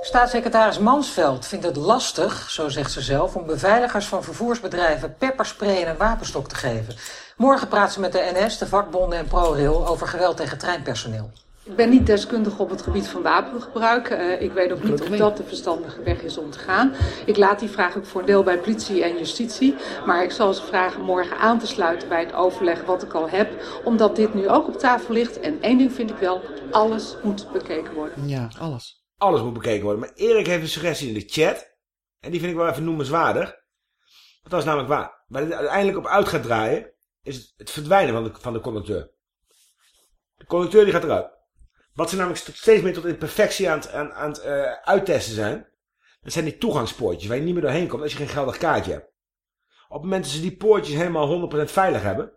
Staatssecretaris Mansveld vindt het lastig, zo zegt ze zelf, om beveiligers van vervoersbedrijven pepperspray en een wapenstok te geven. Morgen praat ze met de NS, de vakbonden en ProRail over geweld tegen treinpersoneel. Ik ben niet deskundig op het gebied van wapengebruik. Eh, ik weet ook niet of dat de verstandige weg is om te gaan. Ik laat die vraag ook voor een deel bij politie en justitie. Maar ik zal ze vragen morgen aan te sluiten bij het overleg wat ik al heb. Omdat dit nu ook op tafel ligt. En één ding vind ik wel, alles moet bekeken worden. Ja, alles. Alles moet bekeken worden. Maar Erik heeft een suggestie in de chat. En die vind ik wel even noemenswaardig. Dat is namelijk waar. Waar het uiteindelijk op uit gaat draaien. Is het, verdwijnen van de, van de conducteur. De conducteur die gaat eruit. Wat ze namelijk st- steeds meer tot in perfectie aan het, aan, aan het eh, uittesten zijn. Dat zijn die toegangspoortjes waar je niet meer doorheen komt als je geen geldig kaartje hebt. Op het moment dat ze die poortjes helemaal 100% veilig hebben.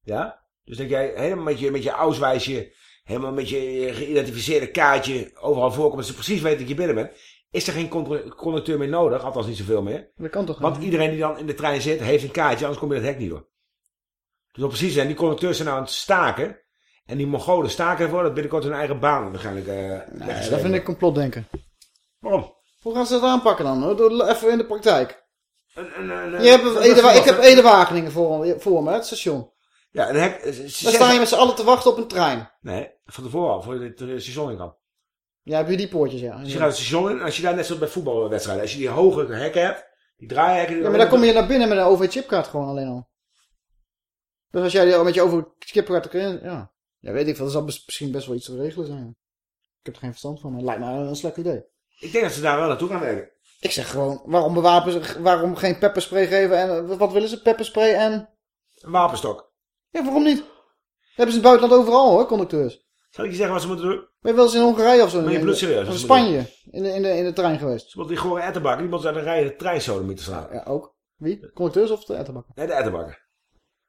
Ja. Dus dat jij helemaal met je, met je auswijsje. Helemaal met je geïdentificeerde kaartje overal voorkomt. Dat ze precies weten dat je binnen bent. Is er geen conducteur meer nodig. Althans niet zoveel meer. Dat kan toch Want niet? iedereen die dan in de trein zit, heeft een kaartje, anders kom je dat hek niet door. Dus op precies zijn, die conducteurs zijn nou aan het staken. En die Mongolen staken ervoor dat binnenkort hun eigen baan waarschijnlijk eh Nee, dat vind ik complotdenken. Waarom? Hoe gaan ze dat aanpakken dan? Doe Even in de praktijk. Een, een, een, Je hebt dat ik heb Ede Wageningen voor, voor me, het station. Ja, een hek. Ze, ze Dan zeggen- sta je met z'n allen te wachten op een trein. Nee, van tevoren al, voor je het station in kan. Ja, heb je die poortjes, ja. Dus je gaat het station in en als je daar net zoals bij voetbalwedstrijden, als je die hoge hekken hebt, die draaihekken... die Ja, maar dan kom je naar binnen met een OV-chipkaart gewoon alleen al. Dus als jij met je OV-chipkaart erin... Ja. ja, weet ik veel. Dat zal misschien best wel iets te regelen zijn. Ik heb er geen verstand van, maar het lijkt me een slecht idee. Ik denk dat ze daar wel naartoe gaan werken. Ik zeg gewoon, waarom bewapen ze... Waarom geen pepperspray geven en... Wat willen ze? Pepperspray en... Een wapenstok. Ja, waarom niet? Dat hebben ze in het buitenland overal hoor, conducteurs. Zal ik je zeggen wat ze moeten doen? Ben je wel eens in Hongarije of zo? Ben je Of wat in Spanje, in de, in, de, in de trein geweest. Ze moeten die gore ettenbakken, die moeten aan de rijden de trein zoden moeten slaan. Ja, ook. Wie? Conducteurs of de ettenbakken? Nee, de ettenbakken.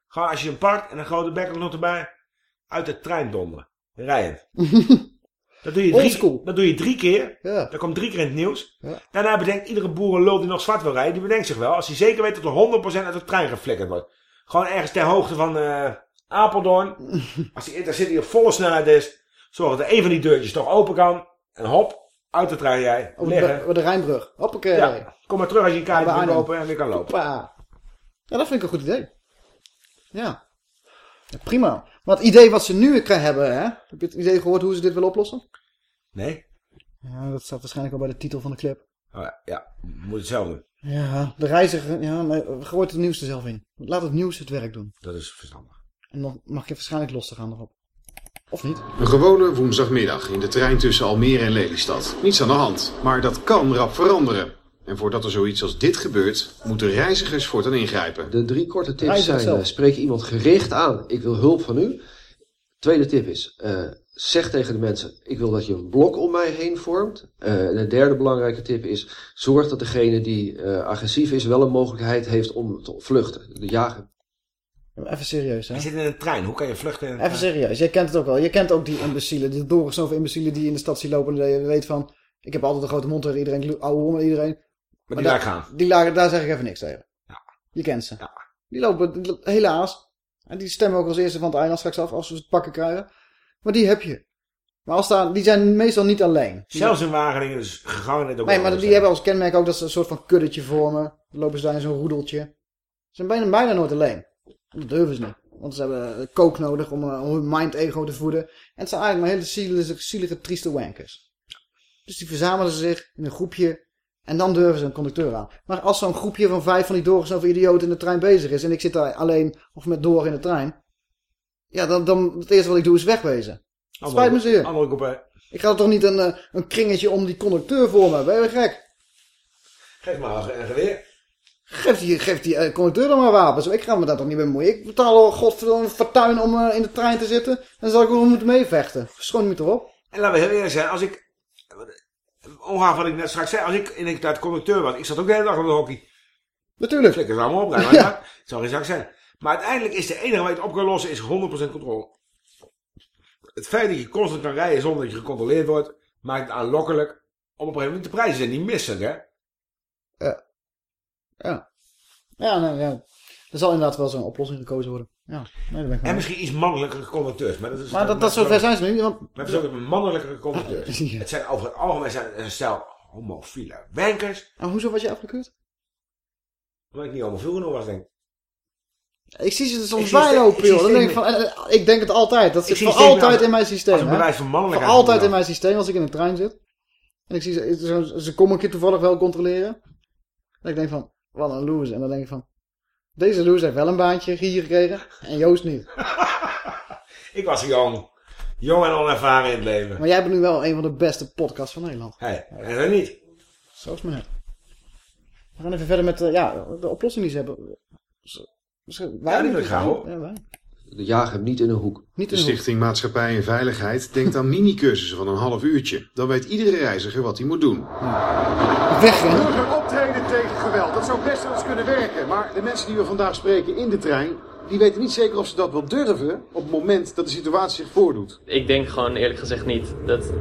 Gewoon als je hem pakt en een grote backlog erbij. Uit de trein donderen. Rijend. Dat doe je drie, dat doe je drie keer. Ja. Dat komt drie keer in het nieuws. Ja. Daarna bedenkt iedere boerenlul die nog zwart wil rijden. Die bedenkt zich wel. Als hij zeker weet dat er 100% uit de trein geflikkerd wordt. Gewoon ergens ter hoogte van eh, Apeldoorn. Als die intercity op volle snelheid is. Zorg dat er een van die deurtjes toch open kan. En hop, uit de trein jij. Over de, Rijnbrug. Hoppakee. Ja, kom maar terug als je een kaart Bij wil Arnhem. lopen en weer kan lopen. Hoppa. Ja, dat vind ik een goed idee. Ja. Ja, prima. Maar het idee wat ze nu hebben, hè? Heb je het idee gehoord hoe ze dit willen oplossen? Nee? Ja, dat staat waarschijnlijk al bij de titel van de clip. Oh, ja, moet het zelf doen. Ja, de reiziger, ja, nee, gooit het nieuws er zelf in. Laat het nieuws het werk doen. Dat is verstandig. En dan mag je waarschijnlijk los te gaan erop. Of niet? Een gewone woensdagmiddag in de trein tussen Almere en Lelystad. Niets aan de hand, maar dat kan rap veranderen. En voordat er zoiets als dit gebeurt, moeten reizigers voortaan ingrijpen. De drie korte tips Reiziger zijn, zelf. eh, spreek iemand gericht aan, ik wil hulp van u. Tweede tip is, eh, zeg tegen de mensen, ik wil dat je een blok om mij heen vormt. Eh, en de derde belangrijke tip is, zorg dat degene die eh, agressief is wel een mogelijkheid heeft om te vluchten. De jager. Ja, Even serieus, hè? Je zit in een trein, hoe kan je vluchten in een Even trein? serieus, jij kent het ook wel. Je kent ook die imbecielen, die doorgesnoven imbecielen die in de stad zien lopen. En je weet van, ik heb altijd een grote mond tegen iedereen, ouwe om met iedereen. Maar, die daar, gaan. Die lagen, daar zeg ik even niks tegen. Je kent ze. Die lopen helaas. En die stemmen ook als eerste van het eiland straks af als we het pakken krijgen. Maar die heb je. Maar als daar, die zijn meestal niet alleen. Zelfs in Wageningen is gevangenis ook Nee, maar die hebben als kenmerk ook dat ze een soort van kuddetje vormen. Dan lopen ze daar in zo'n roedeltje. Ze zijn bijna, bijna nooit alleen. Dat durven ze niet. Want ze hebben kook nodig om, eh, om hun mind-ego te voeden. En het zijn eigenlijk maar hele zielige, zielige trieste wankers. Dus die verzamelen zich in een groepje. En dan durven ze een conducteur aan. Maar als zo'n groepje van vijf van die doorgesnoven idioten in de trein bezig is. En ik zit daar alleen of met door in de trein. Ja, dan, dan het eerste wat ik doe is wegwezen. Spijt me zeer. Andere groepen. Ik ga er toch niet een, eh, een kringetje om die conducteur vormen. Ben je gek? Geef maar een geweer. Geef die, geef die eh, conducteur dan maar wapens. Ik ga me daar toch niet mee bemoeien. Ik betaal al godverdomme een fortuin om eh, in de trein te zitten. Dan zal ik wel moeten meevechten. Schoon niet erop. En laten we heel eerlijk zijn, als ik, ongeacht wat ik net straks zei, als ik in de conducteur was, ik zat ook de hele dag op de hockey. Natuurlijk. Flikkers allemaal opruimen, maar dat zou geen zak zijn. Maar uiteindelijk is de enige waar je het op kan lossen, is 100% controle. Het feit dat je constant kan rijden zonder dat je gecontroleerd wordt, maakt het aanlokkelijk om op een gegeven moment de prijzen zijn niet misselijk, hè? Ja. Ja. Ja, nou ja. Er zal inderdaad wel zo'n oplossing gekozen worden. Ja, nee, ben ik. En misschien iets mannelijkere conducteurs. Maar dat, is Maar dat, dat zover zijn ze nu. Want... Maar het is ook een mannelijkere conducteurs. Het zijn over het algemeen zijn een stel homofiele wankers. En hoezo was je afgekeurd? Omdat ik niet homofiel genoeg was, denk ik. Ik zie ze soms zie bij ste- lopen, ik zie joh. Dan denk ik van, eh, eh, ik denk het altijd. Dat Ik zit voor altijd in mijn systeem. als een bewijs van Voor mannelijkheid altijd moet in mijn systeem als ik in een trein zit. En ik zie ze, ze, komen een keer toevallig wel controleren. En ik denk van, wat een loser. En dan denk ik van, deze loser heeft wel een baantje hier gekregen. En Joost niet. Ik was jong. Jong en onervaren in het leven. Maar jij bent nu wel een van de beste podcasts van Nederland. Hé, en dat niet. Zo is het maar. We gaan even verder met eh, ja, de oplossing die ze hebben. Ze- wij Ja, hoor. Ja, wij. De jager hem niet in een hoek. Niet De Stichting Maatschappij en Veiligheid denkt aan mini-cursussen van een half uurtje. Dan weet iedere reiziger wat hij moet doen. Burger optreden tegen geweld. Dat zou best wel eens kunnen werken. Maar de mensen die we vandaag spreken in de trein, die weten niet zeker of ze dat wel durven op het moment dat de situatie zich voordoet. Ik denk gewoon eerlijk gezegd niet dat,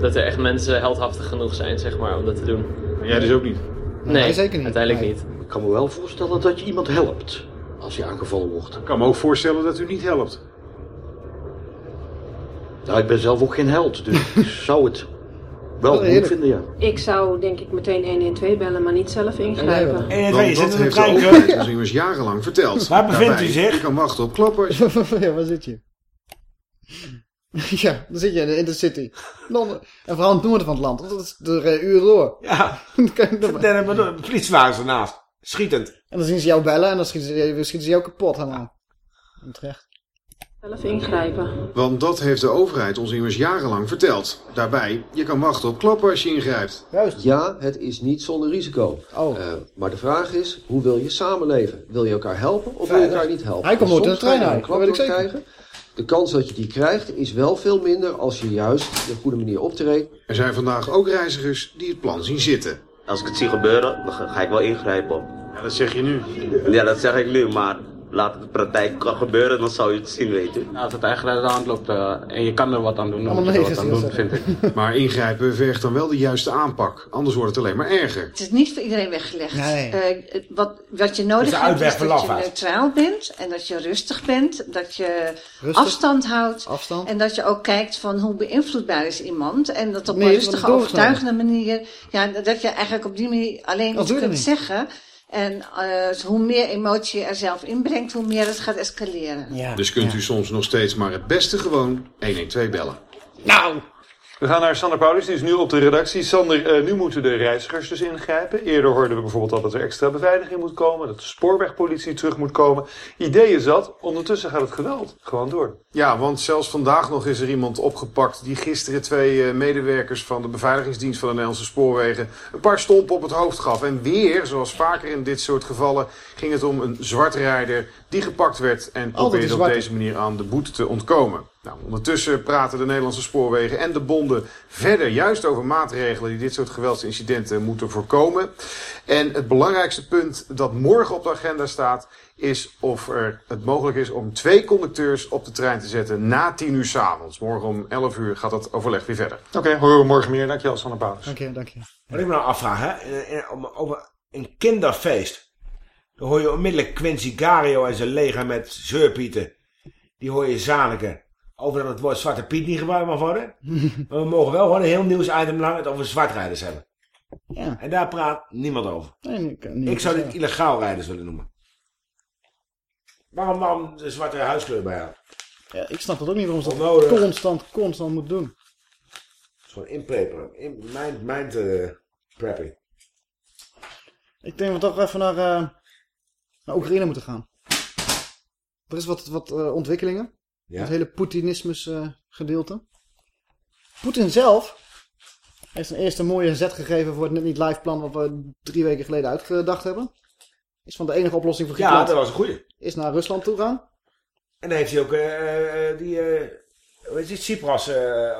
dat er echt mensen heldhaftig genoeg zijn, zeg maar, om dat te doen. jij dus ook niet? Nee, uiteindelijk niet. Ik kan me wel voorstellen dat je iemand helpt als je aangevallen wordt. Ik kan me ook voorstellen dat u niet helpt. Nou, ik ben zelf ook geen held, dus ik zou het wel goed vinden, ja. Ik zou denk ik meteen 112 bellen, maar niet zelf ingrijpen. Want dat heeft de overheid ons immers jarenlang verteld. Waar bevindt Daarbij, u zich? Je kan wachten op klappers. ja, waar zit je? ja, dan zit je in de Intercity. Londen. En vooral in het noorden van het land. want Dat is de uh, uur door. Ja. Dan kan je- me door. De politiewagens ernaast. Schietend. En dan zien ze jou bellen en dan schieten ze, schieten ze jou kapot helemaal. En terecht. Zelf ingrijpen. Want dat heeft de overheid ons immers jarenlang verteld. Daarbij, je kan wachten op klappen als je ingrijpt. Ja, het is niet zonder risico. Oh. Eh, maar de vraag is, hoe wil je samenleven? Wil je elkaar helpen of wil je elkaar niet helpen? Hij komt nooit in de trein uit, dat weet ik zeker. krijgen. De kans dat je die krijgt is wel veel minder als je juist de goede manier optreedt. Er zijn vandaag ook reizigers die het plan zien zitten. Als ik het zie gebeuren, dan ga ik wel ingrijpen. Ja, dat zeg je nu. Ja, dat zeg ik nu, maar laat het de praktijk gebeuren, dan zou je het zien weten. Als het eigenlijk uit de hand loopt eh, en je kan er wat aan doen, dan moet je er wat aan doen, vind ik. Maar ingrijpen vergt dan wel de juiste aanpak. Anders wordt het alleen maar erger. Het is niet voor iedereen weggelegd. Nee. Eh, wat, wat je nodig de hebt is dat je neutraal bent en dat je rustig bent, dat je Rustig. afstand houdt Afstand. en dat je ook kijkt van hoe beïnvloedbaar is iemand en dat op Nee, een rustige, overtuigende manier, ja, dat je eigenlijk op die manier alleen iets doe je kunt niet. zeggen. En eh, hoe meer emotie je er zelf inbrengt, hoe meer het gaat escaleren. Dus kunt u soms nog steeds maar het beste gewoon 112 bellen. Nou! We gaan naar Sander Paulus, die is nu op de redactie. Sander, eh, nu moeten de reizigers dus ingrijpen. Eerder hoorden we bijvoorbeeld al dat er extra beveiliging moet komen, dat de spoorwegpolitie terug moet komen. Idee is dat, ondertussen gaat het geweld gewoon door. Ja, want zelfs vandaag nog is er iemand opgepakt die gisteren twee eh, medewerkers van de beveiligingsdienst van de Nederlandse spoorwegen een paar stompen op het hoofd gaf. En weer, zoals vaker in dit soort gevallen, ging het om een zwartrijder die gepakt werd en probeerde op deze manier aan de boete te ontkomen. Nou, ondertussen praten de Nederlandse spoorwegen en de bonden verder juist over maatregelen die dit soort geweldsincidenten moeten voorkomen. En het belangrijkste punt dat morgen op de agenda staat is of er het mogelijk is om twee conducteurs op de trein te zetten na 10 uur 's avonds. Morgen om 11 uur gaat dat overleg weer verder. Oké, horen we morgen meer. Dankjewel, Sander Paulus. Dank je, dank je. Wat ik me nou afvraag, hè, in- om- over een kinderfeest. Dan hoor je onmiddellijk Quincy Gario en zijn leger met zeurpieten. Die hoor je zaniken. Over dat het woord Zwarte Piet niet gebruikt mag worden. maar we mogen wel gewoon een heel nieuwsitem lang het over zwartrijders hebben. Ja. En daar praat niemand over. Nee, ik, niet ik zou dit illegaal rijders willen noemen. Waarom, waarom de zwarte huiskleur bij jou? Ja, ik snap dat ook niet waarom ze dat Onnodig. constant, constant moet doen. Het is gewoon inpreperen. In, mind, mind eh, prepping. Ik denk dat we toch even naar, eh, naar Oekraïne moeten gaan. Er is wat, wat eh, ontwikkelingen. Ja? Het hele Poetinismus eh, gedeelte. Poetin zelf heeft een eerste mooie zet gegeven voor het net niet live plan wat we drie weken geleden uitgedacht hebben. Is van de enige oplossing voor Ja, Griekenland. dat was een goeie. Is naar Rusland toe gaan. En dan heeft hij ook eh, eh, die, eh hoe heet die, Tsipras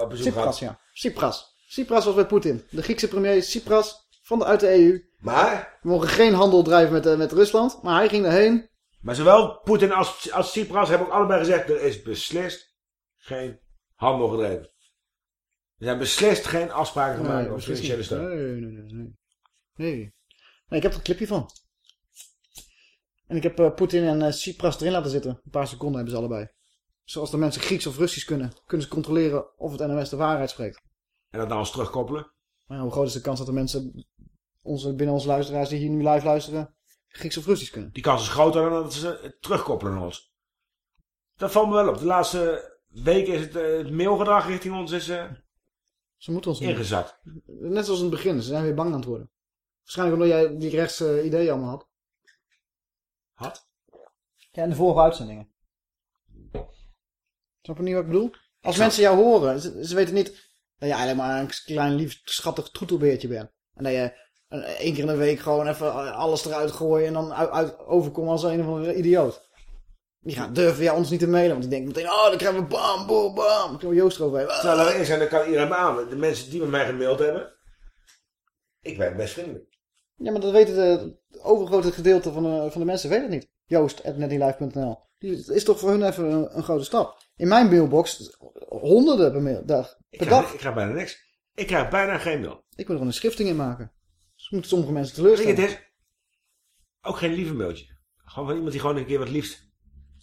op bezoek Tsipras, gehad. ja. Tsipras. Tsipras was bij Poetin. De Griekse premier Tsipras van de, uit de EU. Maar? We mogen geen handel drijven met, met Rusland. Maar hij ging daarheen. Maar zowel Poetin als, als Tsipras hebben ook allebei gezegd... er is beslist geen handel gedreven. Er zijn beslist geen afspraken gemaakt over financiële steun. Nee, nee, nee, nee. Nee. Nee, ik heb er een clipje van. En ik heb eh, Poetin en eh, Tsipras erin laten zitten. Een paar seconden hebben ze allebei. Zoals de mensen Grieks of Russisch kunnen, kunnen ze controleren of het NOS de waarheid spreekt. En dat dan eens terugkoppelen? Maar ja, hoe groot is de kans dat de mensen, onze, binnen onze luisteraars die hier nu live luisteren, Grieks of Russisch kunnen? Die kans is groter dan dat ze het terugkoppelen naar ons. Dat valt me wel op. De laatste weken is het, eh, het mailgedrag richting ons is, eh, Ze moeten ons niet. ingezakt. Net zoals in het begin, ze zijn weer bang aan het worden. Waarschijnlijk omdat jij die rechtse ideeën allemaal had. Had? Ja, in de vorige uitzendingen. Snap je niet wat ik bedoel? Als mensen jou horen, ze, ze weten niet dat je eigenlijk maar een klein lief schattig troetelbeertje bent. En dat je één keer in de week gewoon even alles eruit gooien en dan uit, uit overkomen als een of andere idioot. Die gaan durven ja, ons niet te mailen, want die denken meteen, oh dan krijgen we bam, boom, bam. Ik wil Joost eroverheen. Ah. Terwijl er is, en dan kan iedereen beamen. De mensen die met mij gemaild hebben... Ik ben best vriendelijk. Ja, maar dat weten de, het overgrote gedeelte van de, van de mensen weet het niet. Joost.netlielive.nl Die het is toch voor hun even een, een grote stap. In mijn mailbox honderden per mail, dag, Ik per krijg, dag. ik krijg bijna niks. Ik krijg bijna geen mail. Ik moet er gewoon een schifting in maken. Dus moeten sommige mensen teleurstellen. het is ook geen lieve mailtje. Gewoon van iemand die gewoon een keer wat liefst.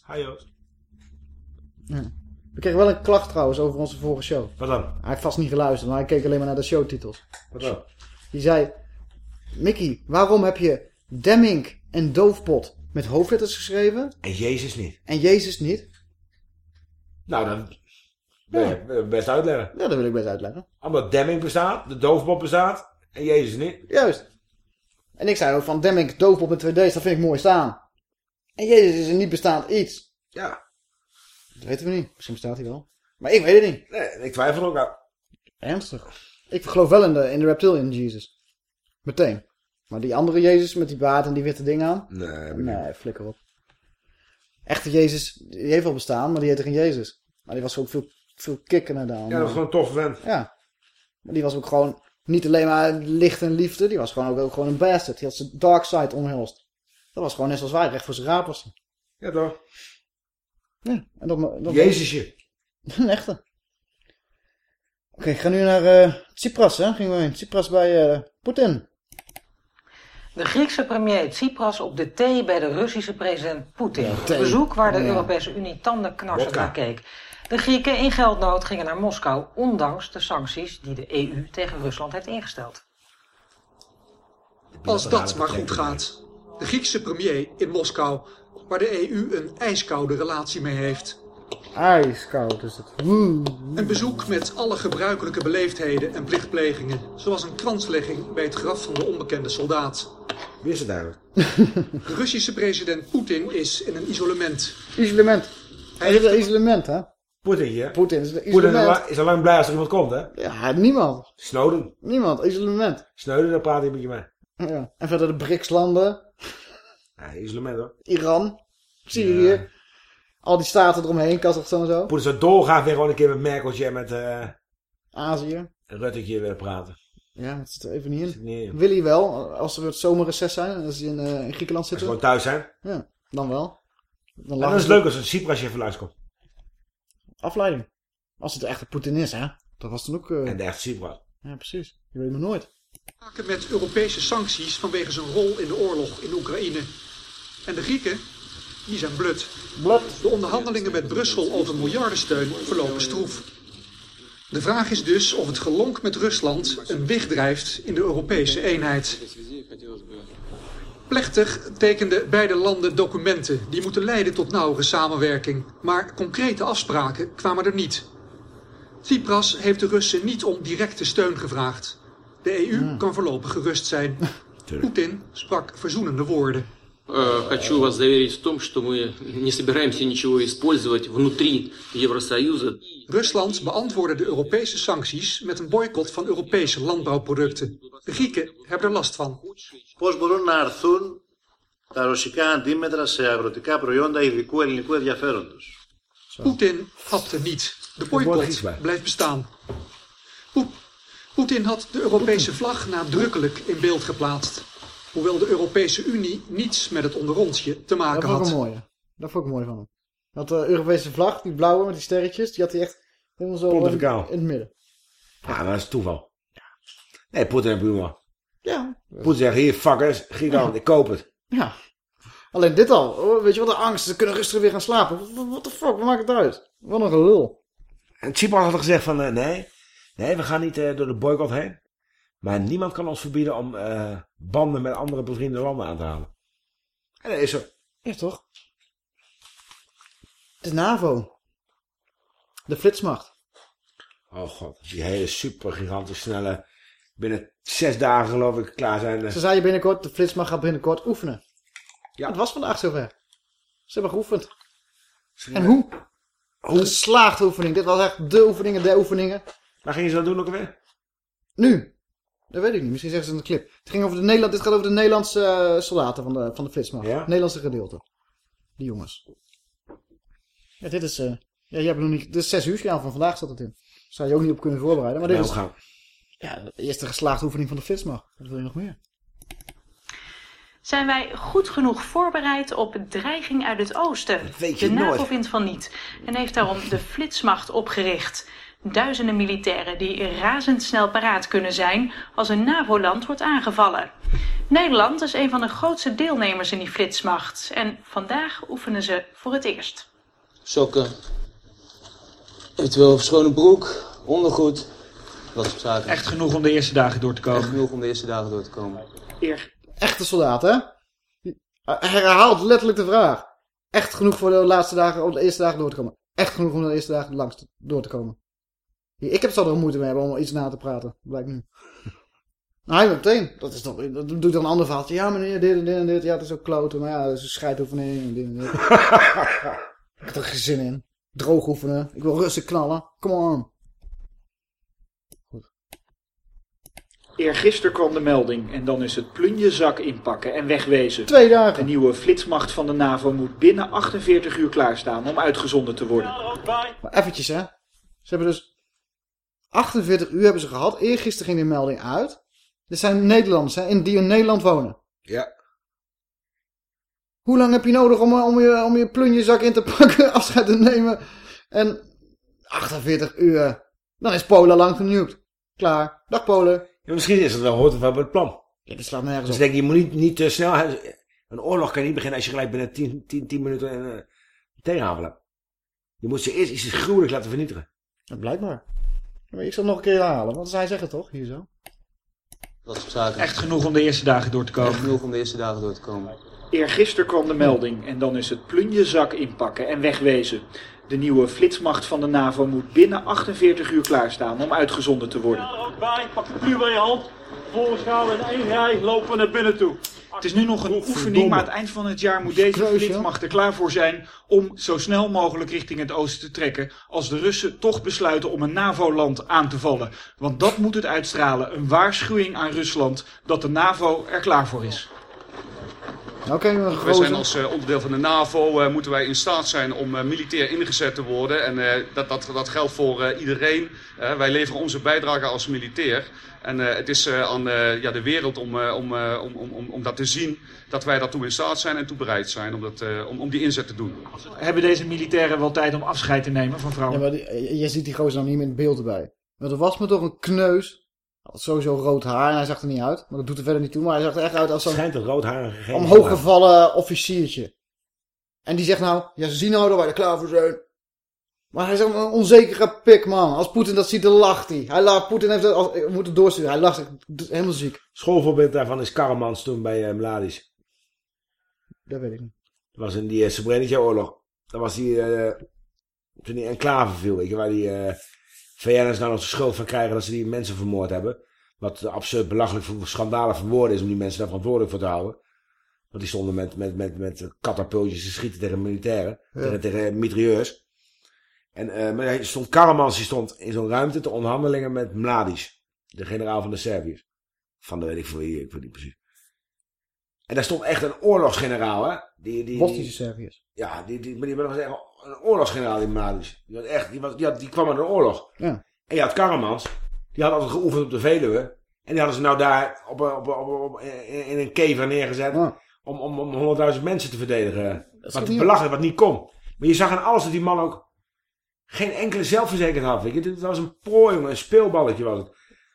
Hi Joost. Ja. We kregen wel een klacht trouwens over onze vorige show. Wat dan? Hij heeft vast niet geluisterd, maar hij keek alleen maar naar de showtitels. Wat dan? Die zei... Mickey, waarom heb je Demming en Doofpot met hoofdletters geschreven En Jezus niet. en Jezus niet? Nou, dan wil je best uitleggen. Ja, dat wil ik best uitleggen. Omdat Demming bestaat, de doofpop bestaat en Jezus niet. Juist. En ik zei ook van Demming, Doofpot met 2D's, dat vind ik mooi staan. En Jezus is een niet bestaand iets. Ja. Dat weten we niet. Misschien bestaat hij wel. Maar ik weet het niet. Nee, ik twijfel ook aan. Ernstig. Ik geloof wel in de, in de reptilian Jesus. Meteen. Maar die andere Jezus met die baard en die witte dingen aan? Nee, Nee, flikker op. Echte Jezus, die heeft wel bestaan, maar die heette geen Jezus. Maar die was ook veel, veel kikker dan. Ja, dat was gewoon een toffe vent. Ja. Maar die was ook gewoon niet alleen maar licht en liefde. Die was gewoon ook, ook gewoon een bastard. Die had zijn dark side omhelst. Dat was gewoon net zoals wij, recht voor zijn rapers. Ja, toch? Ja, en dat, dat Jezusje. Een echte. Oké, ik ga nu naar eh Tsipras, hè? Gingen we heen. Tsipras bij eh Poetin. De Griekse premier Tsipras op de thee bij de Russische president Poetin. Bezoek waar de Ja. Europese Unie tandenknarsend Wodka. naar keek. De Grieken in geldnood gingen naar Moskou, ondanks de sancties die de EU tegen Rusland heeft ingesteld. Als dat maar goed gaat. De Griekse premier in Moskou, waar de EU een ijskoude relatie mee heeft. Ijskoud is het. Een bezoek met alle gebruikelijke beleefdheden en plichtplegingen, zoals een kranslegging bij het graf van de onbekende soldaat. Wie is het eigenlijk? De Russische president Poetin is in een isolement. Isolement. Hij is een isolement, hè? Poetin, ja. Poetin is een is al isolement. lang- is al lang blij als er iemand komt, hè? Ja, niemand. Snowden. Niemand, isolement. Snowden, daar praat hij met je mee. Ja. En verder de BRICS-landen. Ja, isolement, hoor. Iran. Syrië. Al die staten eromheen, Kazachstan en zo. Poetin zou dolgraag weer gewoon een keer met Merkeltje en met eh Azië. Ruttetje willen praten. Ja, dat zit er even niet in. Wil hij wel, als we het zomerreces zijn, en als hij in, eh, in Griekenland Als zitten. ze gewoon thuis zijn. Ja, dan wel. Dan En dan is het leuk als een Cyprasje even langskomt. Afleiding. Als het echt Poetin is, hè. Dat was toen ook... eh, En de echte Cypras. Ja, precies. Je weet maar nooit. Maken met Europese sancties vanwege zijn rol in de oorlog in Oekraïne. En de Grieken, die zijn blut. De onderhandelingen met Brussel over miljardensteun verlopen stroef. De vraag is dus of het gelonk met Rusland een wicht drijft in de Europese eenheid. Plechtig tekenden beide landen documenten die moeten leiden tot nauwere samenwerking. Maar concrete afspraken kwamen er niet. Tsipras heeft de Russen niet om directe steun gevraagd. De EU kan voorlopig gerust zijn. Poetin sprak verzoenende woorden. Э, Хочу вас заверить в том, что мы не собираемся ничего использовать внутри Евросоюза. Rusland beantwoordde de Europese sancties met een boycott van Europese landbouwproducten. De Grieken hebben er last van. Πώς μπορούν να αρθούν τα ρωσικά αντίμετρα σε αγροτικά προϊόντα ειδικού ελληνικού ενδιαφέροντος. Poetin hapte niet. De boycott blijft bestaan. Poe- Poetin had de Europese vlag nadrukkelijk in beeld geplaatst. Hoewel de Europese Unie niets met het onderrondje te Dat maken vond ik had. een mooie. Dat vond ik mooi van hem. Dat de Europese vlag, die blauwe met die sterretjes, die had hij echt helemaal zo in, het midden. Ja, dat is toeval. Nee, Poetin heeft humor. Ja. Poetin zegt, hier, fuckers, Griekenland, ik koop het. Ja. Alleen dit al. Weet je wat de angst? Ze kunnen rustig weer gaan slapen. What the fuck? Wat maakt het uit? Wat een gelul. En Tsipras had gezegd van, eh, nee, nee, we gaan niet eh, door de boycott heen. Maar niemand kan ons verbieden om eh, banden met andere bevriende landen aan te halen. En dat is zo. Ja, toch? De NAVO. De flitsmacht. Oh god, die hele super gigantisch snelle, binnen zes dagen geloof ik klaar zijn. Ze zei je binnenkort, de flitsmacht gaat binnenkort oefenen. Ja. Het was vandaag zover. Ze hebben geoefend. En hoe? Hoe? Een geslaagde oefening. Dit was echt de oefeningen, de oefeningen. Waar gingen ze dat doen ook alweer? Nu? Dat weet ik niet. Misschien zeggen ze in de clip. Het ging over de Nederland, dit gaat over de Nederlandse eh, soldaten van de, van de flitsmacht. Ja? Het Nederlandse gedeelte. Die jongens. Ja, dit is... eh ja, je hebt nog niet... Dit is zes uur van vandaag staat het in. Zou je ook niet op kunnen voorbereiden. Maar dit Nee, is... Ja, de eerste geslaagde oefening van de flitsmacht. Wat wil je nog meer? Zijn wij goed genoeg voorbereid op dreiging uit het oosten? weet je de NAVO nooit. vindt van niet en heeft daarom de flitsmacht opgericht. Duizenden militairen die razendsnel paraat kunnen zijn als een NAVO-land wordt aangevallen. Nederland is een van de grootste deelnemers in die flitsmacht en vandaag oefenen ze voor het eerst. Sokken. Eventueel schone broek, ondergoed. Dat soort zaken. Echt genoeg om de eerste dagen door te komen. Echt genoeg om de eerste dagen door te komen. Echte soldaat, hè? Hij herhaalt letterlijk de vraag. Echt genoeg voor de laatste dagen, om de eerste dagen door te komen. Echt genoeg om de eerste dagen langs door te komen. Ik heb er al moeite mee hebben om iets na te praten. Blijkt nu. Nou, hij meteen. Dat is toch, dat doet dan een ander verhaal. Ja, meneer, dit en dit en dit. Ja, het is ook kloten. Maar ja, dat is een en dit en dit. ik heb er geen zin in. Droog oefenen. Ik wil rustig knallen. Come on. Eergisteren kwam de melding en dan is het plunjezak inpakken en wegwezen. Twee dagen. De nieuwe flitsmacht van de NAVO moet binnen 48 uur klaarstaan om uitgezonden te worden. Maar eventjes, hè. Ze hebben dus 48 uur hebben ze gehad. Eergisteren ging de melding uit. Dit zijn Nederlanders, hè, die in Nederland wonen. Ja. Hoe lang heb je nodig om, om, je, om je plunjezak in te pakken, afscheid te nemen? En 48 uur. Dan is Polen lang genukt. Klaar. Dag Polen. Ja, misschien is het wel hoort het wel bij het plan. Ja, dat slaat nergens Dus op. ik denk, je moet niet, niet te snel... Een oorlog kan niet beginnen als je gelijk binnen 10, 10, 10 minuten een tegenhavel hebt. Je moet ze eerst iets gruwelijk laten vernietigen. Dat blijkbaar. Maar ik zal het nog een keer herhalen, want zij zeggen toch, hier zo. Dat soort zaken. Echt genoeg om de eerste dagen door te komen. Echt genoeg om de eerste dagen door te komen. Eergisteren kwam de melding en dan is het plunjezak inpakken en wegwezen. De nieuwe flitsmacht van de NAVO moet binnen 48 uur klaarstaan om uitgezonden te worden. ook bij, pak de puur bij je hand. Vervolgens gaan we in één rij lopen naar binnen toe. Het is nu nog een oefening, maar aan het eind van het jaar moet deze flitsmacht er klaar voor zijn om zo snel mogelijk richting het oosten te trekken als de Russen toch besluiten om een NAVO-land aan te vallen. Want dat moet het uitstralen, een waarschuwing aan Rusland dat de NAVO er klaar voor is. Oké, Nou, Wij zijn als uh, onderdeel van de NAVO, uh, moeten wij in staat zijn om uh, militair ingezet te worden. En dat, dat, dat geldt voor iedereen. wij leveren onze bijdrage als militair. En het is aan ja, de wereld om, om, om, om, om dat te zien dat wij daartoe in staat zijn en toe bereid zijn om, dat, om, om die inzet te doen. Hebben deze militairen wel tijd om afscheid te nemen van vrouwen? Ja, maar die, je ziet die gozer dan niet meer in het beeld erbij. Want er was me toch een kneus had sowieso rood haar en hij zag er niet uit. Maar dat doet er verder niet toe. Maar hij zag er echt uit als zo'n Schijnt een rood haar gegeven. omhooggevallen officiertje. En die zegt nou, ja ze zien nou dat wij er klaar voor zijn. Maar hij is een onzekere pik man. Als Poetin dat ziet, dan lacht hij. hij laat, Poetin heeft het, als, moet het doorsturen. Hij lacht helemaal ziek. Schoolvoorbeeld daarvan is Karamans toen bij uh, Mladic. Dat weet ik niet. Dat was in die uh, Srebrenica-oorlog. Dat was die, uh, toen die enclave viel, weet je, waar die... Uh, VN'ers nou nog de schuld van krijgen dat ze die mensen vermoord hebben. Wat absurd belachelijk schandalig voor woorden is om die mensen daar verantwoordelijk voor te houden. Want die stonden met, met, met, met katapultjes te schieten tegen militairen. Ja. Tegen, tegen mitrailleurs. En uh, maar hij stond Karamans die stond in zo'n ruimte te onderhandelingen met Mladic. De generaal van de Serviërs. Van de weet ik voor wie, ik weet niet precies. En daar stond echt een oorlogsgeneraal, hè. Die, die, Bosnische Serviërs. Ja, die, die, maar die was echt een oorlogsgeneraal, die Mladic. Die was echt, die, was, die, had, die kwam uit een oorlog. Ja. En je had Karamans. Die had altijd geoefend op de Veluwe. En die hadden ze nou daar op, op, op, op in een kever neergezet. Ja. Om, om, om 100.000 mensen te verdedigen. Wat belachelijk, wat niet kon. Maar je zag aan alles dat die man ook geen enkele zelfverzekerd had. Weet je? Het was een prooi. Een speelballetje was het.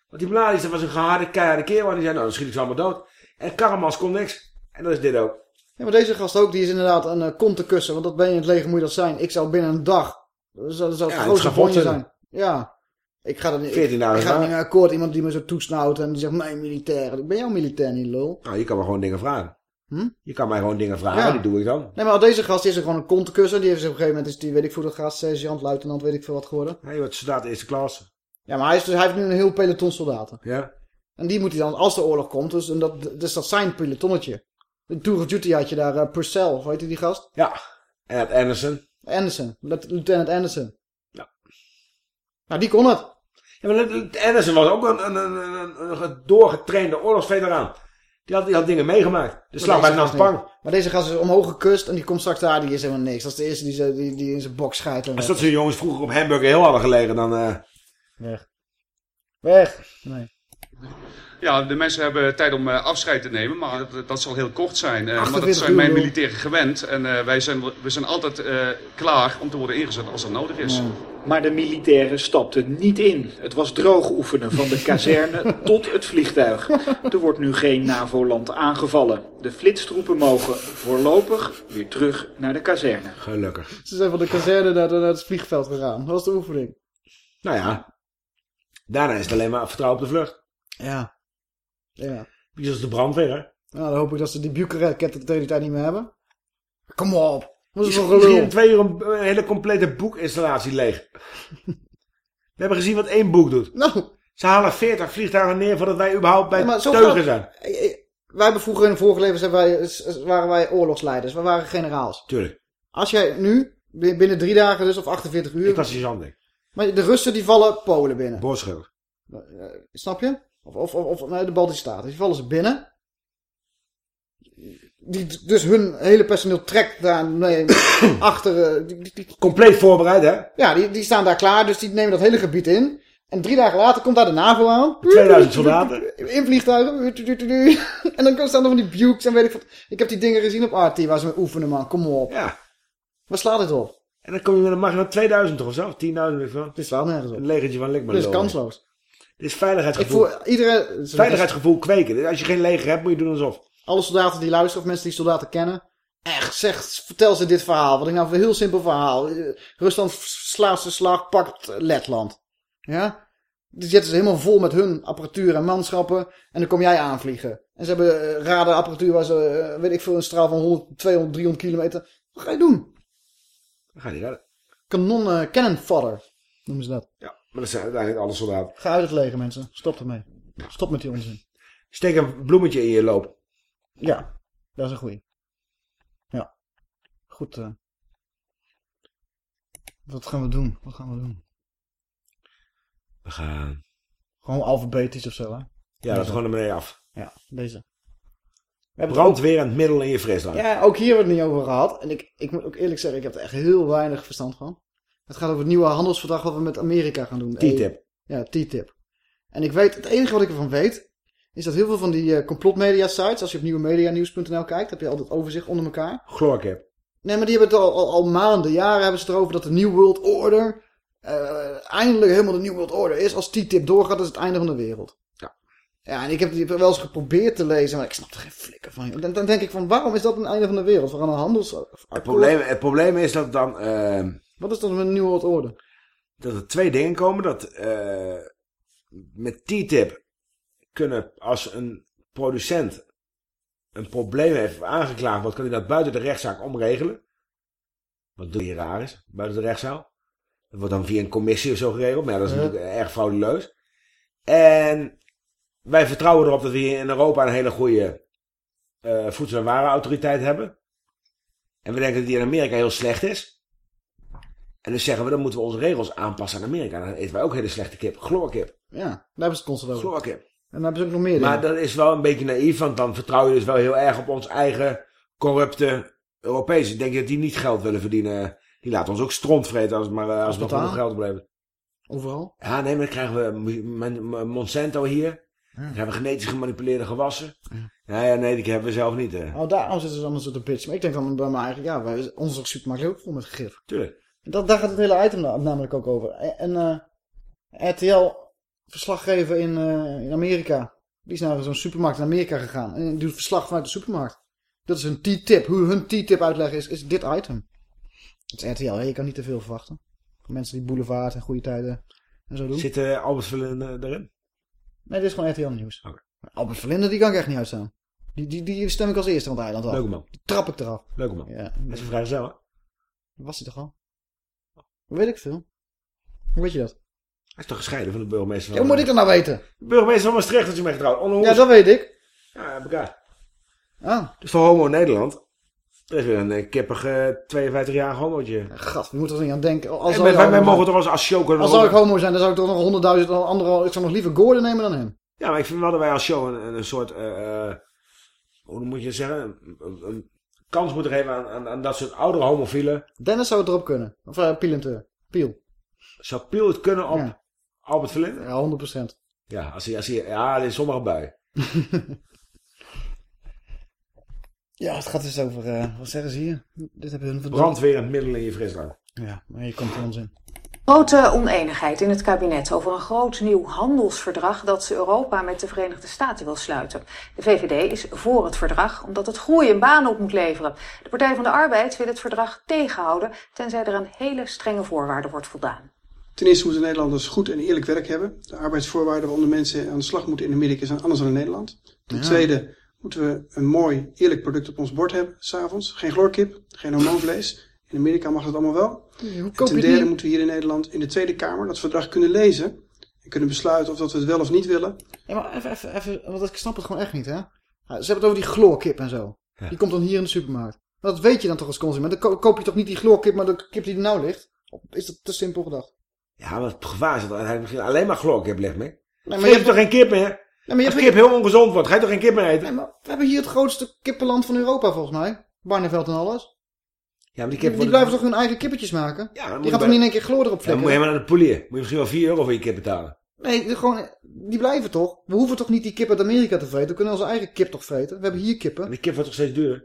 Want die Mladic, dat was een geharde, keiharde kerel. En die zei, nou dan schiet ik ze allemaal dood. En Karamans kon niks. En dat is dit ook. Ja, maar deze gast ook, die is inderdaad een uh, kont te kussen. Want dat ben je in het leger, moet je dat zijn. Ik zou binnen een dag. Dat zou, dat zou het Ja, grootste zijn. Ja. Ik ga er niet, 14 ik, ik ga er niet meer akkoord. Iemand die me zo toesnauwt en die zegt, mijn militair. Ik ben jouw militair niet, lul. Nou, je kan me gewoon dingen vragen. Hm? Je kan mij gewoon dingen vragen, Ja. die doe ik dan. Nee, maar deze gast is er gewoon een kont te kussen. Die heeft op een gegeven moment, is die, weet ik veel, dat gaat sergeant, luitenant, weet ik veel wat geworden. Hij wordt soldaat eerste klas. Ja, maar hij, is dus, hij heeft nu een heel peloton soldaten. Ja. En die moet hij dan, als de oorlog komt, dus, en dat, dus dat zijn pelotonnetje. De Tour of Duty had je daar, uh, Purcell, hoe heet die gast? Ja. En het Anderson. Anderson, Lieutenant Lieutenant Anderson. Ja. Nou, die kon het. Ja, maar Anderson was ook een, een, een, doorgetrainde oorlogsveteraan. Die had, die had dingen meegemaakt. De slag bij niet. Maar deze gast is omhoog gekust en die komt straks daar, die is helemaal niks. Dat is de eerste die, die, die in zijn bok schijt. Als dat zo'n jongens vroeger op hamburger heel hadden gelegen, dan... eh, Weg. Weg. Nee. Ja, de mensen hebben tijd om eh, afscheid te nemen, maar dat, dat zal heel kort zijn. Eh, maar dat 48 zijn mijn militairen gewend. En eh, wij, zijn, we zijn altijd eh, klaar om te worden ingezet als dat nodig is. Maar de militairen stapten niet in. Het was droog oefenen van de kazerne tot het vliegtuig. Er wordt nu geen NAVO-land aangevallen. De flitstroepen mogen voorlopig weer terug naar de kazerne. Gelukkig. Ze zijn van de kazerne naar, naar het vliegveld gegaan. Dat was de oefening. Nou ja. Daarna is het alleen maar vertrouwen op de vlucht. Ja. Ja. Iets als de brandweer, hè? Nou, dan hoop ik dat ze die Bucharest-raketten tegen die tijd niet meer hebben. Kom op. Wat is misschien in twee uur een, een hele complete boekinstallatie leeg. We hebben gezien wat één boek doet. Nou. Ze halen 40 vliegtuigen neer voordat wij überhaupt bij Ja, teugen zijn. Eh, eh, Wij hebben vroeger in de vorige levens wij, waren wij oorlogsleiders. We waren generaals. Tuurlijk. Als jij nu, bi- binnen drie dagen dus, of 48 uur... Ik was ik. Maar de Russen die vallen Polen binnen. Boorschilder. Eh, snap je? Of, of, of, nee, de Baltische Staten. Die vallen ze binnen. Die, dus hun hele personeel trekt daar nee, achter. eh, die, die, die- Compleet voorbereid, hè? ja, die, die staan daar klaar. Dus die nemen dat hele gebied in. En drie dagen later komt daar de NAVO aan. 2000 soldaten. In vliegtuigen. En dan staan er van die bukes en weet ik wat. Ik heb die dingen gezien op RT waar ze mee oefenen, man. Kom op. Ja. Waar slaat dit op? En dan kom je met een naar 2000 toch of zo? 10.000 of zo? Dit slaat nergens op. Een legertje van Likman. Is kansloos. Dit is veiligheidsgevoel. Iedereen... Veiligheidsgevoel kweken. Als je geen leger hebt, moet je doen alsof. Alle soldaten die luisteren of mensen die soldaten kennen. Echt, zeg, vertel ze dit verhaal. Wat ik nou voor een heel simpel verhaal. Rusland slaat zijn slag, pakt Letland. Ja? Die zetten ze helemaal vol met hun apparatuur en manschappen. En dan kom jij aanvliegen. En ze hebben eh, radarapparatuur waar ze, eh, weet ik veel, een straal van 100, 200, 300 kilometer. Wat ga je doen? Dan ga je redden. Kanon, eh, cannon fodder, noemen ze dat. Ja, maar dat zijn uiteindelijk alle soldaten. Ga uit het leger, mensen. Stop ermee. Stop met die onzin. Steek een bloemetje in je loop. Ja, dat is een goeie. Ja. Goed. eh. Wat gaan we doen? Wat gaan we doen? We gaan... Gewoon alfabetisch of zo, hè? Ja, dat is gewoon naar beneden af. Ja, deze. We Brandwerend middel in je frisdrank. Ja, ook hier wordt het niet over gehad. En ik, ik moet ook eerlijk zeggen, ik heb er echt heel weinig verstand van. Het gaat over het nieuwe handelsverdrag wat we met Amerika gaan doen. TTIP. Ja, TTIP. En ik weet, het enige wat ik ervan weet, is dat heel veel van die eh, complotmedia sites, als je op nieuwemedianieuws.nl kijkt, heb je altijd overzicht onder elkaar. Chloorkip. Nee, maar die hebben het al, al, al maanden, jaren hebben ze het erover dat de New World Order eh, eindelijk helemaal de New World Order is. Als TTIP doorgaat, is het einde van de wereld. Ja. Ja, en ik heb die wel eens geprobeerd te lezen, maar ik snap er geen flikker van. Dan, dan denk ik van, waarom is dat een einde van de wereld? We gaan een handels... Het probleem, het probleem is dat dan... eh, Wat is dan een New World Order? dat er twee dingen komen. Dat eh, met TTIP kunnen als een producent een probleem heeft aangeklaagd wordt, kan hij dat buiten de rechtszaak omregelen. Wat doe je raar is, buiten de rechtszaal. Dat wordt dan via een commissie of zo geregeld, maar ja, dat is Ja. natuurlijk erg frauduleus. En wij vertrouwen erop dat we hier in Europa een hele goede eh, voedsel- en warenautoriteit hebben. En we denken dat die in Amerika heel slecht is. En dus zeggen we, dan moeten we onze regels aanpassen aan Amerika. Dan eten wij ook hele slechte kip. Chloorkip. Ja, daar hebben ze het constant over. Chloorkip. En dan hebben ze ook nog meer Maar dingen. dat is wel een beetje naïef, want dan vertrouw je dus wel heel erg op ons eigen corrupte Europees. Ik denk dat die niet geld willen verdienen. Die laten ons ook stront vreten als maar eh, als het nog geld oplevert. Overal? Ja, nee, maar dan krijgen we Mon- Mon- Monsanto hier. Dan krijgen we genetisch gemanipuleerde gewassen. Ja, ja, nee, die hebben we zelf niet. Hè. Oh, daarom zitten ze allemaal zo te bitchen. Maar ik denk dan bij mij eigenlijk, ja, wij, onze supermarkt is ook vol met gif. Tuurlijk. Dat, daar gaat het hele item na- namelijk ook over. En eh, RTL, verslaggever in, eh, in Amerika, die is naar zo'n supermarkt in Amerika gegaan. En die doet verslag vanuit de supermarkt. Dat is hun T-tip. Hoe hun T-tip uitleggen is, is dit item. Het is RTL, hè? je kan niet te veel verwachten. Mensen die boulevard en goede tijden en zo doen. Zit eh, Albert Verlinde erin? Nee, dit is gewoon RTL nieuws. Albert Verlinde, die kan ik echt niet uitstaan. Die, die, die stem ik als eerste van het eiland af. Leuke man. Die trap ik eraf. Leuke man. Ja. Dat is een vrijgezel, hè? Was hij toch al? Weet ik veel? Hoe weet je dat? Hij is toch gescheiden van de burgemeester Ja, van... hoe moet ik dat nou weten? De burgemeester van Maastricht is je mee getrouwd. Onno Ja, dat weet ik. Ja, heb elkaar. Ah. Dus voor Homo Nederland. Er is weer een eh, kippige 52-jarig homootje. Gat, we moeten er niet aan denken. Als zou wij, wij, mogen toch als, als show kunnen Als zou ik homo zijn, dan zou ik toch nog honderdduizend andere... Ik zou nog liever Gordon nemen dan hem. Ja, maar ik vind wel dat wij als show een, een soort... eh, hoe moet je zeggen? Een kans moeten geven aan, aan, aan dat soort oudere homofielen. Dennis zou het erop kunnen. Of uh, Piel Piel. Zou Piel het kunnen op Ja. Albert Verlinde? Ja, 100%. Ja, als hij, als hij, ja, in sommige buien. Ja, het gaat dus over... eh, wat zeggen ze hier? Dit hebben hun Brandwerend middel in je frisdrank. Ja, maar hier komt er onzin. Grote oneenigheid in het kabinet over een groot nieuw handelsverdrag dat Europa met de Verenigde Staten wil sluiten. De VVD is voor het verdrag omdat het groei en banen op moet leveren. De Partij van de Arbeid wil het verdrag tegenhouden tenzij er aan hele strenge voorwaarden wordt voldaan. Ten eerste moeten Nederlanders goed en eerlijk werk hebben. De arbeidsvoorwaarden waaronder mensen aan de slag moeten in Amerika zijn anders dan in Nederland. Ten Ja. tweede moeten we een mooi eerlijk product op ons bord hebben, s'avonds. Geen chloorkip, geen hormoonvlees. In Amerika mag dat allemaal wel. Hoe En koop ten je derde die? moeten we hier in Nederland in de Tweede Kamer dat verdrag kunnen lezen. En kunnen besluiten of dat we het wel of niet willen. Ja, maar even, even, even, want ik snap het gewoon echt niet, hè. Ze hebben het over die chloorkip en zo. Die komt dan hier in de supermarkt. Maar dat weet je dan toch als consument? Dan ko- koop je toch niet die chloorkip, maar de kip die er nou ligt? Of is dat te simpel gedacht? Ja, maar het gevaar is dat hij misschien alleen maar chloorkip ligt mee. Nee, maar je hebt toch geen kip meer? maar je Als hebt- kip heel ongezond wordt, ga je toch geen kip meer eten? Nee, maar we hebben hier het grootste kippenland van Europa volgens mij. Barneveld en alles. Ja, maar die Die, kip die blijven toch hun eigen kippetjes maken? Ja, dan die gaat toch niet in één keer chloor erop Dan flikkeren? moet je helemaal naar de polier. Moet je misschien wel 4 euro voor je kip betalen. Nee, de- gewoon, die blijven toch? We hoeven toch niet die kip uit Amerika te vreten? We kunnen onze eigen kip toch vreten? We hebben hier kippen. En die kip wordt toch steeds duurder?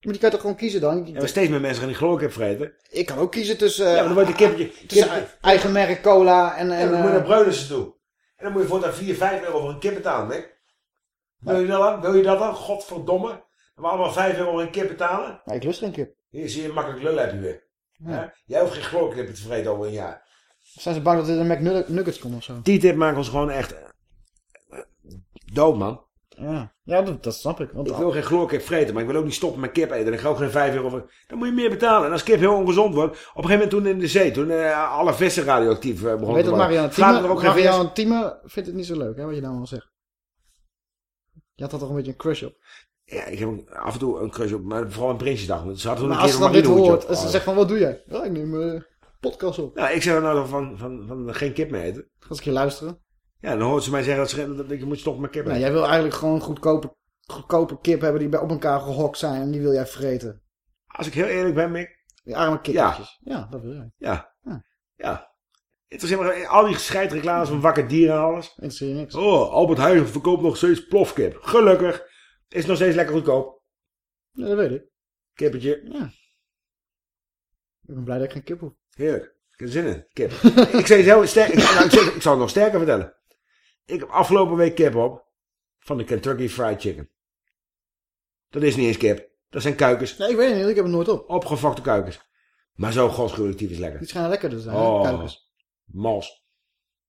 Maar die kan je toch gewoon kiezen dan? Ja, maar steeds meer mensen gaan die chloorkip vreten. Ik kan ook kiezen tussen... ja, maar dan wordt een kippetje... tussen kippetje eigen merk cola en... ja, en dan moet je eh, naar Breunissen toe. En dan moet je voortaan 4, 5 euro voor een kip betalen, hè? Wil je dat dan? Wil je dat dan? Godverdomme. We allemaal 5 euro voor een kip betalen? Nee, ik lust geen kip. Hier zie je makkelijk lul heb je weer. Ja. Jij hoeft geen chloorkip te vreten over een jaar. Zijn ze bang dat er een McNuggets komt of zo? Die tip maakt ons gewoon echt eh, dood, man. Ja, ja dat, dat snap ik. Want Ik wil geen chloorkip vreten, maar ik wil ook niet stoppen met kip eten. En ik ga ook geen 5 euro voor... Dan moet je meer betalen. En als kip heel ongezond wordt... Op een gegeven moment toen in de zee, toen eh, alle vissen radioactief eh, begonnen te dat worden. Marianne Thieme, ook? Marianne Thieme vindt het niet zo leuk, hè, wat je nou allemaal zegt. Je had er toch een beetje een crush op. Ja, ik heb af en toe een crush op, maar vooral een Prinsjesdag. Ze hadden Maar een als keer ze dan dit hoort, als ze zegt van, wat doe jij? Ja, ik neem eh podcast op. Nou, ik zeg nou van, van, van, geen kip meer eten. Ga eens een keer luisteren. Ja, dan hoort ze mij zeggen dat, ze, dat je moet stoppen met kip Nou, jij wil eigenlijk gewoon goedkope, goedkope kip hebben die bij op elkaar gehokt zijn en die wil jij vreten. Als ik heel eerlijk ben, Mick. Die arme kipjes. Ja. dat wil jij. Ja. Ja. Ja. Het was helemaal, al die scheidreclames van wakker dieren en alles. Je niks. Oh, Albert Heijn verkoopt nog steeds plofkip. Gelukkig. Is nog steeds lekker goedkoop. Ja, dat weet ik. Kippetje. Ja. Ik ben blij dat ik geen kip hoef. Heerlijk. Ik heb zin in. Kip. ik zei zo sterk. Ik, nou, ik, zeg- ik zal het nog sterker vertellen. Ik heb afgelopen week kip op. Van de Kentucky Fried Chicken. Dat is niet eens kip. Dat zijn kuikens. Nee, ik weet het niet. Ik heb het nooit op. Opgefokte kuikens. Maar zo godschuwelijk typisch lekker. Die schijnen lekker te zijn, Oh, kuikens. mals.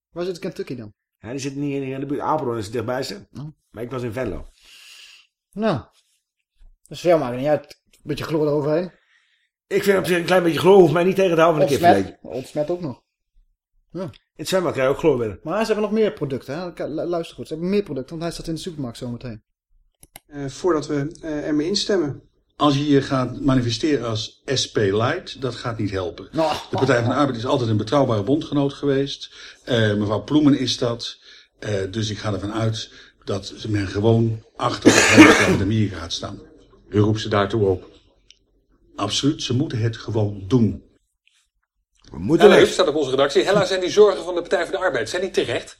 Waar zit Kentucky dan? Ja, die zit niet in, in de buurt. Apeldoorn is het dichtbij. Oh. Maar ik was in Venlo. Nou. Dus veel maakt niet uit. Een beetje chloor eroverheen. Ik vind op zich een klein beetje chloor hoeft mij niet tegen te houden van een Ontsmet. kipfilet. Ontsmet ook nog. Ja. In het zwembad krijg je ook chloor binnen. Maar ze hebben nog meer producten. Hè? Luister goed. Ze hebben meer producten, want hij staat in de supermarkt zometeen. Eh, voordat we eh, ermee instemmen. Als je je gaat manifesteren als SP Light, dat gaat niet helpen. De Partij van de Arbeid is altijd een betrouwbare bondgenoot geweest. Eh, mevrouw Ploemen is dat. Eh, dus ik ga ervan uit dat men gewoon achter in Amerika gaat staan. U roept ze daartoe op. Absoluut, ze moeten het gewoon doen. We moeten Hella staat op onze redactie. Hella, zijn die zorgen van de Partij voor de Arbeid, zijn die terecht?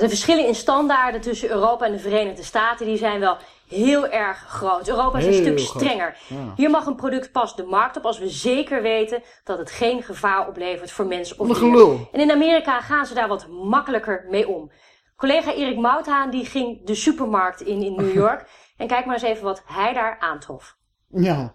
De verschillen in standaarden tussen Europa en de Verenigde Staten die zijn wel heel erg groot. Europa is een Heel stuk groot. strenger. Ja. Hier mag een product pas de markt op als we zeker weten dat het geen gevaar oplevert voor mensen of Wat een dier. gelul. En in Amerika gaan ze daar wat makkelijker mee om. Collega Erik Mouthaan die ging de supermarkt in in New York. en kijk maar eens even wat hij daar aantrof. Ja.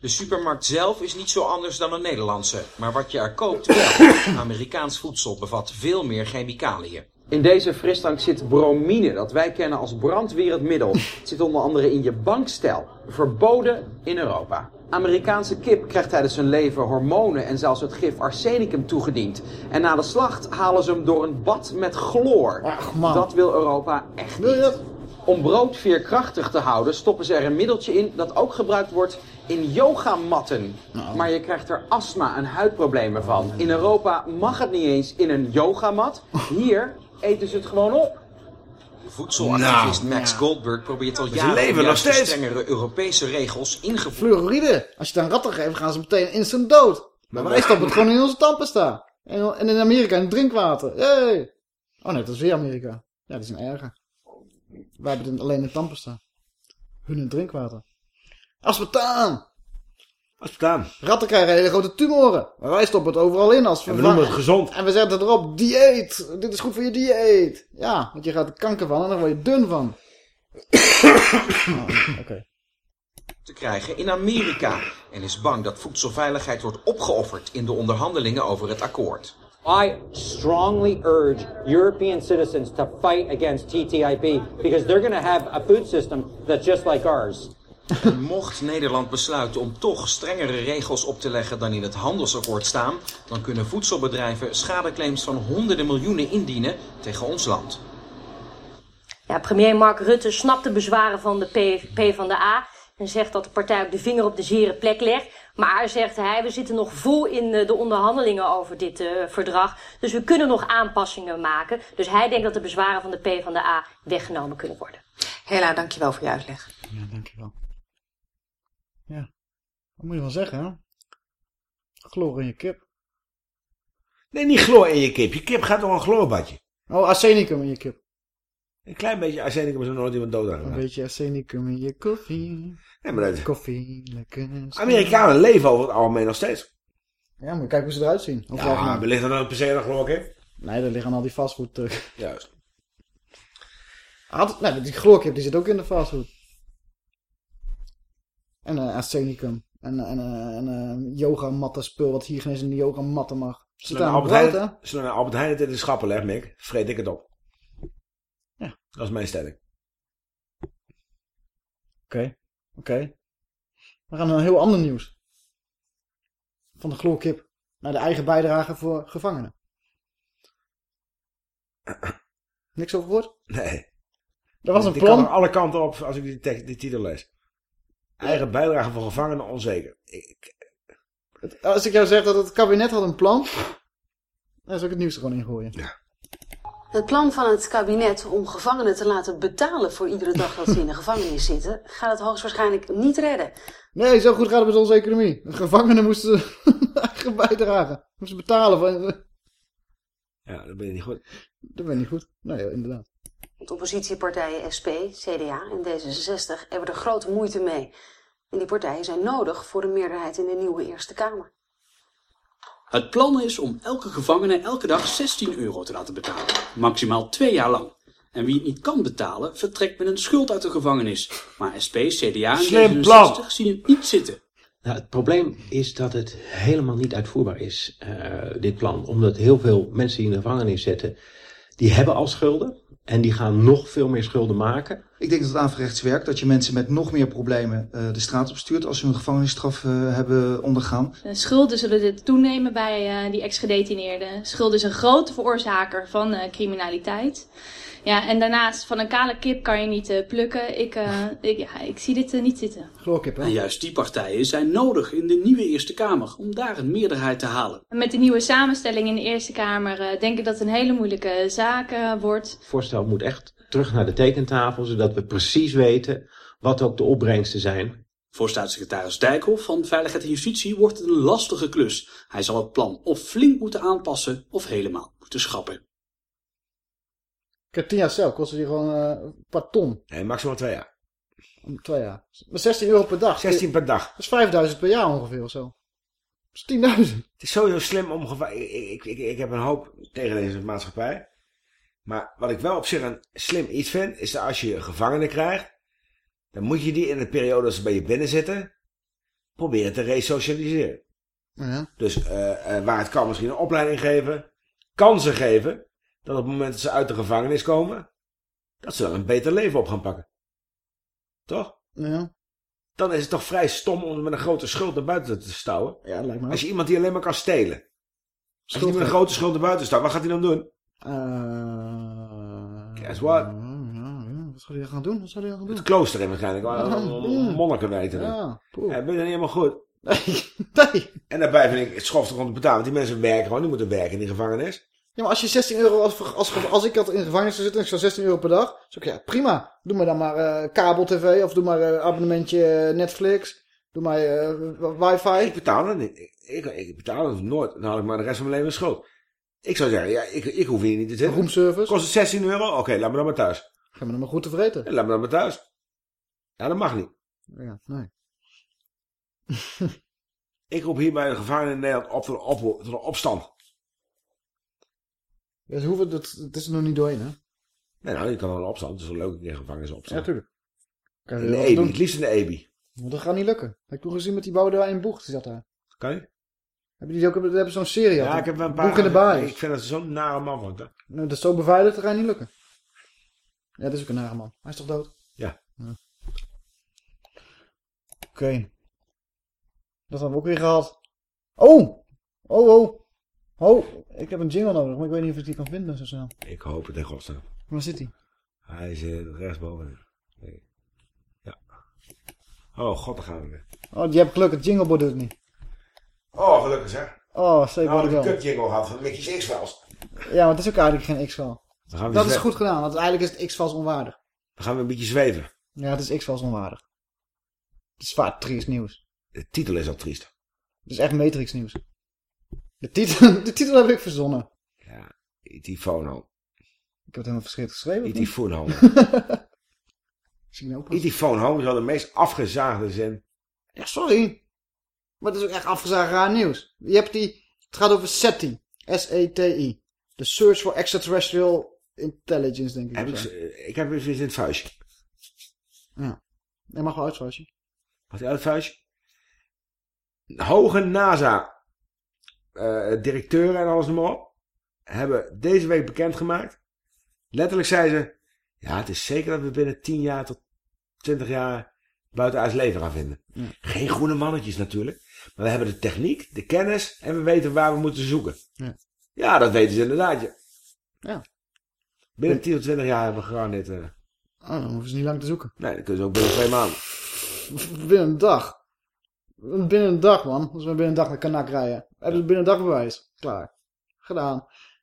De supermarkt zelf is niet zo anders dan een Nederlandse. Maar wat je er koopt wel. Amerikaans voedsel bevat veel meer chemicaliën. In deze frisdrank zit bromine, dat wij kennen als brandwerend middel. Het zit onder andere in je bankstel. Verboden in Europa. Amerikaanse kip krijgt tijdens zijn leven hormonen en zelfs het gif arsenicum toegediend. En na de slacht halen ze hem door een bad met chloor. Dat wil Europa echt niet. Om brood veerkrachtig te houden stoppen ze er een middeltje in dat ook gebruikt wordt in yogamatten. Maar je krijgt er astma en huidproblemen van. In Europa mag het niet eens in een yogamat. Hier eten ze het gewoon op. Voedselactivist Nou, Max ja. Goldberg probeert al jaren leven nog steeds. strengere Europese regels ingevoerd Fluoride. Als je het aan ratten geeft, gaan ze meteen instant dood. Maar wij stoppen het gewoon in onze tandpasta. En, en in Amerika in drinkwater. Hey. Oh nee, dat is weer Amerika. Ja, die zijn erger. Wij hebben het alleen in tandpasta. Hun in drinkwater. Aspartaan. Aspartaan. Ratten krijgen hele grote tumoren. Maar wij stoppen het overal in als En we noemen het gezond. En we zetten erop, dieet. Dit is goed voor je dieet. Ja, want je gaat er kanker van en dan word je dun van. Oh, Oké. te krijgen in Amerika. En is bang dat voedselveiligheid wordt opgeofferd in de onderhandelingen over het akkoord. I strongly urge European citizens to fight against TTIP because they're going to have a food system that's just like ours. En mocht Nederland besluiten om toch strengere regels op te leggen dan in het handelsakkoord staan, dan kunnen voedselbedrijven schadeclaims van honderden miljoenen indienen tegen ons land. Ja, premier Mark Rutte snapt de bezwaren van de P, P van de A en zegt dat de partij ook de vinger op de zere plek legt. Maar, zegt hij, we zitten nog vol in eh, de onderhandelingen over dit eh, verdrag. Dus we kunnen nog aanpassingen maken. Dus hij denkt dat de bezwaren van de P van de A weggenomen kunnen worden. Hela, dankjewel voor je uitleg. Ja, dankjewel. Ja. Wat moet je wel zeggen, hè? Chloor in je kip. Nee, niet chloor in je kip. Je kip gaat door een chloorbadje. Oh, arsenicum in je kip. Een klein beetje arsenicum is er nooit iemand dood aan Een beetje arsenicum in je koffie. Nee, maar dat... Koffie, lekker. Amerikanen leven over het algemeen nog steeds. Ja, je kijken hoe ze eruit zien. Het Ja, we liggen dan per se nog chloorkip. Nee, daar liggen al die fastfood terug. Juist. Had, nee, die chloorkip die zit ook in de fastfood. En eh arsenicum. En, en, eh, en eh, yoga matten spul wat hier geen eens in de yoga matten mag. Zit aan Albert brood, hè? Heijn, zullen Albert Heijn het in de schappen legt, Mick, vreet ik het op. Ja. Dat is mijn stelling. Oké, oké. We gaan naar een heel ander nieuws. Van de chloorkip naar de eigen bijdrage voor gevangenen. Niks over gehoord? Nee. Er was een Die plan. kan er alle kanten op als ik die, die titel lees. Eigen bijdrage voor gevangenen onzeker. Ik, Als ik jou zeg dat het kabinet had een plan, dan zou ik het nieuws er gewoon ingooien. Het plan van het kabinet om gevangenen te laten betalen voor iedere dag dat ze in de gevangenis zitten, gaat het hoogstwaarschijnlijk niet redden. Nee, zo goed gaat het met onze economie. De gevangenen moesten eigen bijdragen. Moesten betalen. Van... Ja, dat ben je niet goed. Dat ben je niet goed. Nee, inderdaad. Want oppositiepartijen SP, CDA en D66 hebben er grote moeite mee. En die partijen zijn nodig voor de meerderheid in de nieuwe Eerste Kamer. Het plan is om elke gevangene elke dag 16 euro te laten betalen. Maximaal twee jaar lang. En wie het niet kan betalen, vertrekt met een schuld uit de gevangenis. Maar SP, CDA en Slim D66 plan. zien het niet zitten. Nou, het probleem is dat het helemaal niet uitvoerbaar is, eh, dit plan. Omdat heel veel mensen die in de gevangenis zitten, die hebben al schulden. En die gaan nog veel meer schulden maken. Ik denk dat het averechts werkt, dat je mensen met nog meer problemen eh, de straat op stuurt als ze hun gevangenisstraf eh, hebben ondergaan. De schulden zullen dit toenemen bij eh, die ex-gedetineerden. Schuld is een grote veroorzaker van eh, criminaliteit. Ja, en daarnaast, van een kale kip kan je niet eh, plukken. Ik, eh, ik, ja, ik zie dit eh, niet zitten. Chloorkip, En juist die partijen zijn nodig in de nieuwe Eerste Kamer om daar een meerderheid te halen. En Met de nieuwe samenstelling in de Eerste Kamer eh, denk ik dat het een hele moeilijke zaak wordt. Het voorstel moet echt terug naar de tekentafel, zodat we precies weten wat ook de opbrengsten zijn. Voor staatssecretaris Dijkhoff van Veiligheid en Justitie wordt het een lastige klus. Hij zal het plan of flink moeten aanpassen of helemaal moeten schrappen. Heb 10 jaar cel, kostte die gewoon eh, een paar ton. Nee, maximaal twee jaar. Om twee jaar. Maar 16 euro per dag. 16 per dag. Dat is 5000 per jaar ongeveer of zo. Dat is 10.000. Het is sowieso slim om... ik, ik, ik heb een hoop tegen deze maatschappij. Maar wat ik wel op zich een slim iets vind... is dat als je gevangenen krijgt... dan moet je die in de periode dat ze bij je binnen zitten... proberen te resocialiseren. Ja. Dus eh, eh, waar het kan misschien een opleiding geven... kansen geven... dat op het moment dat ze uit de gevangenis komen... dat ze dan een beter leven op gaan pakken. Toch? Ja. Dan is het toch vrij stom om met een grote schuld naar buiten te stouwen. Ja, lijkt me Als je iemand die alleen maar kan stelen. Als je met een grote schuld naar buiten staat, wat gaat hij dan doen? Uh, Guess what? Wat zou hij gaan doen? Wat zou hij gaan doen? Het klooster in waarschijnlijk. Monniken weten. Ja, Ja, ben je dan helemaal goed? Nee. En daarbij vind ik het schoft om te betalen. Want die mensen werken gewoon. Die moeten werken in die gevangenis. Ja, maar als je 16 euro, als, als, als ik had in de gevangenis zou zitten en ik zou 16 euro per dag, zou ik ja, prima. Doe maar dan maar eh kabel-tv of doe maar eh, abonnementje eh, Netflix. Doe maar eh, wifi. Ik betaal het niet. Ik, betaal het nooit. Dan ik maar de rest van mijn leven een schuld. Ik zou zeggen, ja, ik, ik hoef hier niet te zitten. Roomservice. Kost het 16 euro? Oké, laat me dan maar thuis. Ga me dan maar goed tevreden. Ja, laat me dan maar thuis. Ja, dat mag niet. Ja, nee. Ik roep hier bij de gevangenen in Nederland op tot een, op, tot een opstand. Ja, ze hoeven, dat, het is er nog niet doorheen, hè? Nee, nou, je kan wel een opstand. Het is wel leuk een keer gevangenisopstand. Ja, tuurlijk. Kan je In de EBI. doen. Het liefst in de EBI. Maar dat gaat niet lukken. Heb ik toen gezien met die Boudewijn in Boeg, die zat daar. Kan je? Hebben die ook hebben, zo'n serie Ja, ik heb wel een paar... Boeg in de baai. Ik vind dat zo'n nare man van. hè. Nou, dat is zo beveiligd, dat gaat niet lukken. Ja, dat is ook een nare man. Hij is toch dood? Ja. Oké. Dat hebben we ook weer gehad. Oh! Oh, oh. Oh, ik heb een jingle nodig, maar ik weet niet of ik die kan vinden zo snel. Ik hoop het in godsnaam. Waar zit hij? Hij zit rechtsboven. Nee. Ja. Oh, god, daar gaan we weer. Oh, je hebt geluk, het jingleboard doet het niet. Oh, gelukkig zeg. Oh, Nou, wat ik ik een wel. kut jingle gehad van Mickey's X-Files. Ja, maar het is ook eigenlijk geen X-File. Dan gaan we Dat is goed gedaan, want eigenlijk is het X-Files onwaardig. Dan gaan we een beetje zweven. Ja, het is X-Files onwaardig. Het is vaak triest nieuws. De titel is al triest. Het is echt Matrix nieuws. De titel, de titel heb ik verzonnen. E.T. Phono. Ik heb het helemaal verschrikkelijk geschreven. E.T. pas? E.T. Home is wel de meest afgezaagde zin. Ja, sorry. Maar het is ook echt afgezaagd raar nieuws. Je hebt die... Het gaat over SETI. S-E-T-I. The Search for Extraterrestrial Intelligence, denk ik. Heb ik, ze- ik heb eens in het vuistje. Ja. Je mag wel uitvouwen. Wat hij uit het vuistje? Hoge NASA eh, directeuren en alles noem maar op hebben deze week bekendgemaakt. Letterlijk zei ze, ja het is zeker dat we binnen 10 jaar tot 20 jaar buitenaards leven gaan vinden. Ja. Geen groene mannetjes natuurlijk. Maar we hebben de techniek, de kennis en we weten waar we moeten zoeken. Ja. Ja, dat weten ze inderdaad. Ja. Ja. Binnen 10 tot 20 jaar hebben we gegarandeerd... eh Oh, dan hoeven ze niet lang te zoeken. nee, dan kunnen ze ook binnen twee maanden. Binnen een dag. Binnen een dag, man. Als we binnen een dag naar Kanak rijden. Hebben ze binnen een dag bewijs. Klaar. Gedaan.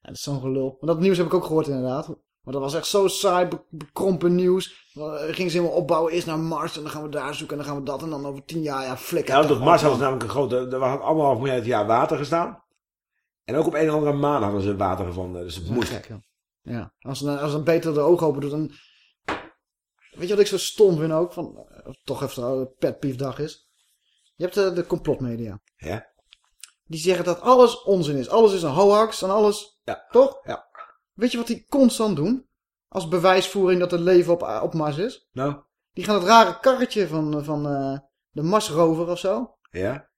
Ja, dat is zo'n gelul. Maar dat nieuws heb ik ook gehoord inderdaad. Maar dat was echt zo saai, be- bekrompen nieuws. Dan eh, gingen ze helemaal opbouwen. Eerst naar Mars en dan gaan we daar zoeken en dan gaan we dat. En dan over tien jaar, ja, flikker. Ja, op Mars hadden ze namelijk een grote... Er was anderhalf miljard jaar water gestaan. En ook op een of andere maan hadden ze water gevonden. Dus het moest. gek. Ja, als dan, als dan Peter de ogen open doet, dan... Weet je wat ik zo stom vind ook? Van, eh, toch even een pet peeve dag is. Je hebt de, de complotmedia. Ja. Die zeggen dat alles onzin is. Alles is een hoax en alles... Ja. Toch? Ja. Weet je wat die constant doen? Als bewijsvoering dat het leven op, op Mars is? Nou? Die gaan het rare karretje van, van eh, de Marsrover of zo... Ja.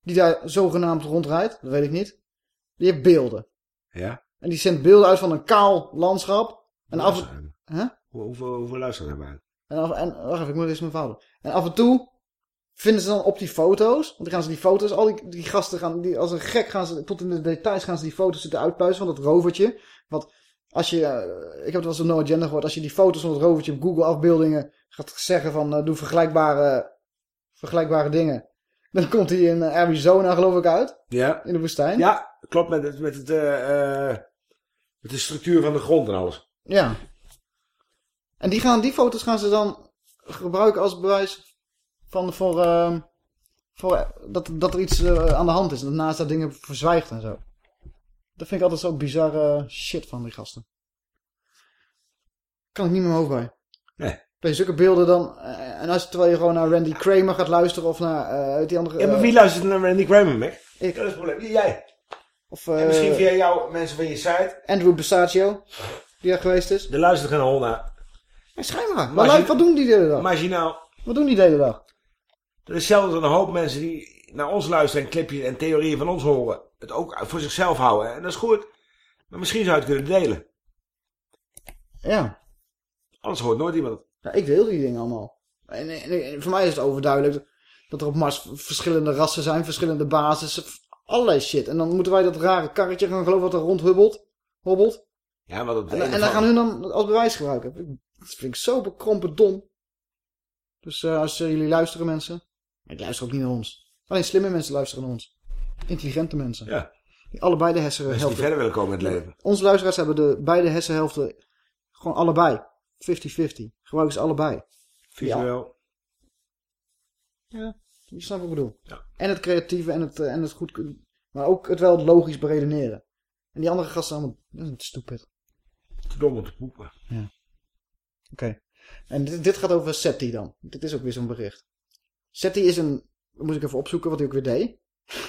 Die daar zogenaamd rondrijdt, dat weet ik niet. Die heeft beelden. Ja. En die zendt beelden uit van een kaal landschap. En af. Huh? Hoe- Hoeveel, hoeveel luisteren hebben we? En, af, en wacht even, ik moet eens mijn vouwen. En af en toe vinden ze dan op die foto's, want dan gaan ze die foto's, al die, die gasten gaan, die, als een gek gaan ze, tot in de details gaan ze die foto's zitten uitpluizen van dat rovertje. Want als je, eh, ik heb het wel eens op No Agenda gehoord, als je die foto's van het rovertje op Google afbeeldingen gaat zeggen van eh, doe vergelijkbare, vergelijkbare dingen. Dan komt hij in eh, Arizona geloof ik uit. Ja. In de woestijn. Ja, klopt met, het, met, het, met de structuur van de grond en alles. Ja. En die, gaan, die foto's gaan ze dan gebruiken als bewijs van, voor, ehm, voor, eh, dat, dat er iets eh, aan de hand is. Dat NASA dingen verzwijgt en zo. Dat vind ik altijd zo bizarre shit van die gasten. Kan ik niet meer mijn hoofd bij. Nee. Dat je zulke beelden dan... eh, en als, terwijl je gewoon naar Randy Kramer gaat luisteren of naar eh, die andere... Ja, maar wie luistert naar Randy Kramer, Mick? Ik. Dat is het probleem. Jij. Of, en misschien via jou, mensen van je site. Andrew Basaccio, die er geweest is. Er luistert geen hol naar. Ja, schijnbaar. Maar je- wat doen die de hele dag? Maar als je nou... Wat doen die de hele dag? Er is zelfs een hoop mensen die naar ons luisteren en clipjes en theorieën van ons horen. Het ook voor zichzelf houden. En dat is goed. Maar misschien zou je het kunnen delen. Ja. Anders hoort nooit iemand. Ja, ik deel die dingen allemaal. En, en- en voor mij is het overduidelijk dat er op Mars verschillende rassen zijn, verschillende basissen, allerlei shit. En dan moeten wij dat rare karretje gaan geloven wat er rondhubbelt. Hobbelt. Ja, maar dat En, en dan gaan hun dan als bewijs gebruiken. Dat vind ik zo bekrompen dom. Dus eh, als eh, jullie luisteren mensen. Ik luister ook niet naar ons. Alleen slimme mensen luisteren naar ons. Intelligente mensen. Ja. Die allebei de hersenhelften. Die verder willen komen in het leven. Onze luisteraars hebben de beide hersenhelften gewoon allebei. 50-50. Gebruiken ze allebei. Visueel. Ja, je snapt wat ik bedoel. En het creatieve en het, eh, en het goed Maar ook het wel logisch beredeneren. En die andere gasten allemaal dat is stupid. Te dom om te poepen. Ja. Oké. En dit, dit gaat over SETI dan. Dit is ook weer zo'n bericht. SETI is een... Moet ik even opzoeken wat hij ook weer deed.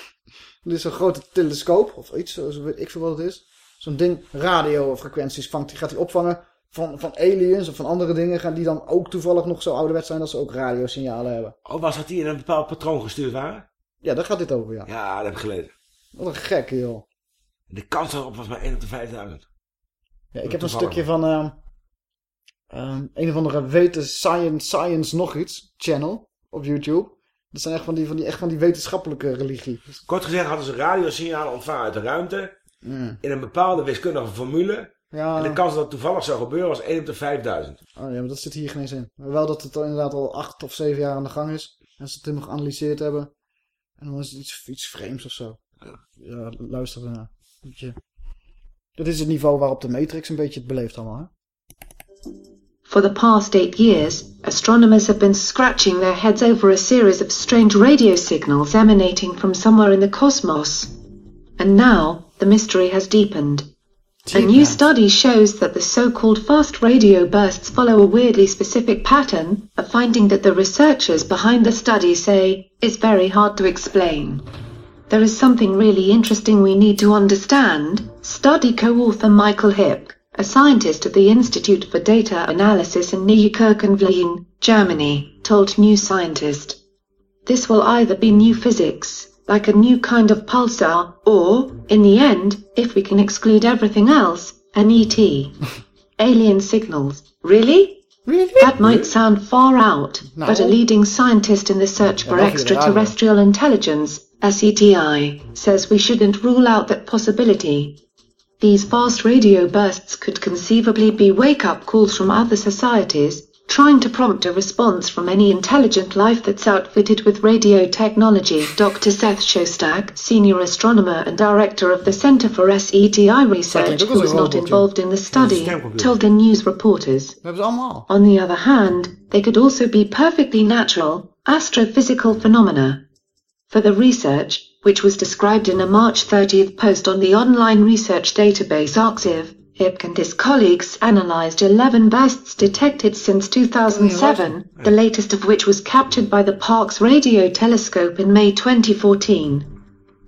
Dit is een grote telescoop. Of iets, zo weet ik veel wat het is. Zo'n ding, radiofrequenties vangt, die gaat hij opvangen van, van aliens of van andere dingen. Gaan die dan ook toevallig nog zo ouderwet zijn dat ze ook radiosignalen hebben. Oh, was dat die in een bepaald patroon gestuurd waren? Ja, daar gaat dit over, ja. Ja, dat heb ik gelezen. Wat een gek, joh. De kans erop was maar 1 op de 5000. Ja, ik heb een stukje van ehm, ehm, een of andere weten science, science nog iets channel op YouTube. Dat zijn echt van die, van die, echt van die wetenschappelijke religie. Kort gezegd hadden ze radiosignalen ontvangen uit de ruimte. Mm. In een bepaalde wiskundige formule. Ja. En de kans dat het toevallig zou gebeuren was 1 op de 5000. Oh ja, maar dat zit hier geen eens in. Maar wel dat het al inderdaad al acht of zeven jaar aan de gang is. En ze het helemaal geanalyseerd hebben. En dan is het iets, iets vreemds of zo. Ja, luister ernaar. Dat is het niveau waarop de Matrix een beetje het beleeft allemaal, hè? For the past eight years, astronomers have been scratching their heads over a series of strange radio signals emanating from somewhere in the cosmos. And now, the mystery has deepened. A new study shows that the so-called fast radio bursts follow a weirdly specific pattern, a finding that the researchers behind the study say is very hard to explain. There is something really interesting we need to understand, study co-author Michael Hipp, a scientist at the Institute for Data Analysis in Neukölln, Germany, told New Scientist. This will either be new physics, like a new kind of pulsar, or, in the end, if we can exclude everything else, an ET. Alien signals. Really? Really? That might sound far out, No. but a leading scientist in the search for dat vind ik raar, extraterrestrial intelligence, SETI, says we shouldn't rule out that possibility. These fast radio bursts could conceivably be wake-up calls from other societies, trying to prompt a response from any intelligent life that's outfitted with radio technology. Dr. Seth Shostak, senior astronomer and director of the Center for SETI Research, who was not involved in the study, told the news reporters. Dat hebben ze allemaal. On the other hand, they could also be perfectly natural, astrophysical phenomena. For the research, which was described in a March 30th post on the online research database Arxiv, Hipk and his colleagues analyzed 11 bursts detected since 2007, the latest of which was captured by the Parkes Radio Telescope in May 2014.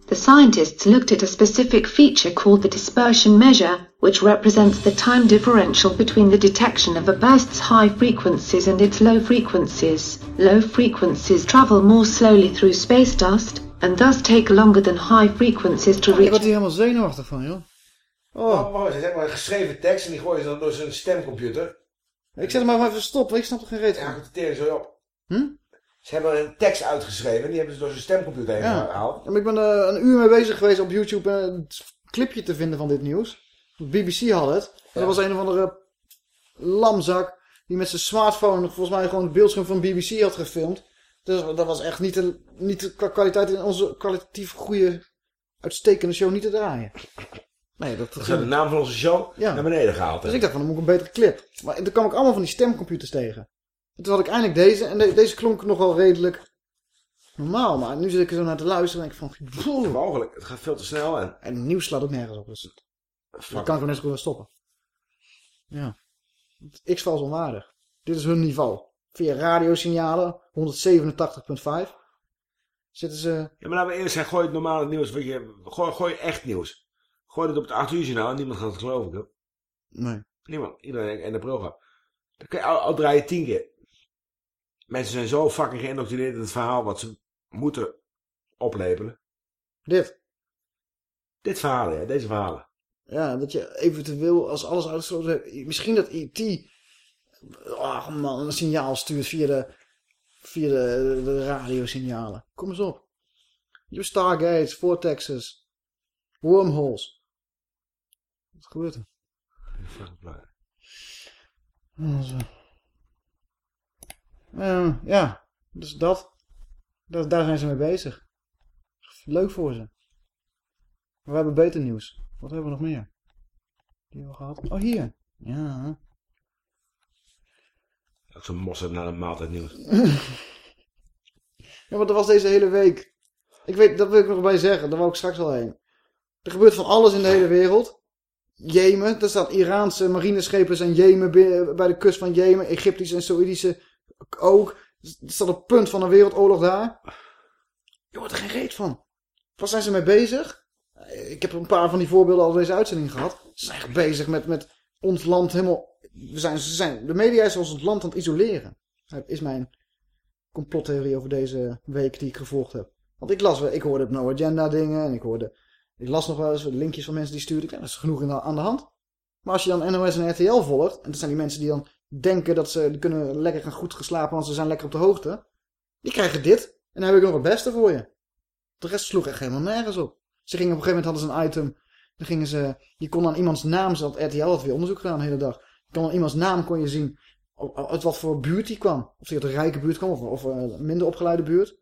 The scientists looked at a specific feature called the dispersion measure, which represents the time differential between the detection of a burst's high frequencies and its low frequencies. Low frequencies travel more slowly through space dust, and thus take longer than high frequencies to Ik reach. word hier helemaal zenuwachtig van, joh. Oh, wacht eens, zeg maar een geschreven tekst en die gooien ze dan door zijn stemcomputer. Ik zet hem maar even stop, ik snap er geen reet Ja, ik tering zo op. Hm? Ze hebben een tekst uitgeschreven en die hebben ze door zijn stemcomputer heen Ja. gehaald. Ja, maar ik ben er een uur mee bezig geweest op YouTube en een clipje te vinden van dit nieuws. De BBC had het. En dat was een of andere lamzak die met zijn smartphone volgens mij gewoon het beeldscherm van BBC had gefilmd. Dus dat was echt niet, een, niet qua kwaliteit in onze kwalitatief goede, uitstekende show niet te draaien. Nee, dat, hebben de naam van onze show Ja. naar beneden gehaald. Dus hè. ik dacht van, dan moet ik een betere clip. Maar toen kwam ik allemaal van die stemcomputers tegen. En toen had ik eindelijk deze. En de- deze klonk nog wel redelijk normaal. Maar nu zit ik er zo naar te luisteren en denk ik van... Mogelijk, het gaat veel te snel en... En het nieuws slaat ook nergens op. Dus dat kan ik gewoon net zo goed wel stoppen. Ja. X-Files is onwaardig. Dit is hun niveau. Via radiosignalen, 187.5. Zitten ze... Ja, maar laten we eerst zeggen, gooi het normale nieuws. Je, gooi, gooi echt nieuws. Gooi het op het 8 uur journaal en niemand gaat het geloven. Joh. Nee. Niemand. Iedereen 1 april gaat. Dan kun je al, al draai je tien keer. Mensen zijn zo fucking geïndoctrineerd in het verhaal wat ze moeten oplepelen. Dit. Dit verhaal, ja, deze verhalen. Ja, dat je eventueel als alles uitgesloten hebt. Misschien dat IT... Oh man, een signaal stuurt via de, via de, de radiosignalen. Kom eens op. Je Stargates, vortexes, wormholes. Wat gebeurt er? Zo. Eh, ja, dus dat. dat. Daar zijn ze mee bezig. Leuk voor ze. We hebben beter nieuws. Wat hebben we nog meer? Die hebben we gehad. Oh, hier. Ja. Zo'n mosser naar een maaltijd nieuws. Ja, maar dat was deze hele week. Ik weet, dat wil ik nog bij zeggen. Daar wou ik straks al heen. Er gebeurt van alles in de hele wereld. Jemen, daar staan Iraanse marineschepen zijn Jemen bi- bij de kust van Jemen. Egyptische en Saoedische ook. Er staat op punt van een wereldoorlog daar. Je hoort er geen reet van. Waar zijn ze mee bezig? Ik heb een paar van die voorbeelden al deze uitzending gehad. Ze zijn echt bezig met, met ons land helemaal... We zijn, ze zijn, de media is ons land aan het isoleren. Is mijn complottheorie over deze week die ik gevolgd heb. Want ik las, ik hoorde het No Agenda dingen en ik hoorde, ik las nog wel eens linkjes van mensen die stuurden. Dat is genoeg aan de hand. Maar als je dan NOS en RTL volgt, en dat zijn die mensen die dan denken dat ze kunnen lekker gaan goed geslapen, want ze zijn lekker op de hoogte. Die krijgen dit. En dan heb ik nog het beste voor je. De rest sloeg echt helemaal nergens op. Ze gingen op een gegeven moment hadden ze een item. Dan gingen ze, je kon aan iemands naam, ze had RTL had weer onderzoek gedaan de hele dag. Kon aan iemands naam kon je zien uit wat voor buurt die kwam. Of hij uit een rijke buurt kwam of, of een minder opgeleide buurt.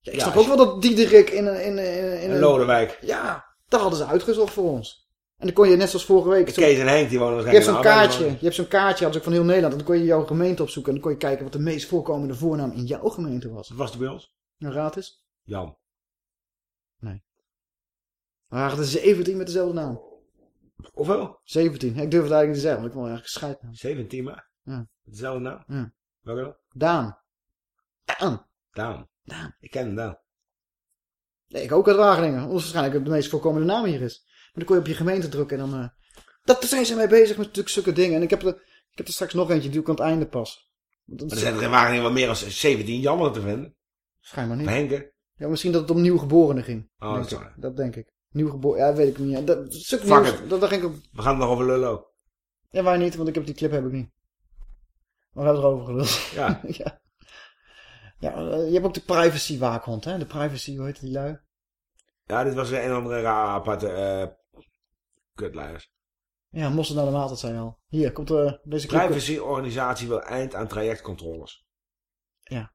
Ja, ik snap ook wel dat Diederik in een... In, in, in Lodewijk. Ja, dat hadden ze uitgezocht voor ons. En dan kon je net zoals vorige week... De Kees en Henk die wonen Je hebt zo'n kaartje, je hebt zo'n kaartje, had ik van heel Nederland. En dan kon je jouw gemeente opzoeken. En dan kon je kijken wat de meest voorkomende voornaam in jouw gemeente was. Wat was het bij ons? Een raad is? Jan. Nee. Er waren er 17 met dezelfde naam. Hoeveel? 17. Ik durf het eigenlijk niet te zeggen, want ik wil eigenlijk gescheid naam. 17 maar? Ja. Dezelfde naam? Ja. Welke dan? Daan. Daan. Daan. Daan. Ik ken hem Daan. Nee, ik ook uit Wageningen. Omdat waarschijnlijk de meest voorkomende naam hier is. Maar dan kon je op je gemeente drukken en dan... eh dat, daar zijn ze mee bezig met natuurlijk zulke dingen. En ik heb er, ik heb er straks nog eentje, die ik aan het einde pas. Maar er zijn er in Wageningen wel meer dan 17 Jannen te vinden. Schijnbaar niet. Henke. Ja, misschien dat het om nieuwgeborenen ging. Oh, denk. Dat denk ik. Nieuwgeboren, ja, weet ik niet. Ja, Dat, stuk Fuck nieuws, it. dat, ging ik. We gaan het nog over lullen ook. Ja, waar niet, want ik heb die clip heb ik niet. Maar we hebben erover geluld. Ja. ja. Ja, eh, je hebt ook de privacy waakhond, hè? De privacy, hoe heet die lui? Ja, dit was een of andere raar aparte eh kutleiders. Ja, mossen naar de maaltijd zijn al. Hier, komt eh, deze clip. Privacyorganisatie wil eind aan trajectcontroles. Ja.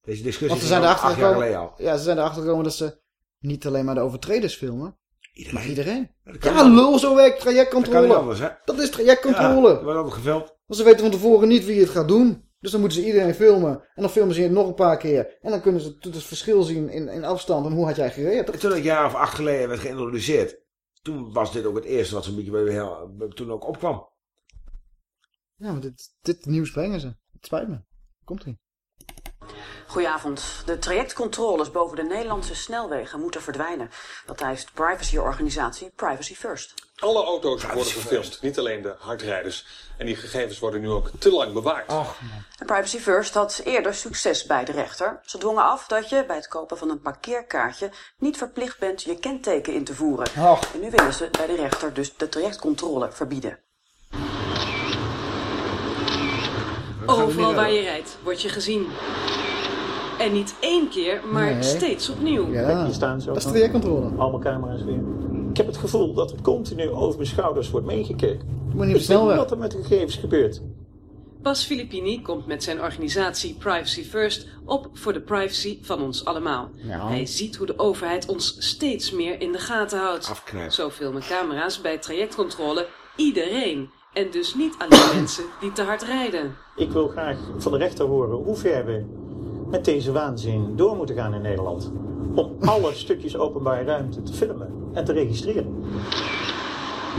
Deze discussie Want ze is zijn al erachter acht jaar geleden al. ja, ze zijn erachter gekomen dat ze niet alleen maar de overtreders filmen, Iedereen. maar iedereen. dat Ja, lul, zo werkt Dat trajectcontrole. niet anders? Dat is trajectcontrole. Ja, wordt altijd geveld. Want ze weten van tevoren niet wie het gaat doen. Dus dan moeten ze iedereen filmen. En dan filmen ze het nog een paar keer. En dan kunnen ze het verschil zien in, in afstand. En hoe had jij gereden? En toen ik een jaar of acht geleden werd geïntroduceerd, toen was dit ook het eerste wat zo'n beetje bij toen ook opkwam. Ja, maar dit, dit nieuws brengen ze. Het spijt me. Komt ie. Goedenavond. De trajectcontroles boven de Nederlandse snelwegen moeten verdwijnen. Dat eist privacyorganisatie Privacy First. Alle auto's worden gefilmd, niet alleen de hardrijders. En die gegevens worden nu ook te lang bewaard. En Privacy First had eerder succes bij de rechter. Ze dwongen af dat je bij het kopen van een parkeerkaartje niet verplicht bent je kenteken in te voeren. En nu willen ze bij de rechter dus de trajectcontrole verbieden. Overal waar je rijdt, word je gezien. En niet één keer, maar Nee. steeds opnieuw. Ja, Hier staan ze ook dat is nog. trajectcontrole. Allemaal camera's weer. Ik heb het gevoel dat er continu over mijn schouders wordt meegekeken. moet niet op Ik weet snelweg. wat er met de gegevens gebeurt. Bas Filippini komt met zijn organisatie Privacy First op voor de privacy van ons allemaal. Ja. Hij ziet hoe de overheid ons steeds meer in de gaten houdt. Afknijpen. Zo filmen camera's bij trajectcontrole iedereen. En dus niet alleen mensen die te hard rijden. Ik wil graag van de rechter horen hoe ver we met deze waanzin door moeten gaan in Nederland. Om alle stukjes openbare ruimte te filmen en te registreren.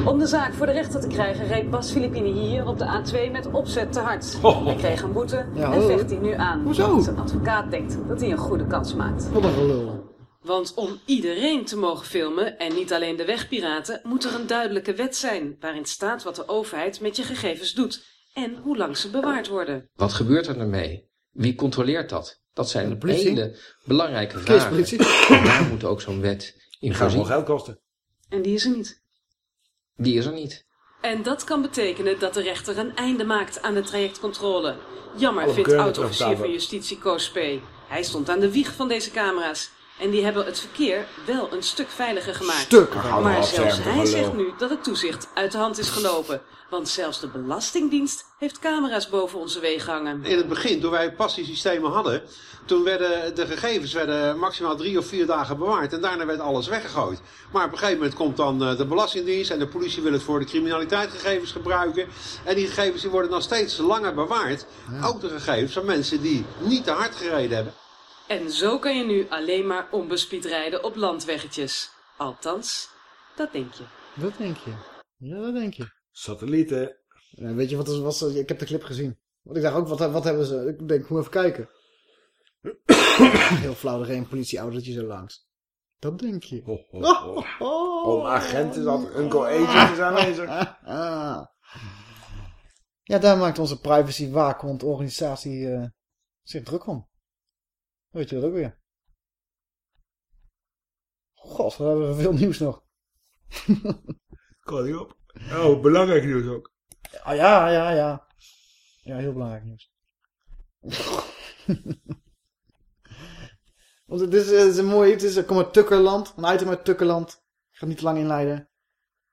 Om de zaak voor de rechter te krijgen reed Bas Filippini hier op de A2 met opzet te hard. Hij kreeg een boete Ja, en ho. vecht hij nu aan. Hoezo? Zijn advocaat denkt dat hij een goede kans maakt. Wat een gelul. Want om iedereen te mogen filmen, en niet alleen de wegpiraten, moet er een duidelijke wet zijn waarin staat wat de overheid met je gegevens doet en hoe lang ze bewaard worden. Wat gebeurt er ermee? Wie controleert dat? Dat zijn politie. hele belangrijke vragen. En daar moet ook zo'n wet in wel voorzien. geld kosten. En die is er niet. Die is er niet. En dat kan betekenen dat de rechter een einde maakt aan de trajectcontrole. Jammer Alle vindt oud-officier van justitie Koos P. Hij stond aan de wieg van deze camera's. En die hebben het verkeer wel een stuk veiliger gemaakt. Veiliger. Maar zelfs hij zegt nu dat het toezicht uit de hand is gelopen. Want zelfs de Belastingdienst heeft camera's boven onze wegen hangen. In het begin, toen wij pas die systemen hadden, toen werden de gegevens werden maximaal drie of vier dagen bewaard. En daarna werd alles weggegooid. Maar op een gegeven moment komt dan eh, de Belastingdienst en de politie wil het voor de criminaliteitsgegevens gebruiken. En die gegevens die worden dan steeds langer bewaard. Ook de gegevens van mensen die niet te hard gereden hebben. En zo kan je nu alleen maar onbespied rijden op landweggetjes. Althans, dat denk je. Dat denk je. Ja, dat denk je. Satellieten. Ja, weet je wat er was? Ik heb de clip gezien. Want ik dacht ook, wat, wat hebben ze? Ik denk, moet even kijken. Heel flauw, er reed een politieautootje zo langs. Dat denk je. Ho, ho, ho. Oom agent is dat. Uncle agent is aanwezig. Ja, daar maakt onze privacy waakhond organisatie eh, zich druk om. Weet je dat ook weer? God, we hebben veel nieuws nog. Kan niet op. Oh, belangrijk nieuws ook. Ah ja, ja, ja. Ja, heel belangrijk nieuws. Want het is, het is een mooi, het is, komt uit Tukkerland, een item uit Tukkerland. Ik ga het niet te lang inleiden.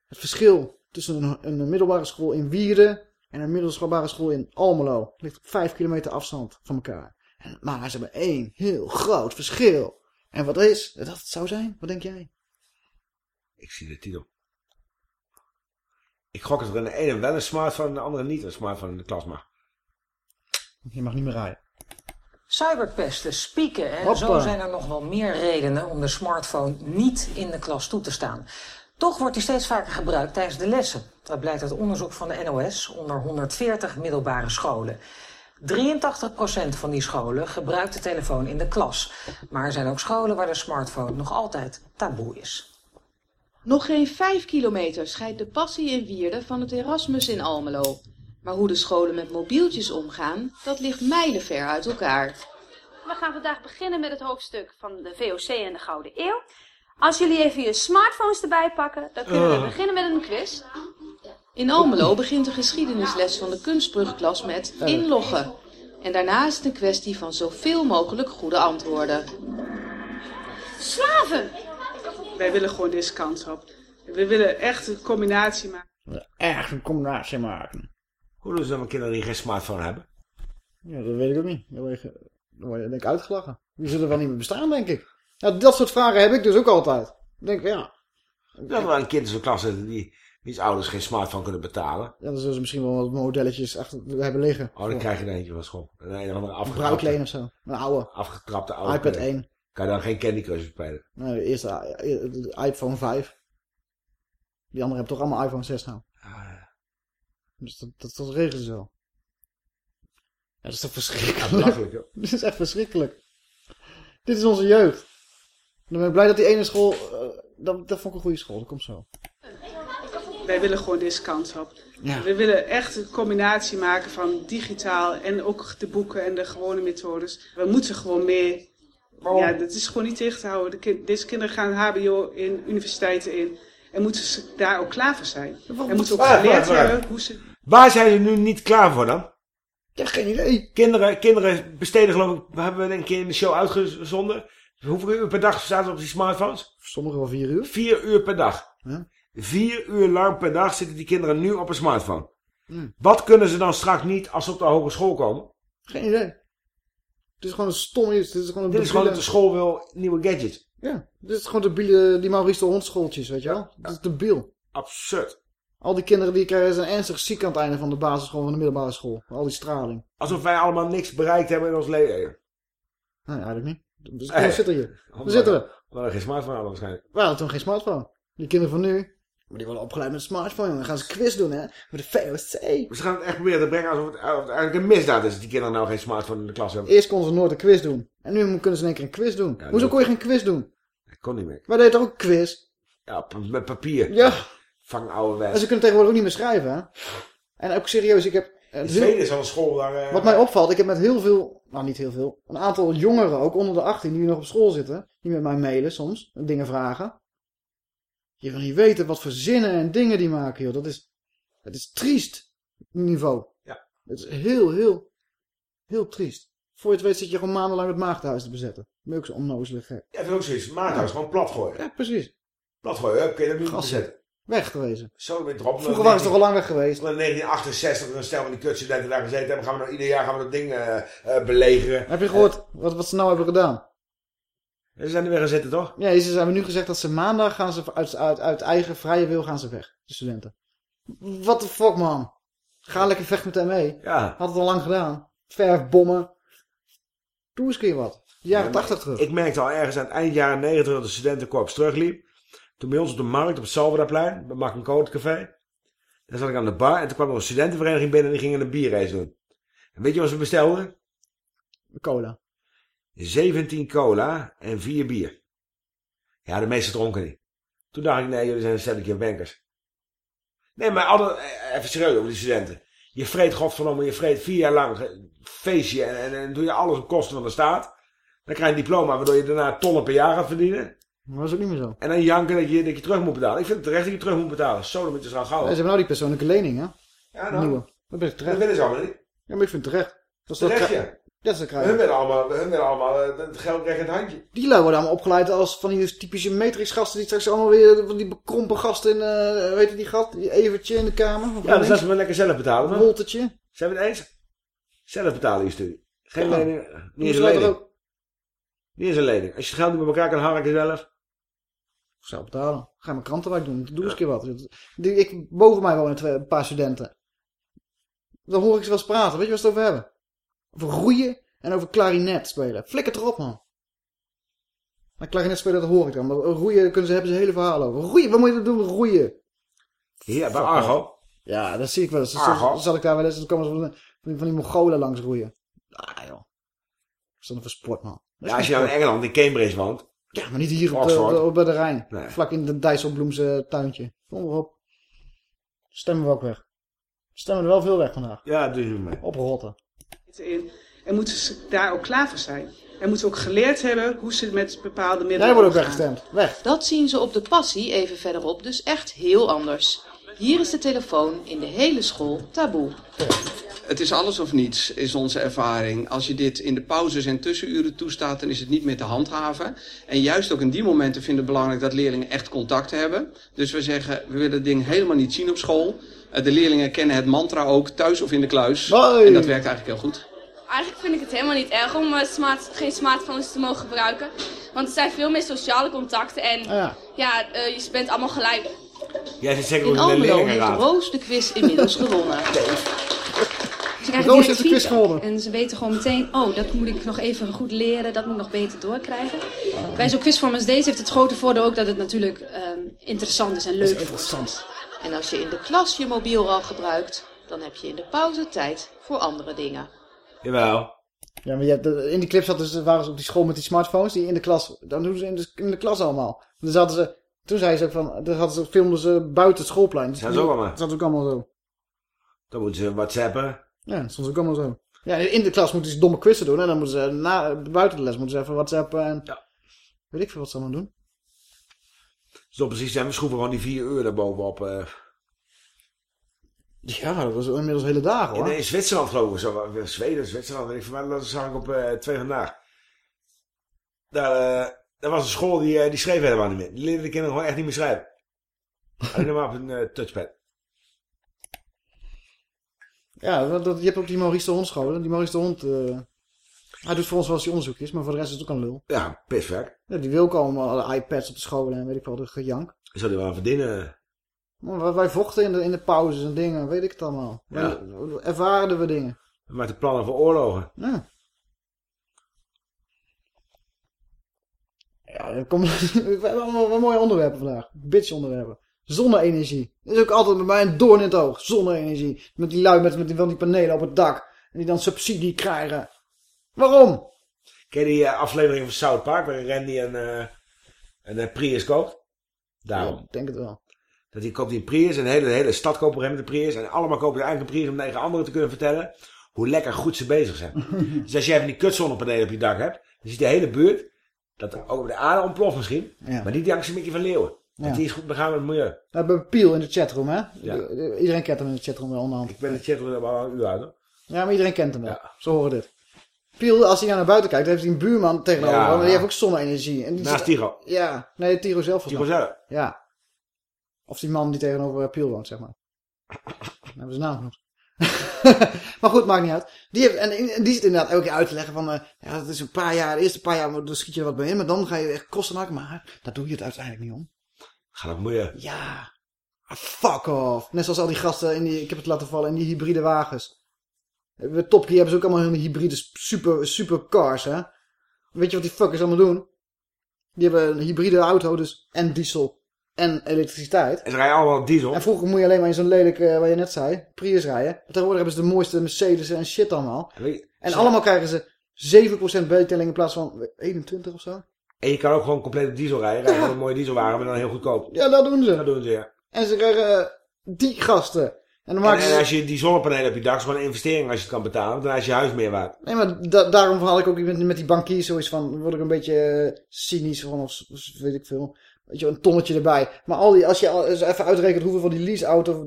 Het verschil tussen een, een middelbare school in Wierden en een middelbare school in Almelo ligt op vijf kilometer afstand van elkaar. En, maar ze hebben één heel groot verschil. En wat is dat zou zijn? Wat denk jij? Ik zie de titel. gok dat er in de ene wel een smartphone en de andere niet een smartphone in de klas mag. Je mag niet meer rijden. Cyberpesten, spieken. Hoppa. Zo zijn er nog wel meer redenen om de smartphone niet in de klas toe te staan. Toch wordt die steeds vaker gebruikt tijdens de lessen. Dat blijkt uit onderzoek van de NOS onder 140 middelbare scholen. 83% van die scholen gebruikt de telefoon in de klas. Maar er zijn ook scholen waar de smartphone nog altijd taboe is. Nog geen vijf kilometer scheidt de passie in Wierden van het Erasmus in Almelo. Maar hoe de scholen met mobieltjes omgaan, dat ligt mijlenver uit elkaar. We gaan vandaag beginnen met het hoofdstuk van de VOC en de Gouden Eeuw. Als jullie even je smartphones erbij pakken, dan kunnen we Ugh. beginnen met een quiz. In Almelo begint de geschiedenisles van de kunstbrugklas met inloggen. En daarna is het een kwestie van zoveel mogelijk goede antwoorden. Slaven! Wij willen gewoon deze kans op. We willen echt een combinatie maken. Echt een combinatie maken. Hoe doen ze dan met kinderen die geen smartphone hebben? Ja, dat weet ik ook niet. Dan word je, dan word je denk ik uitgelachen. Die zullen wel niet meer bestaan, denk ik. Nou, dat soort vragen heb ik dus ook altijd. Ik denk, ja. Dat er wel een kind in zo'n klas zitten die wiens ouders geen smartphone kunnen betalen. Ja, dan zullen ze misschien wel wat modelletjes achter hebben liggen. Oh, dan krijg je er eentje van school. Een een of andere Een afgetrapte, bruikleen of zo. Een oude. afgetrapte oude iPad play. 1. Kan je dan geen Candy Crush spelen? Nee, de eerste eh, de iPhone 5. Die anderen hebben toch allemaal iPhone 6 nou. Dus dat, dat, dat regelen ze wel. Ja, dat is toch verschrikkelijk. Ja. Dit is echt verschrikkelijk. Dit is onze jeugd. Dan ben ik blij dat die ene school... eh, dat, dat vond ik een goede school. Dat komt zo. Wij willen gewoon deze kans op. Ja. We willen echt een combinatie maken van digitaal en ook de boeken en de gewone methodes. We moeten gewoon mee. Ja, dat is gewoon niet tegen te houden. De kind- deze kinderen gaan HBO in, universiteiten in. En moeten ze daar ook klaar voor zijn. En moeten ook Wacht, geleerd hebben hoe ze... Waar zijn ze nu niet klaar voor dan? Ja, geen idee. Kinderen, kinderen besteden geloof ik, we hebben we een keer in de show uitgezonden. Hoeveel uur per dag zaten ze op die smartphones? Sommigen wel vier uur. Vier uur per dag. Ja. Vier uur lang per dag zitten die kinderen nu op een smartphone. Hmm. Wat kunnen ze dan straks niet als ze op de hogeschool komen? Geen idee. Het is gewoon een stom iets. Dit is gewoon een Dit is gewoon dat debiele- de school wil nieuwe gadgets. Ja, dit is gewoon de biele, die Maurice de Hond schooltjes, weet je wel? Dit is debiel. Absurd. Al die kinderen die krijgen zijn ernstig ziek aan het einde van de basisschool van de middelbare school. Al die straling. Alsof wij allemaal niks bereikt hebben in ons leven. Nee, eigenlijk niet. Dus Eh, we zitten hier. We zitten er. We geen smartphone hadden waarschijnlijk. We hadden toen geen smartphone. Die kinderen van nu, maar die worden opgeleid met een smartphone. jongen. Dan gaan ze quiz doen, hè? Met de VOC. Ze gaan het echt proberen te brengen alsof het, alsof het eigenlijk een misdaad is dat die kinderen nou geen smartphone in de klas hebben. Eerst konden ze nooit een quiz doen. En nu kunnen ze in één keer een quiz doen. Hoezo kon je geen quiz doen? Dat kon niet meer. Wij deden toch ook een quiz? Ja, met papier. Ja. Vang oude En wijs. ze kunnen tegenwoordig ook niet meer schrijven, hè? En ook serieus, ik heb... eh, heel- Zweden is al een school daar... eh, Wat mij opvalt, ik heb met heel veel, nou niet heel veel, een aantal jongeren, ook onder de 18, die nog op school zitten, die met mij mailen soms, en dingen vragen. Je wil niet weten wat voor zinnen en dingen die maken, joh. Dat is, het is triest niveau. Ja. Het is heel, heel, heel triest. Voor je het weet zit je gewoon maandenlang het maagdhuis te bezetten. Dan ook zo onnozelig gek. Ja, dat is ook zoiets. Maathuis, gewoon plat gooien. Ja, precies. Plat gooien, hup, kun je dat nu Gassen. bezetten. Weg te wezen. Zo weer erop. Vroeger waren ze toch al lang weg geweest. In 1968, een stel van die kutstudenten daar gezeten hebben, gaan we nou ieder jaar gaan we dat ding eh, eh, belegeren. Heb je gehoord wat, wat ze nou hebben gedaan? Ze zijn er weer gaan zitten, toch? Ja, ze hebben nu gezegd dat ze maandag gaan ze uit, uit, uit eigen vrije wil gaan ze weg. De studenten. What the fuck, man. Ga lekker vechten met hem mee. Ja. Had het al lang gedaan. Verfbommen. Doe eens een keer wat. Jaren Ja, maar 80 terug. Ik merkte al ergens aan het eind jaren 90 dat de studentenkorps terugliep. Toen bij ons op de markt, op het Salvadorplein, bij Mak Code Café. Daar zat ik aan de bar en toen kwam er een studentenvereniging binnen en die gingen een bierrace doen. En weet je wat ze bestelden? Cola. 17 cola en 4 bier. Ja, de meeste dronken niet. Toen dacht ik, nee, jullie zijn een stelletje bankers. Nee, maar altijd, eh, even serieus over die studenten. Je vreet godverdomme, je vreet vier jaar lang eh, feestje en, en, en doe je alles op kosten van de staat. Dan krijg je een diploma waardoor je daarna tonnen per jaar gaat verdienen. Maar dat is ook niet meer zo. En dan janken dat je, dat je terug moet betalen. Ik vind het terecht dat je terug moet betalen. Zo, dan moet je Ja, gauw. ze hebben nou die persoonlijke lening, hè? Ja, nou. Nieuwe. Dat ben ik terecht. Dat willen ze allemaal niet. Ja, maar ik vind het terecht. Dat is Terecht, dat ja. Dat is dat Hun willen allemaal, hun willen allemaal eh, het geld in het handje. Die lui worden allemaal opgeleid als van die typische matrixgasten die straks allemaal weer van die bekrompen gasten in, eh weet je die gat? Die Evertje in de kamer. Ja, dan zijn ze maar lekker zelf betalen. Een. Woltertje. Zijn we het eens? Zelf betalen je studie. Geen Ja. lening. Niet eens een dat lening. ook? Niet eens een lening. Als je het geld niet bij elkaar kan harken zelf. Zelf betalen. Ga mijn krantenwijk doen. Doe eens een keer wat. Ik, boven mij wonen twee, een paar studenten. Dan hoor ik ze wel eens praten. Weet je wat ze het over hebben? Over roeien en over klarinet spelen. Flikker erop, man. Maar klarinet spelen, dat hoor ik dan. Maar roeien kunnen ze, hebben ze hele verhalen over. Roeien, wat moet je doen met roeien? Hier, bij Argo. Ja, dat zie ik wel eens. Dan zat ik daar wel eens. Dan komen ze van die, van die, Mongolen langs roeien. Ah, joh. Wat is dat nou voor sport, man? Ja, als je nou in. Engeland, in Cambridge woont. Ja, maar niet hier op de, op de, bij de Rijn. Nee. Vlak in de Dijsselbloemse tuintje. Kom erop. Stemmen we ook weg. Stemmen er wel veel weg vandaag. Ja, doe je mee. Oprotten. In. En moeten ze daar ook klaar voor zijn. En moeten ook geleerd hebben hoe ze met bepaalde middelen Jij wordt ook weggestemd. Weg. Dat zien ze op de passie even verderop dus echt heel anders. Hier is de telefoon in de hele school taboe. Het is alles of niets, is onze ervaring. Als je dit in de pauzes en tussenuren toestaat, dan is het niet meer te handhaven. En juist ook in die momenten vinden we het belangrijk dat leerlingen echt contact hebben. Dus we zeggen, we willen het ding helemaal niet zien op school. Eh, De leerlingen kennen het mantra ook, thuis of in de kluis. En dat werkt eigenlijk heel goed. Eigenlijk vind ik het helemaal niet erg om eh, smart, geen smartphones te mogen gebruiken. Want er zijn veel meer sociale contacten en ja, ja eh, je bent allemaal gelijk. Jij zit zeker In ook in de Almelo heeft. Roos de quiz inmiddels gewonnen. Ze Roos heeft de quiz gewonnen. En ze weten gewoon meteen, oh, dat moet ik nog even goed leren, dat moet ik nog beter doorkrijgen. Bij zo'n quizvorm als deze heeft het grote voordeel ook dat het natuurlijk ehm, interessant is en leuk. interessant. En als je in de klas je mobiel al gebruikt, dan heb je in de pauze tijd voor andere dingen. Jawel. Ja, maar je hebt, de- in die clip zat dus, waren ze op die school met die smartphones. Die in de klas, dan doen ze in de, in de klas allemaal. Dan zaten ze, toen zei ze ook van, dan hadden ze, filmden ze buiten het schoolplein. Zijn ze ook allemaal? Dat zat ook allemaal zo. Dan moeten ze whatsappen. Ja, dat stond ook allemaal zo. Ja, in de klas moeten ze domme quizzen doen. En dan moeten ze na, buiten de les moeten ze even whatsappen en... Weet ik veel wat ze allemaal doen. Zo precies zijn we schroeven gewoon die vier uur daarbovenop. eh. Ja, dat was inmiddels hele dagen hoor. In, in Zwitserland geloof ik. Zo, eh, Zweden, Zwitserland. Ik veel, dat zag ik op eh, twee vandaag. Daar, eh, daar was een school die, eh, die schreef helemaal niet meer. Die leerden de kinderen gewoon echt niet meer schrijven. Alleen maar op een eh, touchpad. Ja, dat, dat- je hebt ook die Maurice de Hond scholen. Die Maurice de Hond, eh, hij doet voor ons wel eens die onderzoekjes, maar voor de rest is het ook een lul. Ja, piswerk. Ja, die wil ook allemaal alle iPads op de scholen en weet ik wel, de gejank. Zou die wel verdienen? Maar wij- vochten in de, in de pauzes en dingen, weet ik het allemaal. Ja. Wij ervaarden we dingen. Met de plannen voor oorlogen. Ja. Ja, er komt- we hebben allemaal wel mooie onderwerpen vandaag. Bitch onderwerpen. Zonne-energie. Dat is ook altijd bij mij een doorn in het oog. Zonne-energie. Met die lui met, met die, van die panelen op het dak. En die dan subsidie krijgen. Waarom? Ken je die eh, aflevering van South Park waarin Randy een, eh, een eh, Prius koopt? Daarom. Ja, ik denk het wel. Dat hij koopt die een Prius en de hele, de hele stad koopt een moment een Prius. En allemaal kopen eigenlijk een Prius om tegen anderen te kunnen vertellen hoe lekker goed ze bezig zijn. dus als jij van die kutzonnepanelen op je dak hebt, dan ziet de hele buurt, dat er ook de aarde ontploft misschien, Ja. maar niet dankzij Mickey van Leeuwen. Want Ja. die is goed begaan met het milieu. We hebben Piel in de chatroom, hè? Ja. Iedereen kent hem in de chatroom wel onderhand. Ik ben de chatroom al een uur uit hoor. Ja, maar iedereen kent hem wel. Zo horen dit. Piel, als hij nou naar buiten kijkt, heeft hij een buurman tegenover. Ja. hem, en die heeft ook zonne-energie. En die Naast zit- Tigo. Ja, nee, Tiro zelf. mij. zelf. Ja. Of die man die tegenover eh, Piel woont, zeg maar. Dan hebben ze naam genoemd. maar goed, maakt niet uit. Die, heeft, en, en die zit inderdaad elke keer uit te leggen van... eh, ja, dat is een paar jaar, de eerste paar jaar dan schiet je er wat bij in. Maar dan ga je echt kosten maken. Maar daar doe je het uiteindelijk niet om. Gaat ook moeien. Ja. Ah, fuck off. Net zoals al die gasten, in die, ik heb het laten vallen, in die hybride wagens. Bij Top Gear hebben ze ook allemaal hun hybride super, supercars, hè. Weet je wat die fuckers allemaal doen? Die hebben een hybride auto, dus en diesel en elektriciteit. En ze rijden allemaal diesel. En vroeger moet je alleen maar in zo'n lelijk, eh, wat je net zei, Prius rijden. Maar Tegenwoordig hebben ze de mooiste Mercedes en shit allemaal. En weet je- En ze- allemaal krijgen ze 7% bijtelling in plaats van 21 of zo. En je kan ook gewoon compleet op diesel rijden. Rijden gewoon een mooie dieselwagen, maar dan heel goedkoop. Ja, dat doen ze. Dat doen ze, ja. En ze krijgen eh, die gasten. En dan En, maken en ze... als je die zonnepanelen op je dak is gewoon een investering als je het kan betalen. Dan is je huis meer waard. Nee, maar da- daarom had ik ook met, met die bankiers zoiets van, word ik een beetje eh, cynisch van, of weet ik veel. Weet je, een tonnetje erbij. Maar al die, als je eens even uitrekent hoeveel van die leaseauto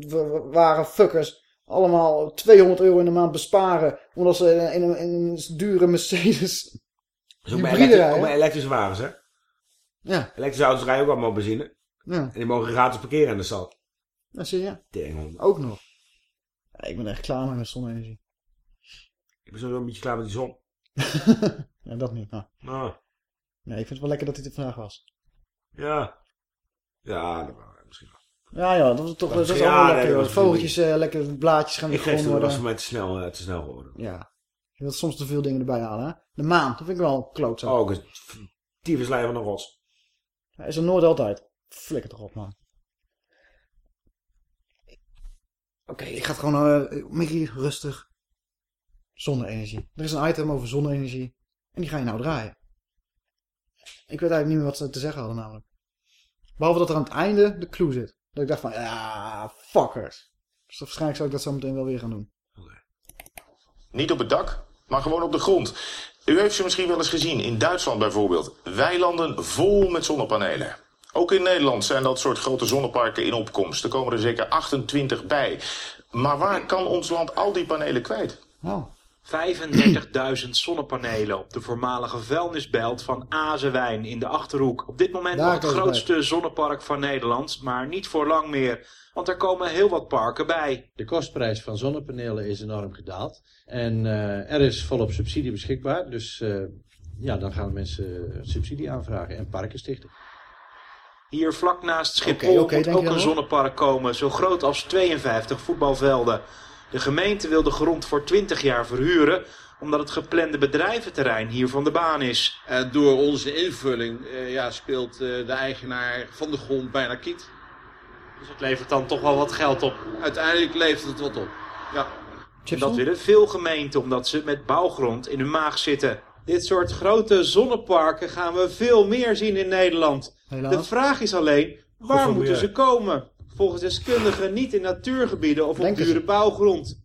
waren fuckers allemaal 200 euro in de maand besparen, omdat ze in een, in een dure Mercedes Dat is ook bij, hybride elektri- rijden. ook bij elektrische wagens, hè? Ja. Elektrische auto's rijden ook allemaal benzine. Ja. En die mogen gratis parkeren in de stad. Dat zie je. Ook nog. Ja, ik ben echt klaar met zonne-energie. Ik ben sowieso een beetje klaar met die zon. Ja, dat niet. Maar. Nou, Nee, ik vind het wel lekker dat hij er vandaag was. ja. Ja, dat was misschien wel. Ja, ja, dat is toch dat Ja, allemaal lekker. was Vogeltjes, eh, lekker blaadjes gaan Ik weer toe, dat was worden. voor mij te snel, eh, te snel geworden. Ja. Je wilt soms te veel dingen erbij halen, hè? De maan, dat vind ik wel klootzak. Oh, ik tyfuslijn van een rots. Ja, is er nooit altijd. Flikker toch op, man. Oké, ik ga het gewoon... eh Mickey, rustig. Zonne-energie. Er is een item over zonne-energie. En die ga je nou draaien. Ik weet eigenlijk niet meer wat ze te zeggen hadden, namelijk. Behalve dat er aan het einde de clue zit. Dat ik dacht van, ja, fuckers. Dus waarschijnlijk zou ik dat zo meteen wel weer gaan doen. Niet op het dak, maar gewoon op de grond. U heeft ze misschien wel eens gezien, in Duitsland bijvoorbeeld. Weilanden vol met zonnepanelen. Ook in Nederland zijn dat soort grote zonneparken in opkomst. Er komen er zeker 28 bij. Maar waar kan ons land al die panelen kwijt? 35.000 zonnepanelen op de voormalige vuilnisbelt van Azewijn in de Achterhoek. Op dit moment nog het grootste zonnepark van Nederland, maar niet voor lang meer. Want er komen heel wat parken bij. De kostprijs van zonnepanelen is enorm gedaald. En eh, er is volop subsidie beschikbaar. Dus eh, ja, dan gaan mensen subsidie aanvragen en parken stichten. Hier vlak naast Schiphol moet ook een zonnepark komen, zo groot als 52 voetbalvelden. De gemeente wil de grond voor 20 jaar verhuren, omdat het geplande bedrijventerrein hier van de baan is. En door onze invulling eh, ja, speelt eh, de eigenaar van de grond bijna kiet. Dus het levert dan toch wel wat geld op. Uiteindelijk levert het wat op. Ja. En dat willen veel gemeenten, omdat ze met bouwgrond in hun maag zitten. Dit soort grote zonneparken gaan we veel meer zien in Nederland. Helaas. De vraag is alleen, waar moeten ze komen? Volgens deskundigen niet in natuurgebieden of op dure bouwgrond.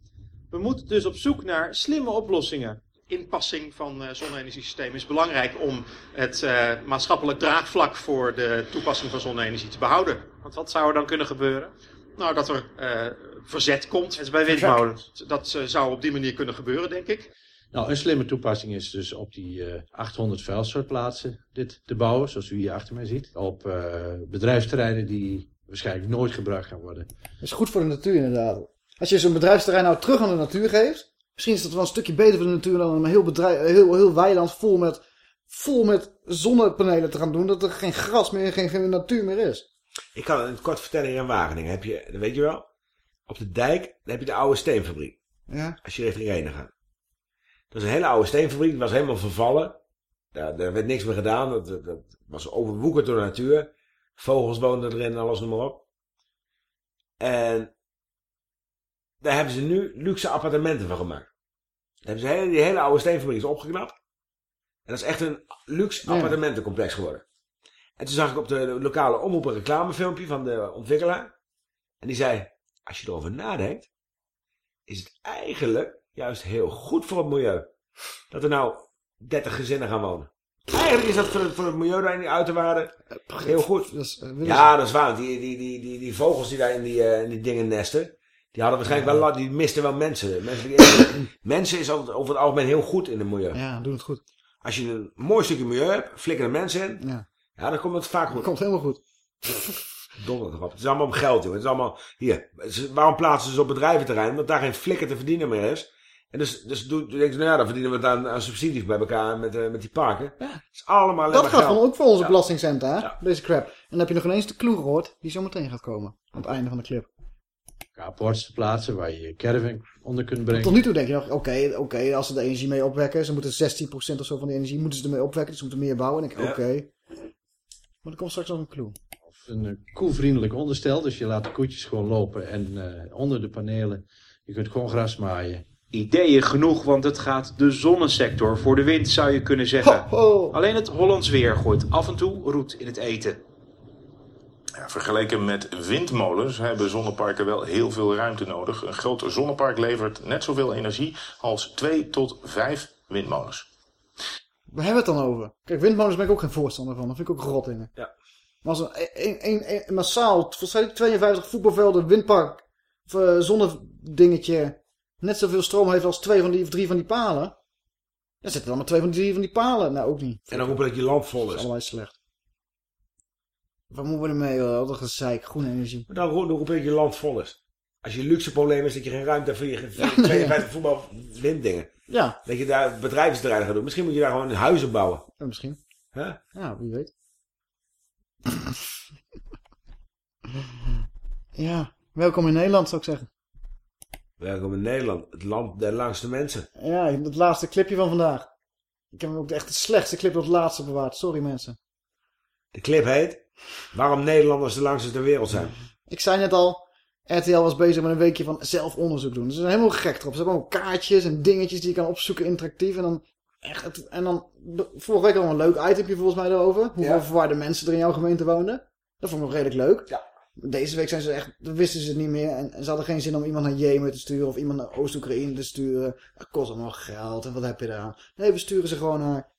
We moeten dus op zoek naar slimme oplossingen. inpassing van eh zonne-energiesysteem is belangrijk om het eh, maatschappelijk draagvlak voor de toepassing van zonne-energie te behouden. Want wat zou er dan kunnen gebeuren? Nou, dat er eh, verzet komt. Het is bij windmolens. Dat zou op die manier kunnen gebeuren, denk ik. Nou, een slimme toepassing is dus op die eh 800 vuilstortplaatsen dit te bouwen, zoals u hier achter mij ziet. Op eh, bedrijfsterreinen die waarschijnlijk nooit gebruikt gaan worden. Dat is goed voor de natuur inderdaad. Als je zo'n bedrijfsterrein nou terug aan de natuur geeft. Misschien is dat wel een stukje beter voor de natuur dan een heel, bedrijf, heel, heel weiland vol met, vol met zonnepanelen te gaan doen. Dat er geen gras meer, geen, geen natuur meer is. Ik kan het kort vertellen hier in Wageningen. Heb je, weet je wel, op de dijk heb je de oude steenfabriek. Ja. Als je richting Renen gaat. Dat is een hele oude steenfabriek. Die was helemaal vervallen. Daar, daar werd niks meer gedaan. Dat, dat, was overwoekerd door de natuur. Vogels woonden erin, alles noem maar op. En daar hebben ze nu luxe appartementen van gemaakt. Daar hebben ze hele, die hele oude steenfabriek is opgeknapt. En dat is echt een luxe Ja. appartementencomplex geworden. En toen zag ik op de lokale omroep een reclamefilmpje van de ontwikkelaar. En die zei, als je erover nadenkt, is het eigenlijk juist heel goed voor het milieu. Dat er nou 30 gezinnen gaan wonen. Eigenlijk is dat voor het, voor het milieu daar in die uiterwaarden heel goed. Dat is, eh, ja, dat is waar. want Die, die, die, die, die vogels die daar in die, eh, in die dingen nesten, die hadden waarschijnlijk wel, die misten wel mensen. Mensen, is altijd, over het algemeen heel goed in het milieu. Ja, doen het goed. Als je een mooi stukje milieu hebt, flikker er mensen in. Ja. Ja, dan komt het vaak goed. Dat komt helemaal goed. Donder. Het is allemaal om geld, joh. Het is allemaal, hier. Waarom plaatsen ze ze op bedrijventerrein? Omdat daar geen flikker te verdienen meer is. En dus, dus denk je, nou ja, dan verdienen we het aan, aan subsidies bij elkaar met, eh, met die parken. Het is allemaal Dat gaat van, ook voor onze Ja. belastingcenten, hè? Deze crap. En dan heb je nog ineens de clue gehoord, die zo meteen gaat komen. Aan het einde van de clip. Carports te plaatsen waar je je caravan onder kunt brengen. Tot nu toe denk je nog, oké, oké, als ze de energie mee opwekken, ze moeten 16% of zo van de energie moeten ze ermee opwekken, dus ze moeten meer bouwen. En ik, Ja. oké. Maar er komt straks nog een clue. Een eh, koelvriendelijk onderstel, dus je laat de koetjes gewoon lopen en eh, onder de panelen, je kunt gewoon gras maaien. Ideeën genoeg, want het gaat de zonnesector voor de wind, zou je kunnen zeggen. Alleen het Hollands weer gooit af en toe roet in het eten. Ja, vergeleken met windmolens hebben zonneparken wel heel veel ruimte nodig. Een groot zonnepark levert net zoveel energie als twee tot vijf windmolens. Waar hebben we het dan over? Kijk, windmolens ben ik ook geen voorstander van. Dat vind ik ook rot in. Ja. Maar als een, een, een, een massaal, volgens mij 52 voetbalvelden, windpark, of uh, zonnedingetje, net zoveel stroom heeft als twee van die, of drie van die palen. Dan zitten er maar twee van die drie van die palen. Nou, ook niet. En dan roepen dat je land vol Dat is. is allemaal slecht. Wat moeten we ermee? Wat een gezeik, groene energie. Maar dan ro- dan roep ik dat je land vol is. Als je luxe probleem is dat je geen ruimte hebt voor je voor je 52 voetbal winddingen. Ja. Dat je daar bedrijfsterreinen gaat doen. Misschien moet je daar gewoon huizen bouwen. Ja, misschien. Ja, wie weet. Ja, welkom in Nederland zou ik zeggen. Welkom in Nederland, het land der langste mensen. Ja, het laatste clipje van vandaag. Ik heb ook echt de slechtste clip tot het laatste bewaard. Sorry mensen. De clip heet Waarom Nederlanders de langste ter wereld zijn. Ik zei net al, RTL was bezig met een weekje van zelfonderzoek doen. Ze zijn helemaal gek erop. Ze hebben allemaal kaartjes en dingetjes die je kan opzoeken interactief. En dan, echt, en dan vorige week al een leuk itemje volgens mij daarover. Hoeveel Ja. verwarde mensen er in jouw gemeente woonden. Dat vond ik nog redelijk leuk. Ja. Deze week zijn ze echt, wisten ze het niet meer. En, en ze hadden geen zin om iemand naar Jemen te sturen of iemand naar Oost-Oekraïne te sturen. Dat kost allemaal geld en wat heb je eraan? Nee, we sturen ze gewoon naar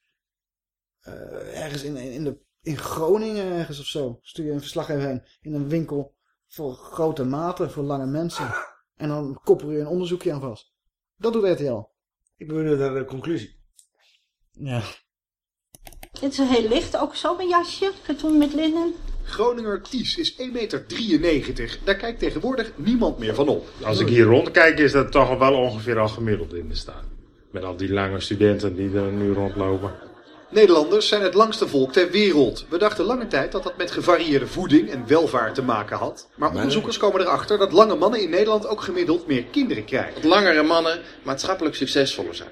eh, ergens in, in, in, de, in Groningen ergens of zo. Stuur je een verslaggever heen in een winkel voor grote maten, voor lange mensen. En dan koppel je een onderzoekje aan vast. Dat doet RTL. Ik ben benieuwd naar de conclusie. Ja. Dit is een heel licht, ook zo een jasje, katoen met linnen. Groninger Ties is 1,93 meter. Daar kijkt tegenwoordig niemand meer van op. Als ik hier rondkijk is dat toch wel ongeveer al gemiddeld in de staat. Met al die lange studenten die er nu rondlopen. Nederlanders zijn het langste volk ter wereld. We dachten lange tijd dat dat met gevarieerde voeding en welvaart te maken had. Maar onderzoekers komen erachter dat lange mannen in Nederland ook gemiddeld meer kinderen krijgen. Dat langere mannen maatschappelijk succesvoller zijn.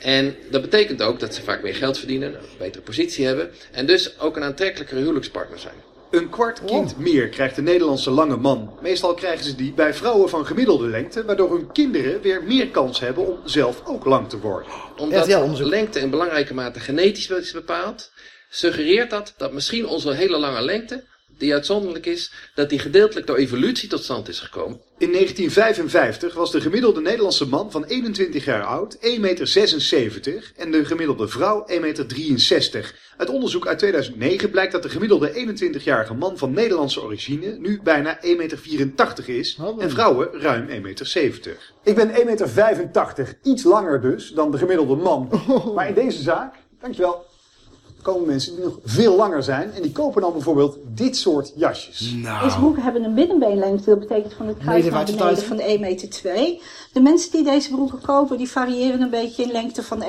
En dat betekent ook dat ze vaak meer geld verdienen, een betere positie hebben en dus ook een aantrekkelijkere huwelijkspartner zijn. Een kwart kind meer krijgt de Nederlandse lange man. Meestal krijgen ze die bij vrouwen van gemiddelde lengte, waardoor hun kinderen weer meer kans hebben om zelf ook lang te worden. Omdat lengte in belangrijke mate genetisch is bepaald, suggereert dat dat misschien onze hele lange lengte, die uitzonderlijk is, dat die gedeeltelijk door evolutie tot stand is gekomen. In 1955 was de gemiddelde Nederlandse man van 21 jaar oud 1,76 meter en de gemiddelde vrouw 1,63 meter. Uit onderzoek uit 2009 blijkt dat de gemiddelde 21-jarige man van Nederlandse origine nu bijna 1,84 meter is en vrouwen ruim 1,70 meter. Ik ben 1,85 meter, iets langer dus dan de gemiddelde man. Maar in deze zaak, dankjewel, komen mensen die nog veel langer zijn en die kopen dan bijvoorbeeld dit soort jasjes. Deze broeken hebben een binnenbeenlengte, dat betekent van het kruis naar beneden van 1,2 meter. De mensen die deze broeken kopen, die variëren een beetje in lengte van 1,98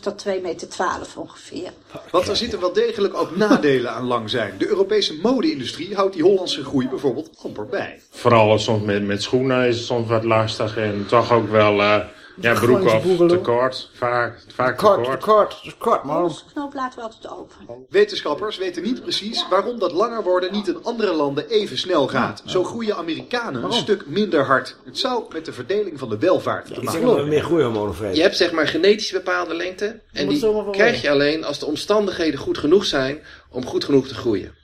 tot 2,12 meter ongeveer. Want er zitten wel degelijk ook nadelen aan lang zijn. De Europese mode-industrie houdt die Hollandse groei bijvoorbeeld amper bij. Vooral soms met, met schoenen is het soms wat lastig. En toch ook wel eh, ja, broek of boegelen. tekort. Vaak, vaak Kort, tekort. kort, kort, man. Onze knoop laten we altijd open. Wetenschappers weten niet precies waarom dat langer worden niet in andere landen even snel gaat. Zo groeien Amerikanen een stuk minder hard. Het zou met de verdeling van de welvaart te maken hebben. meer groeihormonen vreten. Je hebt zeg maar genetisch bepaalde lengte en die krijg je alleen als de omstandigheden goed genoeg zijn om goed genoeg te groeien.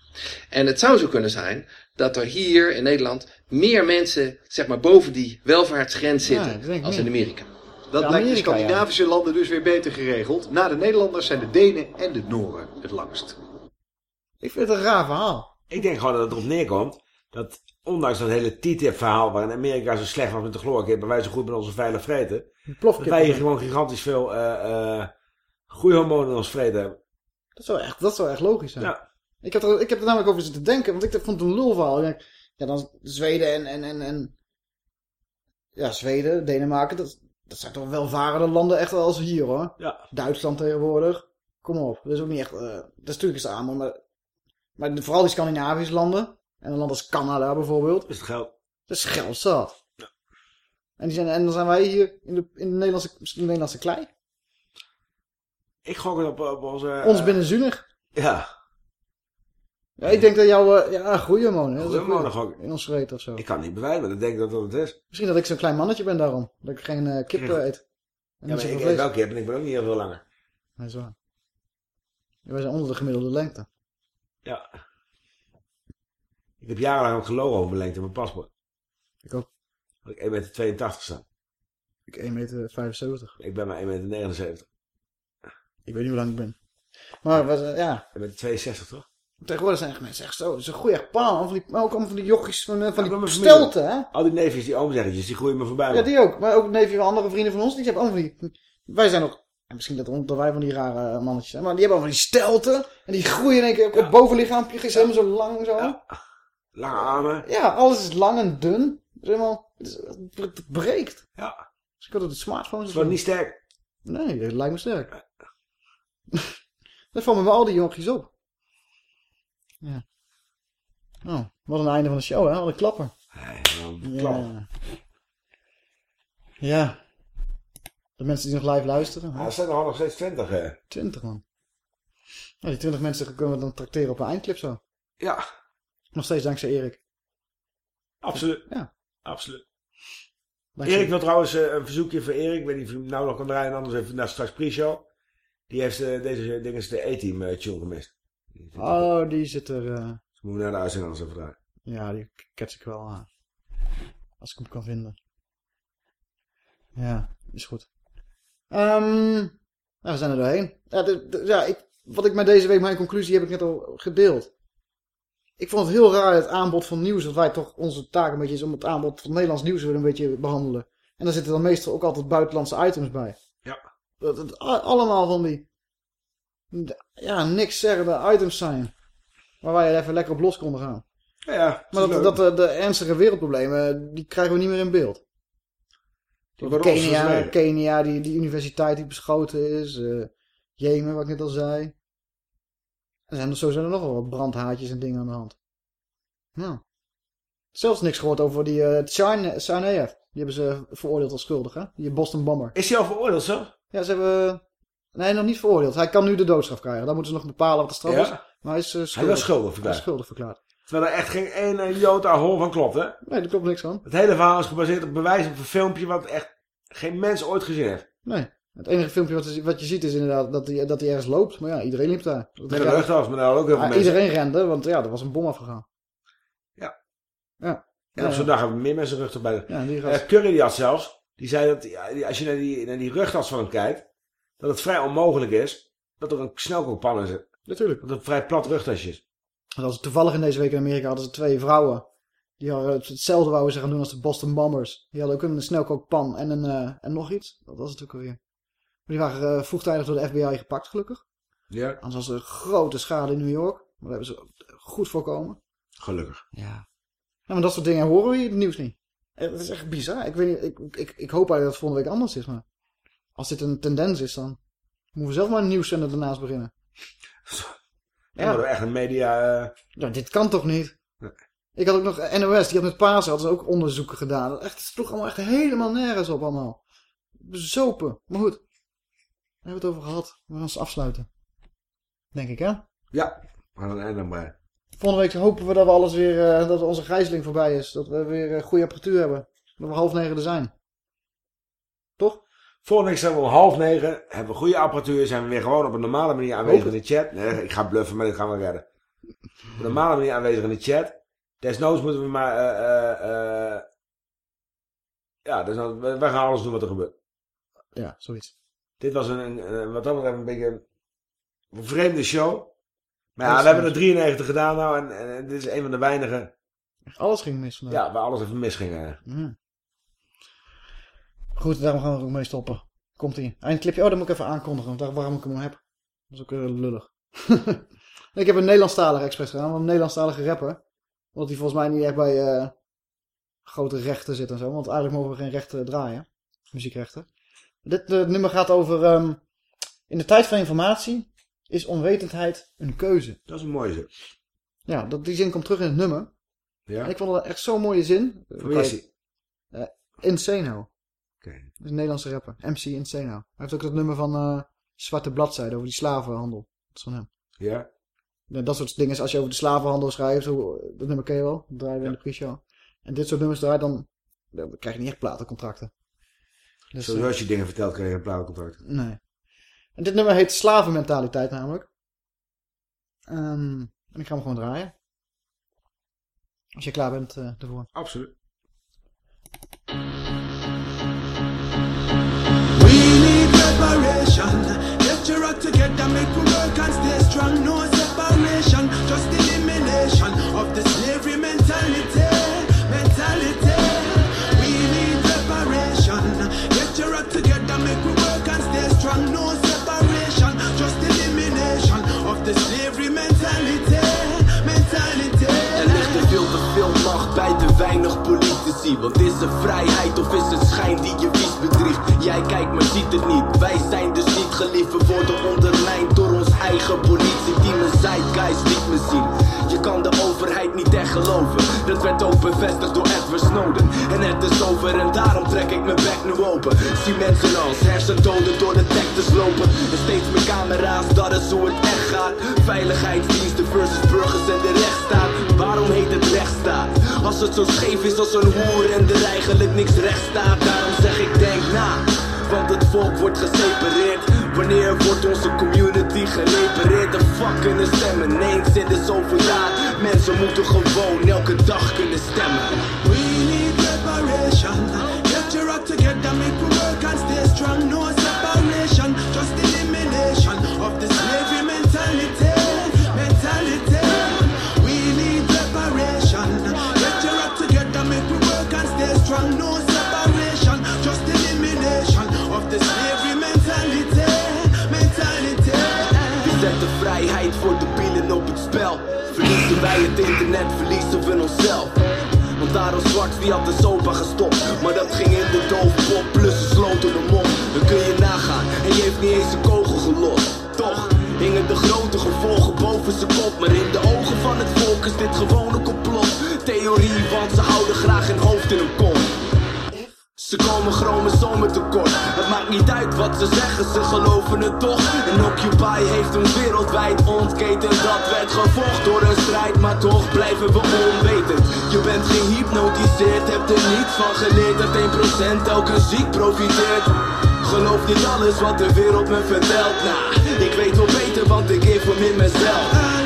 En het zou zo kunnen zijn dat er hier in Nederland meer mensen zeg maar boven die welvaartsgrens Ja, zitten ik als in niet. Amerika. Dat lijkt de Scandinavische landen dus weer beter geregeld. Na de Nederlanders zijn de Denen en de Noren het langst. Ik vind het een raar verhaal. Ik denk gewoon dat het erop neerkomt dat ondanks dat hele TTIP-verhaal waarin Amerika zo slecht was met de chloorkip en wij zo goed met onze veilig vreten, dat wij hier gewoon gigantisch veel eh eh groeihormonen in ons vreten hebben. Dat zou echt, dat zou echt logisch zijn. Ja. Ik, heb er, ik heb er namelijk over zitten denken, want ik vond het een lulverhaal. Ja, dan Zweden en, en, en, en ja, Zweden, Denemarken, dat, dat zijn toch welvarende landen echt wel als hier hoor. Ja. Duitsland tegenwoordig. Kom op, dat is ook niet echt, eh, dat is natuurlijk is armer, maar, maar vooral die Scandinavische landen. En een land als Canada bijvoorbeeld. Is het geld? Dat is geld zat. En, die zijn, en dan zijn wij hier in de, in de Nederlandse, in de Nederlandse klei. Ik gok het op, op onze... Ons binnenzinnig. Ja. Ja, ik denk dat jouw, eh, ja, Groeihormonen goeie. gok In ons vreet of zo. Ik kan niet bewijzen, maar ik denk dat dat het is. Misschien dat ik zo'n klein mannetje ben daarom. Dat ik geen eh, kip eet. En Ja, maar ik eet wel kip en ik ben ook niet heel veel langer. Dat is waar. Wij zijn onder de gemiddelde lengte. Ja. Ik heb jarenlang ook gelogen over mijn lengte in mijn paspoort. Ik ook. Dat ik 1,82 meter sta. Ik 1,75 meter. Ik ben maar 1,79 meter. Ik weet niet hoe lang ik ben. Maar wat, eh, ja. Je bent 62 toch? Tegenwoordig zijn echt mensen echt zo. Ze groeien echt pan. Van die, ook allemaal van die jochies van, eh, van Ja, die stelten, hè? Al die neefjes, die oomzeggetjes, die groeien me voorbij. Ja, die ook. Maar ook neefje van andere vrienden van ons. Die hebben allemaal van die... Wij zijn nog... en misschien dat, dat wij van die rare mannetjes zijn. Maar die hebben allemaal van die stelten. En die groeien in één keer ook het bovenlichaampje. Is helemaal zo lang zo. Ja. Lange armen. alles is lang en dun. Het is helemaal... Het, is, het breekt. Ja. Dus ik had het smartphone. Het niet sterk. Nee, het lijkt me sterk. dat valt me al die jonkies op. Ja. Oh, wat een einde van de show, hè? Wat een klapper. Ja. ja. De mensen die nog live luisteren. Ja, er zijn er nog steeds 20, hè? 20, man. Nou, die 20 mensen kunnen we dan tracteren op een eindclip zo. Ja. Nog steeds dankzij Erik. Absoluut. Ja. Absoluut. Dankzij- Erik wil trouwens eh, een verzoekje voor Erik. Ik weet niet of hij hem nou nog kan draaien. Anders even naar straks pre-show. Die heeft eh, deze ding is de A-team eh, tune gemist. Oh, die zit er... Dus moeten we naar de uitzending even draaien. Ja, die kets ik wel aan. Als ik hem kan vinden. Ja, is goed. Ehm nou, we zijn er doorheen. Ja, de- de- ja ik, wat ik met deze week, mijn conclusie heb ik net al gedeeld. Ik vond het heel raar het aanbod van nieuws. Dat wij toch onze taak een beetje is om het aanbod van Nederlands nieuws weer een beetje behandelen. En daar zitten dan meestal ook altijd buitenlandse items bij. Ja. Dat a- allemaal van die... Ja, niks zeggende items zijn. Waar wij even lekker op los konden gaan. Ja, ja, Maar dat, dat de, de ernstige wereldproblemen, die krijgen we niet meer in beeld. Kenia, versneden. Kenia die, die universiteit die beschoten is. eh, Jemen, wat ik net al zei. Er zijn er, zo zijn er nog wel wat brandhaatjes en dingen aan de hand. Nou. Zelfs niks gehoord over die uh, Tsarnaev. Die hebben ze veroordeeld als schuldig, hè? Die Boston Bomber. Is hij al veroordeeld zo? Ja, ze hebben... Nee, nog niet veroordeeld. Hij kan nu de doodstraf krijgen. Dan moeten ze nog bepalen wat de straf Ja? is. Maar hij is eh, schuldig. was schuldig Hij verklaard. schuldig verklaard. Terwijl er echt geen ene jota hol van klopt, hè? Nee, daar klopt niks van. Het hele verhaal is gebaseerd op bewijs op een filmpje wat echt geen mens ooit gezien heeft. Nee. Het enige filmpje wat, je- wat je ziet is inderdaad dat hij, dat hij ergens loopt. Maar ja, iedereen liep daar. Dat Met een ja, rugtas, maar daar ook heel veel ah, mensen. Iedereen rende, want ja, er was een bom afgegaan. Ja. Ja. En op zo'n dag hebben meer mensen rug erbij. Ja, die Eh, gast. Curry die had zelfs, die zei dat ja, die- als je naar die, naar die rugtas van hem kijkt, dat het vrij onmogelijk is dat er een snelkookpan zit. Natuurlijk. Dat het een vrij plat rugtasje is. Dat was toevallig in deze week in Amerika hadden ze twee vrouwen. Die hadden het- hetzelfde wouden ze gaan doen als de Boston Bombers. Die hadden ook een snelkookpan en, een, eh, en nog iets. Dat was het ook alweer. Maar die waren eh, vroegtijdig door de FBI gepakt, gelukkig. Ja. Anders was er een grote schade in New York. Maar dat hebben ze goed voorkomen. Gelukkig. Ja. Ja, maar dat soort dingen horen we hier in het nieuws niet. Het is echt bizar. Ik, weet niet, ik, ik, ik hoop eigenlijk dat het volgende week anders is. Maar als dit een tendens is, dan moeten we zelf maar een nieuwszender ernaast beginnen. Ja. we echt een media... Ja, dit kan toch niet? Ik had ook nog NOS, die had met Pasen hadden ze ook onderzoeken gedaan. Echt, het sloeg allemaal echt helemaal nergens op allemaal. Bezopen. Maar goed. Daar hebben we het over gehad. We gaan eens afsluiten. Denk ik, hè? Ja, we gaan een einde bij. Volgende week hopen we dat we alles weer, eh, dat onze gijzeling voorbij is. Dat we weer eh, goede apparatuur hebben. Dat we half negen er zijn. Volgende week zijn we om half negen. Hebben we goede apparatuur. Zijn we weer gewoon op een normale manier aanwezig in de chat. Nee, ik ga bluffen, maar dit gaan we redden. Op een normale manier aanwezig in de chat. Desnoods moeten we maar... eh, eh, eh, ja, desnoods, wij gaan alles doen wat er gebeurt. Ja, zoiets. Dit was een, een, een- wat dat betreft een beetje een vreemde show. Maar ja, we hebben er goed. 93 gedaan nou. En, en, en dit is een van de weinige... Alles ging mis vandaag. Ja, waar alles even mis ging. Goed, daarom gaan we er ook mee stoppen. Komt ie. Eindclipje. Oh, dat moet ik even aankondigen. Daar, waarom ik hem heb. Dat is ook eh, lullig. ik heb een Nederlandstalige expres gedaan. Een Nederlandstalige rapper. Omdat hij volgens mij niet echt bij eh, grote rechten zit en zo. Want eigenlijk mogen we geen rechten draaien. Muziekrechten. Dit nummer gaat over... ehm, in de tijd van informatie is onwetendheid een keuze. Dat is een mooie zin. Ja, dat, die zin komt terug in het nummer. Ja. En ik vond het echt zo'n mooie zin. Van wie is die? Eh, Insano. Oké. Dat is een Nederlandse rapper. MC Insano. Hij heeft ook dat nummer van eh, Zwarte Bladzijde over die slavenhandel. Dat is van hem. Ja. Ja, dat soort dingen, als je over de slavenhandel schrijft, zo, dat nummer ken je wel. Dat draaien we in de pre-show. En dit soort nummers draait dan, dan krijg je niet echt platencontracten. Dus, Zoals eh, als je dingen vertelt, krijg je een platencontract. Nee. En dit nummer heet Slavenmentaliteit namelijk. Ehm, en ik ga hem gewoon draaien. Als je klaar bent eh ervoor. Absoluut. Preparation. Get your act together, make we work and stay strong. No separation, just elimination of the slavery mentality. Mentality. We need preparation. Get your act together, make we work and stay strong. No separation, just elimination of the slavery mentality. Mentality. Er ligt te veel te veel macht bij de weinig politici. Want is het vrijheid of is het schijn die je bedriegt? Jij kijkt maar ziet het niet. Wij zijn dus niet geliefd. We worden ondermijnd door ons eigen politie die mijn zeitgeist niet me zien. Je kan de overheid niet echt geloven. Dat werd ook bevestigd door Edward Snowden. En het is over en daarom trek ik mijn bek nu open. Zie mensen als hersendoden door de detectives lopen. En steeds meer camera's, dat is hoe het echt gaat. Veiligheidsdiensten versus burgers en de rechtsstaat. Waarom heet het rechtsstaat? Als het zo scheef is als een hoer en er eigenlijk niks recht staat. Daarom zeg ik denk na. Want het volk wordt gesepareerd. Wanneer wordt onze community gerepareerd? De fuck kunnen stemmen in de zoveel jaar. Mensen moeten gewoon elke dag kunnen stemmen. We need reparation. Verliezen wij het internet, verliezen we onszelf. Want Aaron Zwart die had de sopa gestopt. Maar dat ging in de doofpop plus een slotende mond. Dan kun je nagaan. En je heeft niet eens een kogel gelost. Toch hingen de grote gevolgen boven zijn kop. Maar in de ogen van het volk is dit gewoon een complot. Theorie, want ze houden graag een hoofd in hun kont. Ze komen chromosomen tekort. Het maakt niet uit wat ze zeggen, ze geloven het toch. En Occupy heeft ons wereldwijd ontketen. Dat werd gevolgd door een strijd, maar toch blijven we onwetend. Je bent gehypnotiseerd, hebt er niets van geleerd. Dat 1% elke ziek profiteert. Geloof niet alles wat de wereld me vertelt. Nah, ik weet wel beter, want ik geef hem in mezelf.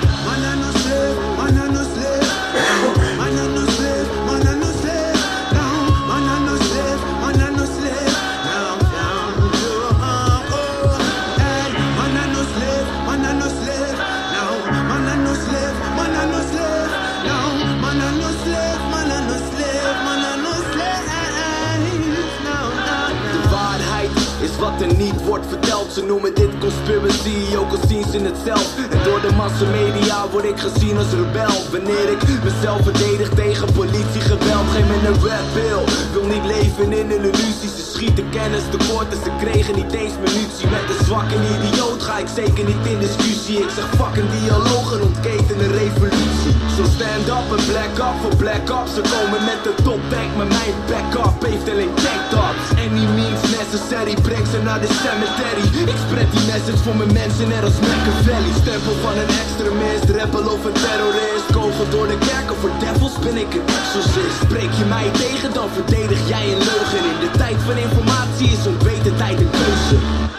Ze noemen dit conspiracy, ook al zien ze het zelf. En door de massamedia word ik gezien als rebel. Wanneer ik mezelf verdedig tegen politiegeweld. Geen me een rap bill. Wil niet leven in een illusie. Ze schieten kennis tekort en ze kregen niet eens munitie. Met een zwakke idioot ga ik zeker niet in discussie. Ik zeg fucking dialoog en ontketen een revolutie. Zo stand up en black up voor black up. Ze komen met de top tank, maar mijn backup heeft alleen tank tops. Any means necessary, breng ze naar de cemetery. Ik spread die message voor mijn mensen net als Machiavelli. Stempel van een extremist, rebel of een terrorist. Kogel door de kerken, voor devils ben ik een exorcist. Spreek je mij tegen, dan verdedig jij een leugen. In de tijd van informatie is onwetendheid een keuze.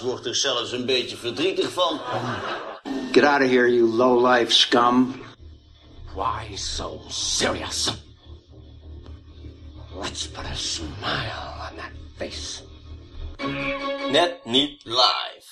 Wordt er zelfs een beetje verdrietig van. Get out of here, you low-life scum. Why so serious? Let's put a smile on that face. Net niet live.